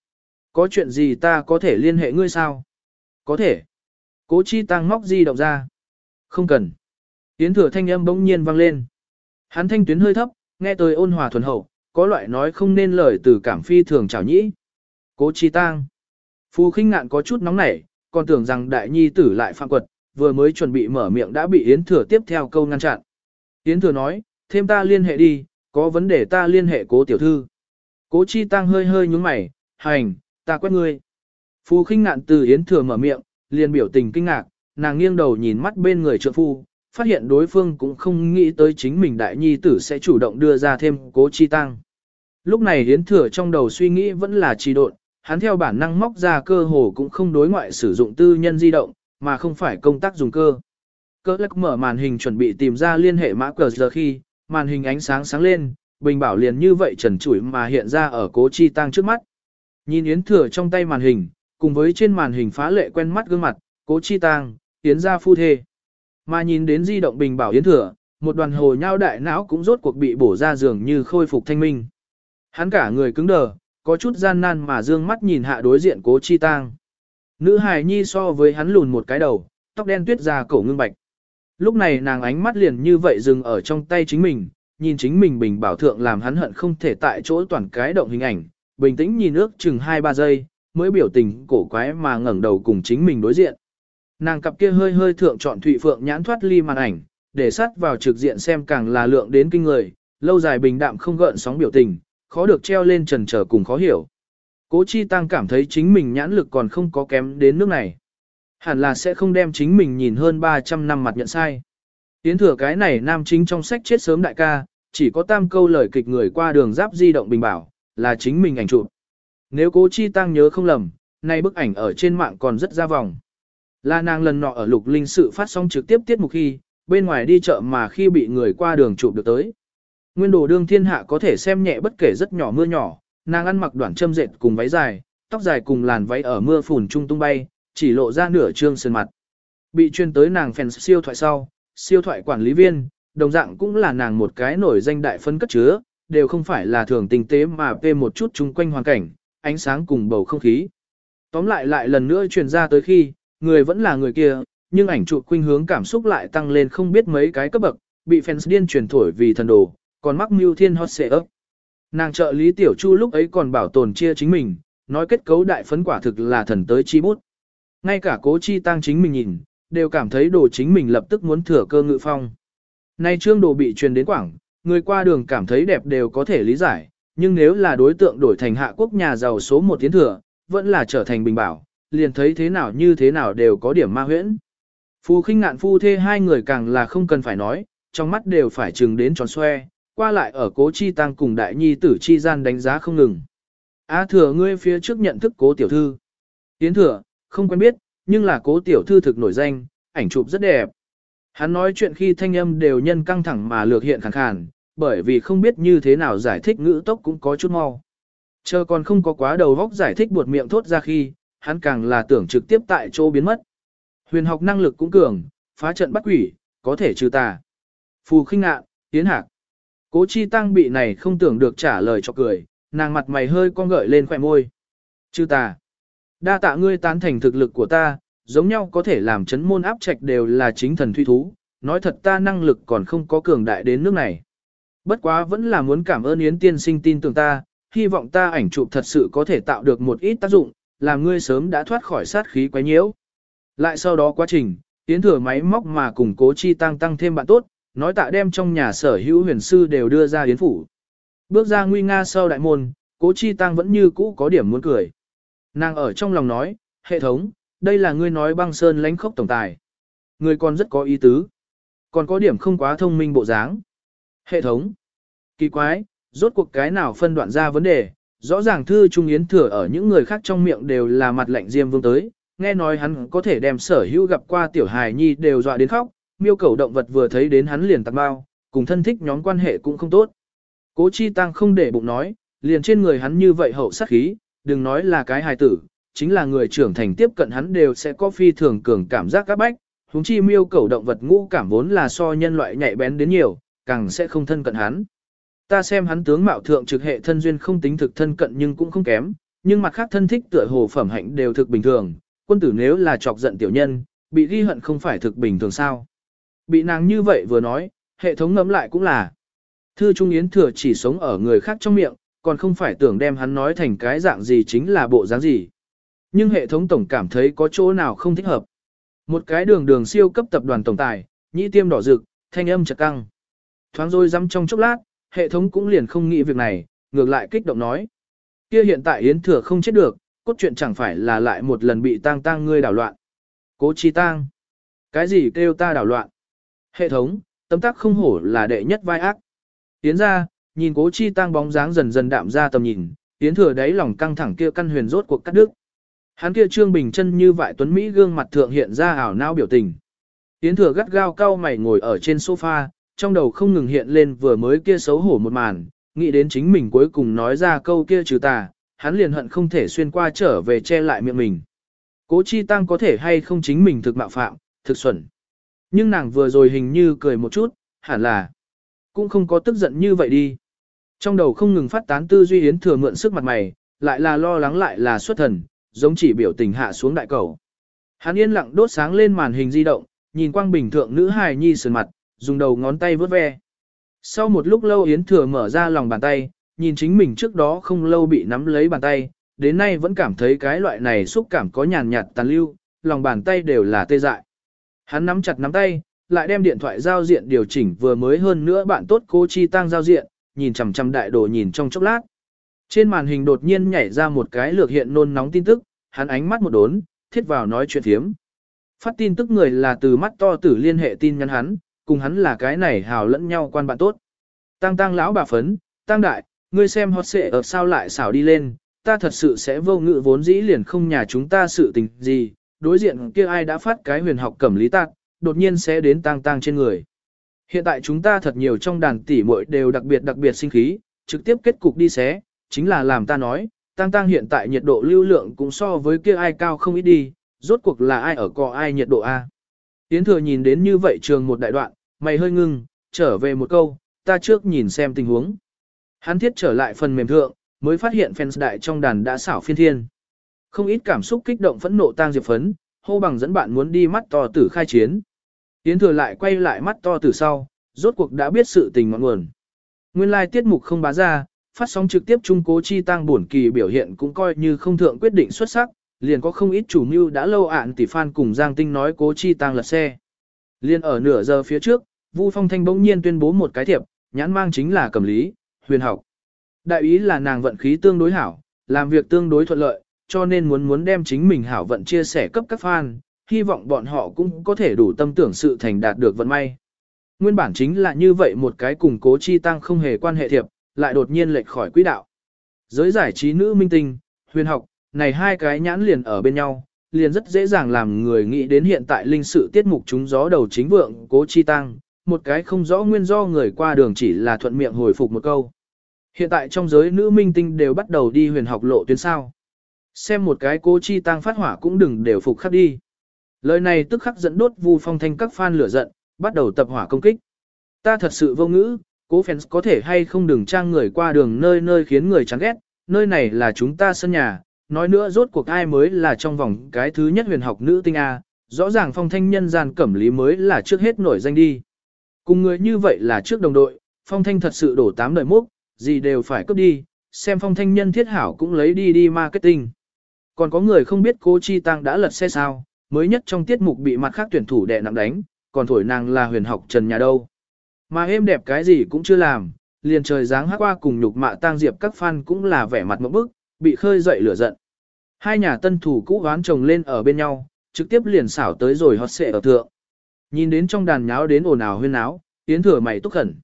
Có chuyện gì ta có thể liên hệ ngươi sao? Có thể. Cố chi tăng móc di động ra. Không cần. Tiến thừa thanh âm bỗng nhiên vang lên. Hắn thanh tuyến hơi thấp, nghe tới ôn hòa thuần hậu, có loại nói không nên lời từ cảm phi thường chào nhĩ. Cố chi tăng phù khinh ngạn có chút nóng nảy, còn tưởng rằng đại nhi tử lại phạm quật, vừa mới chuẩn bị mở miệng đã bị Yến Thừa tiếp theo câu ngăn chặn. Yến Thừa nói, thêm ta liên hệ đi, có vấn đề ta liên hệ cố tiểu thư. Cố chi tăng hơi hơi nhúng mày, hành, ta quét ngươi. Phu khinh ngạn từ Yến Thừa mở miệng, liền biểu tình kinh ngạc, nàng nghiêng đầu nhìn mắt bên người trợ phu, phát hiện đối phương cũng không nghĩ tới chính mình đại nhi tử sẽ chủ động đưa ra thêm cố chi tăng. Lúc này Yến Thừa trong đầu suy nghĩ vẫn là trì độn, hắn theo bản năng móc ra cơ hồ cũng không đối ngoại sử dụng tư nhân di động, mà không phải công tác dùng cơ. Cơ lắc mở màn hình chuẩn bị tìm ra liên hệ mã cờ giờ khi, màn hình ánh sáng sáng lên, bình bảo liền như vậy trần trụi mà hiện ra ở cố chi tăng trước mắt. Nhìn Yến Thừa trong tay màn hình, cùng với trên màn hình phá lệ quen mắt gương mặt, cố chi tăng, Yến ra phu thê. Mà nhìn đến di động bình bảo Yến Thừa, một đoàn hồ nhao đại não cũng rốt cuộc bị bổ ra giường như khôi phục thanh minh. Hắn cả người cứng đờ, có chút gian nan mà dương mắt nhìn hạ đối diện cố chi tang. Nữ hài nhi so với hắn lùn một cái đầu, tóc đen tuyết ra cổ ngưng bạch. Lúc này nàng ánh mắt liền như vậy dừng ở trong tay chính mình, nhìn chính mình bình bảo thượng làm hắn hận không thể tại chỗ toàn cái động hình ảnh, bình tĩnh nhìn ước chừng 2-3 giây, mới biểu tình cổ quái mà ngẩng đầu cùng chính mình đối diện. Nàng cặp kia hơi hơi thượng chọn thụy phượng nhãn thoát ly màn ảnh, để sát vào trực diện xem càng là lượng đến kinh người, lâu dài bình đạm không gợn sóng biểu tình, khó được treo lên trần trở cùng khó hiểu. Cố Chi Tăng cảm thấy chính mình nhãn lực còn không có kém đến nước này. Hẳn là sẽ không đem chính mình nhìn hơn 300 năm mặt nhận sai. Tiến thừa cái này nam chính trong sách chết sớm đại ca, chỉ có tam câu lời kịch người qua đường giáp di động bình bảo, là chính mình ảnh chụp. Nếu cố Chi Tăng nhớ không lầm, nay bức ảnh ở trên mạng còn rất ra vòng. Là nàng lần nọ ở lục linh sự phát sóng trực tiếp tiết mục khi, bên ngoài đi chợ mà khi bị người qua đường chụp được tới. Nguyên đồ đương thiên hạ có thể xem nhẹ bất kể rất nhỏ mưa nhỏ, nàng ăn mặc đoạn châm dệt cùng váy dài, tóc dài cùng làn váy ở mưa phùn trung tung bay, chỉ lộ ra nửa trương sơn mặt. Bị chuyên tới nàng phèn siêu thoại sau, siêu thoại quản lý viên, đồng dạng cũng là nàng một cái nổi danh đại phân cất chứa, đều không phải là thường tình tế mà về một chút chung quanh hoàn cảnh, ánh sáng cùng bầu không khí. Tóm lại lại lần nữa truyền ra tới khi, người vẫn là người kia, nhưng ảnh chụp khuynh hướng cảm xúc lại tăng lên không biết mấy cái cấp bậc, bị fans điên truyền thổi vì thần đồ, còn mắc mưu thiên hot xệ ấp. Nàng trợ lý tiểu chu lúc ấy còn bảo tồn chia chính mình, nói kết cấu đại phấn quả thực là thần tới chi bút. Ngay cả cố chi tăng chính mình nhìn, đều cảm thấy đồ chính mình lập tức muốn thừa cơ ngự phong. Nay trương đồ bị truyền đến quảng, người qua đường cảm thấy đẹp đều có thể lý giải, nhưng nếu là đối tượng đổi thành hạ quốc nhà giàu số một tiến thừa, vẫn là trở thành bình bảo, liền thấy thế nào như thế nào đều có điểm ma huyễn. Phu khinh ngạn phu thê hai người càng là không cần phải nói, trong mắt đều phải chừng đến tròn xoe, qua lại ở cố chi tăng cùng đại nhi tử chi gian đánh giá không ngừng. A thừa ngươi phía trước nhận thức cố tiểu thư. Tiến thừa, không quen biết, nhưng là cố tiểu thư thực nổi danh, ảnh chụp rất đẹp. Hắn nói chuyện khi thanh âm đều nhân căng thẳng mà lược hiện khàn khàn, bởi vì không biết như thế nào giải thích ngữ tốc cũng có chút mau. Chờ còn không có quá đầu vóc giải thích buột miệng thốt ra khi, hắn càng là tưởng trực tiếp tại chỗ biến mất. Huyền học năng lực cũng cường, phá trận bắt quỷ, có thể trừ tà. Phù khinh ngạ, tiến hạc. Cố chi tăng bị này không tưởng được trả lời cho cười, nàng mặt mày hơi con gợi lên khỏe môi. Trừ tà. Đa tạ ngươi tán thành thực lực của ta, giống nhau có thể làm chấn môn áp trạch đều là chính thần thuy thú, nói thật ta năng lực còn không có cường đại đến nước này. Bất quá vẫn là muốn cảm ơn Yến tiên sinh tin tưởng ta, hy vọng ta ảnh chụp thật sự có thể tạo được một ít tác dụng, làm ngươi sớm đã thoát khỏi sát khí quấy nhiễu. Lại sau đó quá trình, Yến thừa máy móc mà cùng cố chi tăng tăng thêm bạn tốt, nói tạ đem trong nhà sở hữu huyền sư đều đưa ra Yến phủ. Bước ra nguy nga sau đại môn, cố chi tăng vẫn như cũ có điểm muốn cười. Nàng ở trong lòng nói, hệ thống, đây là ngươi nói băng sơn lãnh khốc tổng tài. Ngươi còn rất có ý tứ. Còn có điểm không quá thông minh bộ dáng. Hệ thống. Kỳ quái, rốt cuộc cái nào phân đoạn ra vấn đề, rõ ràng thư trung yến thừa ở những người khác trong miệng đều là mặt lạnh diêm vương tới, nghe nói hắn có thể đem sở hữu gặp qua tiểu hài nhi đều dọa đến khóc, miêu cầu động vật vừa thấy đến hắn liền tạc bao, cùng thân thích nhóm quan hệ cũng không tốt. Cố chi tăng không để bụng nói, liền trên người hắn như vậy hậu sát khí, đừng nói là cái hài tử, chính là người trưởng thành tiếp cận hắn đều sẽ có phi thường cường cảm giác các bách, huống chi miêu cầu động vật ngũ cảm vốn là so nhân loại nhạy bén đến nhiều, càng sẽ không thân cận hắn. Ta xem hắn tướng mạo thượng trực hệ thân duyên không tính thực thân cận nhưng cũng không kém, nhưng mặt khác thân thích tựa hồ phẩm hạnh đều thực bình thường, quân tử nếu là chọc giận tiểu nhân, bị ghi hận không phải thực bình thường sao. Bị nàng như vậy vừa nói, hệ thống ngấm lại cũng là. Thư Trung Yến thừa chỉ sống ở người khác trong miệng, còn không phải tưởng đem hắn nói thành cái dạng gì chính là bộ dáng gì. Nhưng hệ thống tổng cảm thấy có chỗ nào không thích hợp. Một cái đường đường siêu cấp tập đoàn tổng tài, nhĩ tiêm đỏ rực, thanh âm chật căng. Thoáng rồi dăm trong chốc lát, hệ thống cũng liền không nghĩ việc này, ngược lại kích động nói. Kia hiện tại Yến Thừa không chết được, cốt truyện chẳng phải là lại một lần bị tang tang ngươi đảo loạn. Cố chi tang. Cái gì kêu ta đảo loạn? Hệ thống, tấm tắc không hổ là đệ nhất vai ác. Yến ra, nhìn cố chi tang bóng dáng dần dần đạm ra tầm nhìn, Yến Thừa đáy lòng căng thẳng kia căn huyền rốt cuộc cắt đứt. Hắn kia trương bình chân như vại tuấn Mỹ gương mặt thượng hiện ra ảo nao biểu tình. Yến Thừa gắt gao cau mày ngồi ở trên sofa, trong đầu không ngừng hiện lên vừa mới kia xấu hổ một màn, nghĩ đến chính mình cuối cùng nói ra câu kia trừ tà, hắn liền hận không thể xuyên qua trở về che lại miệng mình. Cố chi tăng có thể hay không chính mình thực mạo phạm, thực xuẩn. Nhưng nàng vừa rồi hình như cười một chút, hẳn là cũng không có tức giận như vậy đi. Trong đầu không ngừng phát tán tư duy yến thừa mượn sức mặt mày, lại là lo lắng lại là xuất thần, giống chỉ biểu tình hạ xuống đại cầu. Hắn yên lặng đốt sáng lên màn hình di động, nhìn quang bình thượng nữ hài nhi sườn mặt, dùng đầu ngón tay vớt ve. Sau một lúc lâu Yến Thừa mở ra lòng bàn tay, nhìn chính mình trước đó không lâu bị nắm lấy bàn tay, đến nay vẫn cảm thấy cái loại này xúc cảm có nhàn nhạt tàn lưu, lòng bàn tay đều là tê dại. Hắn nắm chặt nắm tay, lại đem điện thoại giao diện điều chỉnh vừa mới hơn nữa bạn tốt cô chi tăng giao diện, nhìn chằm chằm đại đồ nhìn trong chốc lát. Trên màn hình đột nhiên nhảy ra một cái lược hiện nôn nóng tin tức, hắn ánh mắt một đốn, thiết vào nói chuyện thiếm. Phát tin tức người là từ mắt to tử liên hệ tin nhắn hắn, cùng hắn là cái này hào lẫn nhau quan bạn tốt. Tăng tăng lão bà phấn, tăng đại, ngươi xem hot xệ ở sao lại xảo đi lên, ta thật sự sẽ vô ngự vốn dĩ liền không nhà chúng ta sự tình gì, đối diện kia ai đã phát cái huyền học cẩm lý tạc, đột nhiên sẽ đến tăng tăng trên người. Hiện tại chúng ta thật nhiều trong đàn tỷ muội đều đặc biệt đặc biệt sinh khí, trực tiếp kết cục đi xé, chính là làm ta nói, tăng tăng hiện tại nhiệt độ lưu lượng cũng so với kia ai cao không ít đi, rốt cuộc là ai ở cò ai nhiệt độ A. Yến thừa nhìn đến như vậy trường một đại đoạn, mày hơi ngưng, trở về một câu, ta trước nhìn xem tình huống. Hắn thiết trở lại phần mềm thượng, mới phát hiện fans đại trong đàn đã xảo phiên thiên. Không ít cảm xúc kích động phẫn nộ tang diệp phấn, hô bằng dẫn bạn muốn đi mắt to tử khai chiến. Yến thừa lại quay lại mắt to từ sau, rốt cuộc đã biết sự tình ngọn nguồn. Nguyên lai tiết mục không bá ra, phát sóng trực tiếp trung cố chi tăng buồn kỳ biểu hiện cũng coi như không thượng quyết định xuất sắc, liền có không ít chủ mưu đã lâu ạn tỷ fan cùng Giang Tinh nói cố chi tăng lật xe. Liên ở nửa giờ phía trước, Vu Phong Thanh bỗng nhiên tuyên bố một cái thiệp, nhãn mang chính là cầm lý, huyền học. Đại ý là nàng vận khí tương đối hảo, làm việc tương đối thuận lợi, cho nên muốn muốn đem chính mình hảo vận chia sẻ cấp các fan, hy vọng bọn họ cũng có thể đủ tâm tưởng sự thành đạt được vận may. Nguyên bản chính là như vậy một cái cùng cố chi tăng không hề quan hệ thiệp, lại đột nhiên lệch khỏi quỹ đạo. Giới giải trí nữ minh tinh, huyền học, này hai cái nhãn liền ở bên nhau, liền rất dễ dàng làm người nghĩ đến hiện tại linh sự tiết mục chúng gió đầu chính vượng cố chi tăng, một cái không rõ nguyên do người qua đường chỉ là thuận miệng hồi phục một câu. Hiện tại trong giới nữ minh tinh đều bắt đầu đi huyền học lộ tuyến sao. Xem một cái cố chi tăng phát hỏa cũng đừng đều phục khắc đi. Lời này tức khắc dẫn đốt vu phong thanh các fan lửa giận, bắt đầu tập hỏa công kích. Ta thật sự vô ngữ, cố fans có thể hay không đừng trang người qua đường nơi nơi khiến người chán ghét, nơi này là chúng ta sân nhà, nói nữa rốt cuộc ai mới là trong vòng cái thứ nhất huyền học nữ tinh A, rõ ràng phong thanh nhân gian cẩm lý mới là trước hết nổi danh đi. Cùng người như vậy là trước đồng đội, phong thanh thật sự đổ tám đời múc, gì đều phải cướp đi, xem phong thanh nhân thiết hảo cũng lấy đi đi marketing. Còn có người không biết cô Chi Tăng đã lật xe sao, mới nhất trong tiết mục bị mặt khác tuyển thủ đè nặng đánh, còn thổi nàng là huyền học trần nhà đâu. Mà êm đẹp cái gì cũng chưa làm, liền trời dáng hát qua cùng nhục mạ tang diệp các fan cũng là vẻ mặt mẫu bức, bị khơi dậy lửa giận. Hai nhà tân thủ cũ ván chồng lên ở bên nhau, trực tiếp liền xảo tới rồi hót xệ ở thượng. Nhìn đến trong đàn nháo đến ồn ào huyên náo, tiến thừa mày túc khẩn.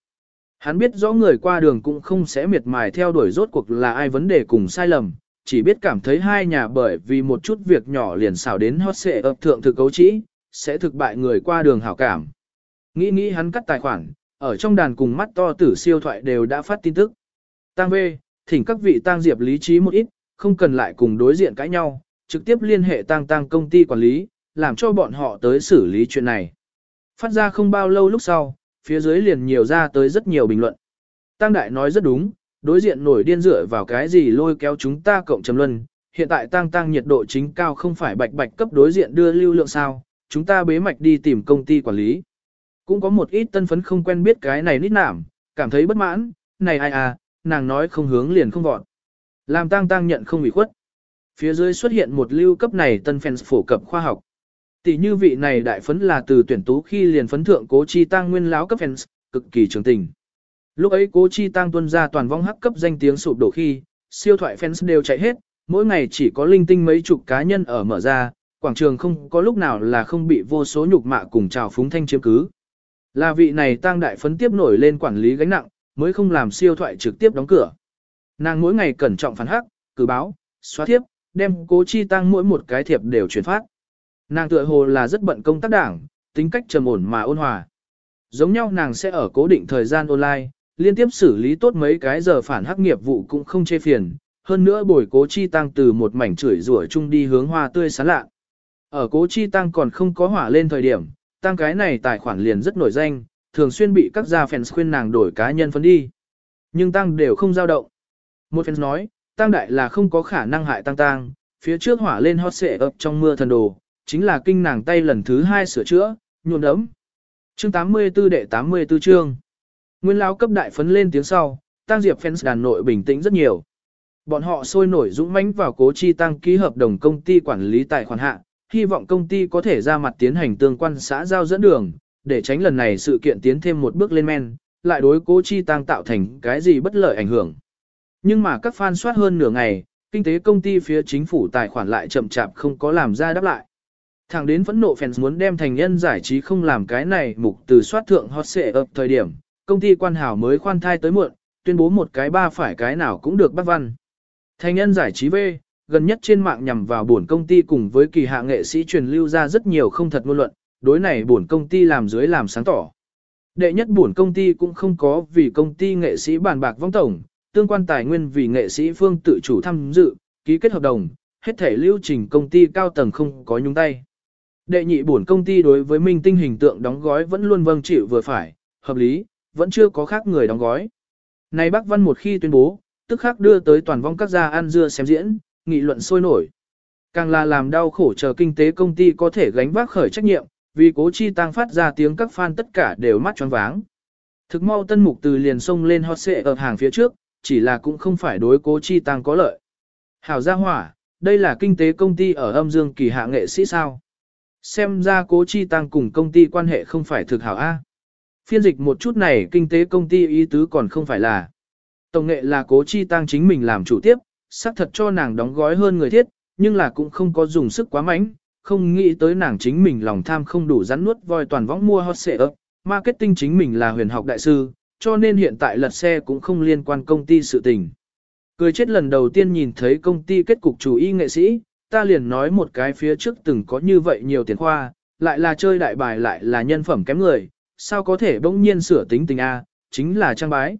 Hắn biết rõ người qua đường cũng không sẽ miệt mài theo đuổi rốt cuộc là ai vấn đề cùng sai lầm, chỉ biết cảm thấy hai nhà bởi vì một chút việc nhỏ liền xảo đến hót xệ ập thượng thực cấu trĩ, sẽ thực bại người qua đường hảo cảm. Nghĩ nghĩ hắn cắt tài khoản, ở trong đàn cùng mắt to tử siêu thoại đều đã phát tin tức. Tăng V, thỉnh các vị tăng diệp lý trí một ít, không cần lại cùng đối diện cãi nhau, trực tiếp liên hệ tăng tăng công ty quản lý, làm cho bọn họ tới xử lý chuyện này. Phát ra không bao lâu lúc sau, phía dưới liền nhiều ra tới rất nhiều bình luận. Tăng đại nói rất đúng, đối diện nổi điên dựa vào cái gì lôi kéo chúng ta cộng trầm luân, hiện tại tăng tăng nhiệt độ chính cao không phải bạch bạch cấp đối diện đưa lưu lượng sao, chúng ta bế mạch đi tìm công ty quản lý. Cũng có một ít tân phấn không quen biết cái này nít nảm, cảm thấy bất mãn, này ai à, nàng nói không hướng liền không vọt. Làm tăng tăng nhận không bị khuất. Phía dưới xuất hiện một lưu cấp này tân fans phổ cập khoa học. Tỷ như vị này đại phấn là từ tuyển tú khi liền phấn thượng cố chi tăng nguyên láo cấp fans, cực kỳ trường tình. Lúc ấy cố chi tăng tuân ra toàn vong hắc cấp danh tiếng sụp đổ khi, siêu thoại fans đều chạy hết, mỗi ngày chỉ có linh tinh mấy chục cá nhân ở mở ra, quảng trường không có lúc nào là không bị vô số nhục mạ cùng chào phúng thanh chiếm cứ. Là vị này tăng đại phấn tiếp nổi lên quản lý gánh nặng, mới không làm siêu thoại trực tiếp đóng cửa. Nàng mỗi ngày cẩn trọng phản hắc, cử báo, xóa thiếp, đem cố chi tăng mỗi một cái thiệp đều chuyển phát. Nàng tựa hồ là rất bận công tác đảng, tính cách trầm ổn mà ôn hòa. Giống nhau nàng sẽ ở cố định thời gian online, liên tiếp xử lý tốt mấy cái giờ phản hắc nghiệp vụ cũng không chê phiền, hơn nữa bồi cố chi tăng từ một mảnh chửi rủa chung đi hướng hoa tươi sán lạ. Ở cố chi tăng còn không có hỏa lên thời điểm, tăng cái này tài khoản liền rất nổi danh, thường xuyên bị các gia fans khuyên nàng đổi cá nhân phấn đi. Nhưng tăng đều không dao động. Một fans nói, tăng đại là không có khả năng hại tăng tăng, phía trước hỏa lên hot xệ ập trong mưa thần đồ, chính là kinh nàng tay lần thứ hai sửa chữa, nhuộm đấm. Chương 84 đệ 84 chương. Nguyên lão cấp đại phấn lên tiếng sau, tăng diệp fans đàn nội bình tĩnh rất nhiều. Bọn họ sôi nổi dũng mãnh vào cố chi tăng ký hợp đồng công ty quản lý tài khoản hạ, hy vọng công ty có thể ra mặt tiến hành tương quan xã giao dẫn đường, để tránh lần này sự kiện tiến thêm một bước lên men, lại đối cố chi tăng tạo thành cái gì bất lợi ảnh hưởng. Nhưng mà các fan soát hơn nửa ngày, kinh tế công ty phía chính phủ tài khoản lại chậm chạp không có làm ra đáp lại. Thẳng đến phẫn nộ fans muốn đem thành nhân giải trí không làm cái này mục từ soát thượng hot xệ ập thời điểm, công ty quan hảo mới khoan thai tới muộn, tuyên bố một cái ba phải cái nào cũng được bắt văn. Thành nhân giải trí V, gần nhất trên mạng nhằm vào buồn công ty cùng với kỳ hạ nghệ sĩ truyền lưu ra rất nhiều không thật ngôn luận, đối này buồn công ty làm dưới làm sáng tỏ. Đệ nhất buồn công ty cũng không có vì công ty nghệ sĩ bàn bạc vong tổng, tương quan tài nguyên vì nghệ sĩ phương tự chủ tham dự, ký kết hợp đồng, hết thể lưu trình công ty cao tầng không có nhúng tay. Đệ nhị buồn công ty đối với minh tinh hình tượng đóng gói vẫn luôn vâng chịu vừa phải, hợp lý, vẫn chưa có khác người đóng gói. Này bác Văn một khi tuyên bố, tức khác đưa tới toàn vong các gia ăn dưa xem diễn, nghị luận sôi nổi. Càng là làm đau khổ chờ kinh tế công ty có thể gánh vác khởi trách nhiệm, vì cố chi tăng phát ra tiếng các fan tất cả đều mắt tròn váng. Thực mau tân mục từ liền sông lên hot xệ ở hàng phía trước, chỉ là cũng không phải đối cố chi tăng có lợi. Hảo gia hỏa, đây là kinh tế công ty ở âm dương kỳ hạ nghệ sĩ sao. Xem ra cố chi tăng cùng công ty quan hệ không phải thực hảo A. Phiên dịch một chút này kinh tế công ty ý tứ còn không phải là. Tổng nghệ là cố chi tăng chính mình làm chủ tiếp, xác thật cho nàng đóng gói hơn người thiết, nhưng là cũng không có dùng sức quá mạnh, không nghĩ tới nàng chính mình lòng tham không đủ rắn nuốt voi toàn võng mua hot xệ ấp, marketing chính mình là huyền học đại sư, cho nên hiện tại lật xe cũng không liên quan công ty sự tình. Cười chết lần đầu tiên nhìn thấy công ty kết cục chủ y nghệ sĩ, ta liền nói một cái phía trước từng có như vậy nhiều tiền khoa, lại là chơi đại bài lại là nhân phẩm kém người, sao có thể bỗng nhiên sửa tính tình A, chính là trang bái.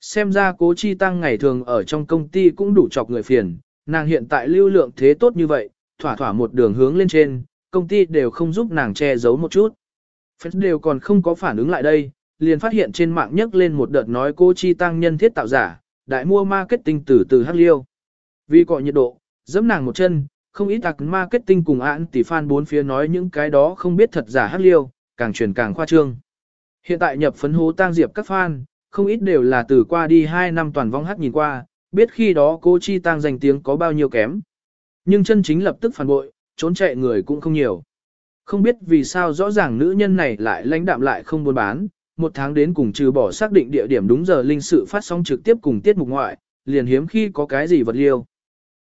Xem ra cố chi tăng ngày thường ở trong công ty cũng đủ chọc người phiền, nàng hiện tại lưu lượng thế tốt như vậy, thỏa thỏa một đường hướng lên trên, công ty đều không giúp nàng che giấu một chút. Fans đều còn không có phản ứng lại đây, liền phát hiện trên mạng nhấc lên một đợt nói cô chi tăng nhân thiết tạo giả, đại mua marketing từ từ hắc liêu. Vì cọ nhiệt độ, giẫm nàng một chân, không ít tạc marketing cùng án tỷ fan bốn phía nói những cái đó không biết thật giả hắc liêu, càng truyền càng khoa trương. Hiện tại nhập phấn hố tang diệp các fan, không ít đều là từ qua đi 2 năm toàn vong hát nhìn qua, biết khi đó cô chi tăng danh tiếng có bao nhiêu kém. Nhưng chân chính lập tức phản bội, trốn chạy người cũng không nhiều. Không biết vì sao rõ ràng nữ nhân này lại lãnh đạm lại không buôn bán, một tháng đến cùng trừ bỏ xác định địa điểm đúng giờ linh sự phát sóng trực tiếp cùng tiết mục ngoại, liền hiếm khi có cái gì vật liêu.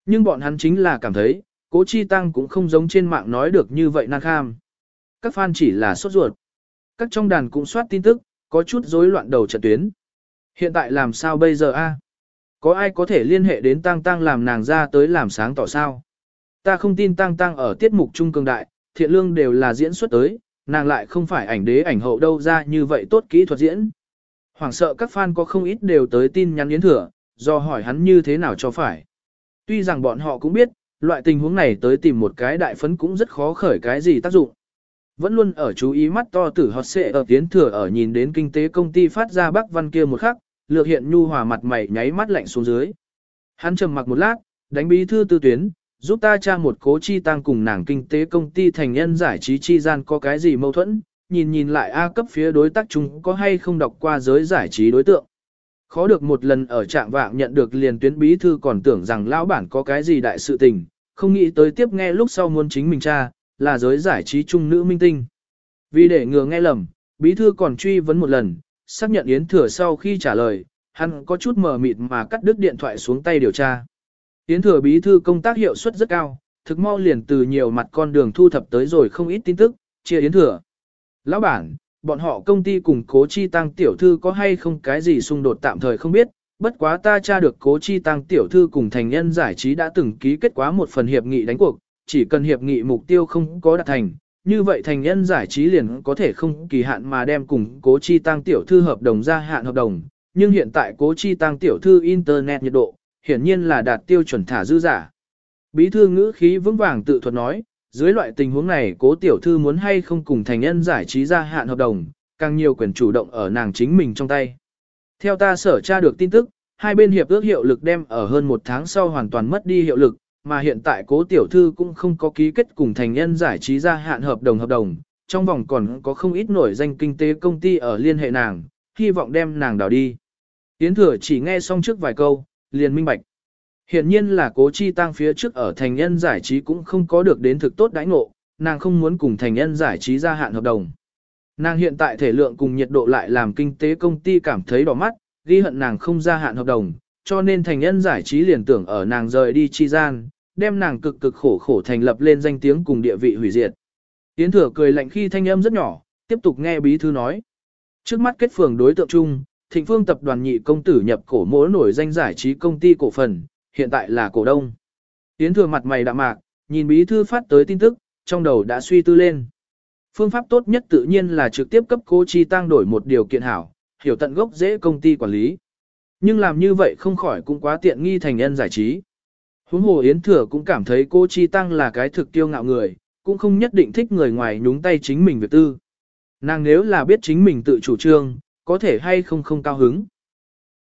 Nhưng bọn hắn chính là cảm thấy, cố chi tăng cũng không giống trên mạng nói được như vậy năng kham. Các fan chỉ là sốt ruột. Các trong đàn cũng soát tin tức, có chút rối loạn đầu trận tuyến. Hiện tại làm sao bây giờ a? À? Có ai có thể liên hệ đến tăng tăng làm nàng ra tới làm sáng tỏ sao? Ta không tin tăng tăng ở tiết mục trung cường đại, thiện lương đều là diễn xuất tới, nàng lại không phải ảnh đế ảnh hậu đâu ra như vậy tốt kỹ thuật diễn. Hoảng sợ các fan có không ít đều tới tin nhắn yến thừa, do hỏi hắn như thế nào cho phải. Tuy rằng bọn họ cũng biết, loại tình huống này tới tìm một cái đại phấn cũng rất khó khởi cái gì tác dụng. Vẫn luôn ở chú ý mắt to tử hot xệ ở tiến thừa ở nhìn đến kinh tế công ty phát ra bắc văn kia một khắc, lược hiện nhu hòa mặt mày nháy mắt lạnh xuống dưới. Hắn trầm mặc một lát, đánh bí thư tư tuyến, giúp ta tra một cố chi tăng cùng nàng kinh tế công ty thành nhân giải trí chi gian có cái gì mâu thuẫn, nhìn nhìn lại A cấp phía đối tác chúng có hay không đọc qua giới giải trí đối tượng. Khó được một lần ở trạng vạng nhận được liền tuyến bí thư còn tưởng rằng lão bản có cái gì đại sự tình, không nghĩ tới tiếp nghe lúc sau muốn chính mình tra, là giới giải trí trung nữ minh tinh. Vì để ngừa nghe lầm, bí thư còn truy vấn một lần, xác nhận Yến Thừa sau khi trả lời, hắn có chút mờ mịt mà cắt đứt điện thoại xuống tay điều tra. Yến Thừa bí thư công tác hiệu suất rất cao, thực mau liền từ nhiều mặt con đường thu thập tới rồi không ít tin tức, chia Yến Thừa. Lão bản, bọn họ công ty cùng cố chi tăng tiểu thư có hay không cái gì xung đột tạm thời không biết, bất quá ta tra được cố chi tăng tiểu thư cùng thành nhân giải trí đã từng ký kết quá một phần hiệp nghị đánh cuộc, chỉ cần hiệp nghị mục tiêu không có đạt thành, như vậy thành nhân giải trí liền có thể không kỳ hạn mà đem cùng cố chi tăng tiểu thư hợp đồng gia hạn hợp đồng, nhưng hiện tại cố chi tăng tiểu thư internet nhiệt độ, hiển nhiên là đạt tiêu chuẩn thả dư giả. Bí thư ngữ khí vững vàng tự thuật nói, dưới loại tình huống này cố tiểu thư muốn hay không cùng thành nhân giải trí gia hạn hợp đồng, càng nhiều quyền chủ động ở nàng chính mình trong tay. Theo ta sở tra được tin tức, hai bên hiệp ước hiệu lực đem ở hơn một tháng sau hoàn toàn mất đi hiệu lực, mà hiện tại cố tiểu thư cũng không có ký kết cùng thành nhân giải trí gia hạn hợp đồng hợp đồng, trong vòng còn có không ít nổi danh kinh tế công ty ở liên hệ nàng, hy vọng đem nàng đào đi. Yến thừa chỉ nghe xong trước vài câu, liền minh bạch. Hiện nhiên là cố chi tăng phía trước ở thành nhân giải trí cũng không có được đến thực tốt đãi ngộ, nàng không muốn cùng thành nhân giải trí gia hạn hợp đồng. Nàng hiện tại thể lượng cùng nhiệt độ lại làm kinh tế công ty cảm thấy đỏ mắt, ghi hận nàng không gia hạn hợp đồng, cho nên thành nhân giải trí liền tưởng ở nàng rời đi chi gian, đem nàng cực cực khổ khổ thành lập lên danh tiếng cùng địa vị hủy diệt. Yến thừa cười lạnh khi thanh âm rất nhỏ, tiếp tục nghe bí thư nói. Trước mắt kết phường đối tượng chung, thịnh phương tập đoàn nhị công tử nhập cổ mỗ nổi danh giải trí công ty cổ phần, hiện tại là cổ đông. Yến thừa mặt mày đạm mạc, nhìn bí thư phát tới tin tức, trong đầu đã suy tư lên. Phương pháp tốt nhất tự nhiên là trực tiếp cấp cố chi tăng đổi một điều kiện hảo, hiểu tận gốc dễ công ty quản lý. Nhưng làm như vậy không khỏi cũng quá tiện nghi thành nhân giải trí. Huống hồ Yến Thừa cũng cảm thấy cô Chi Tăng là cái thực tiêu ngạo người, cũng không nhất định thích người ngoài nhúng tay chính mình việc tư. Nàng nếu là biết chính mình tự chủ trương, có thể hay không không cao hứng.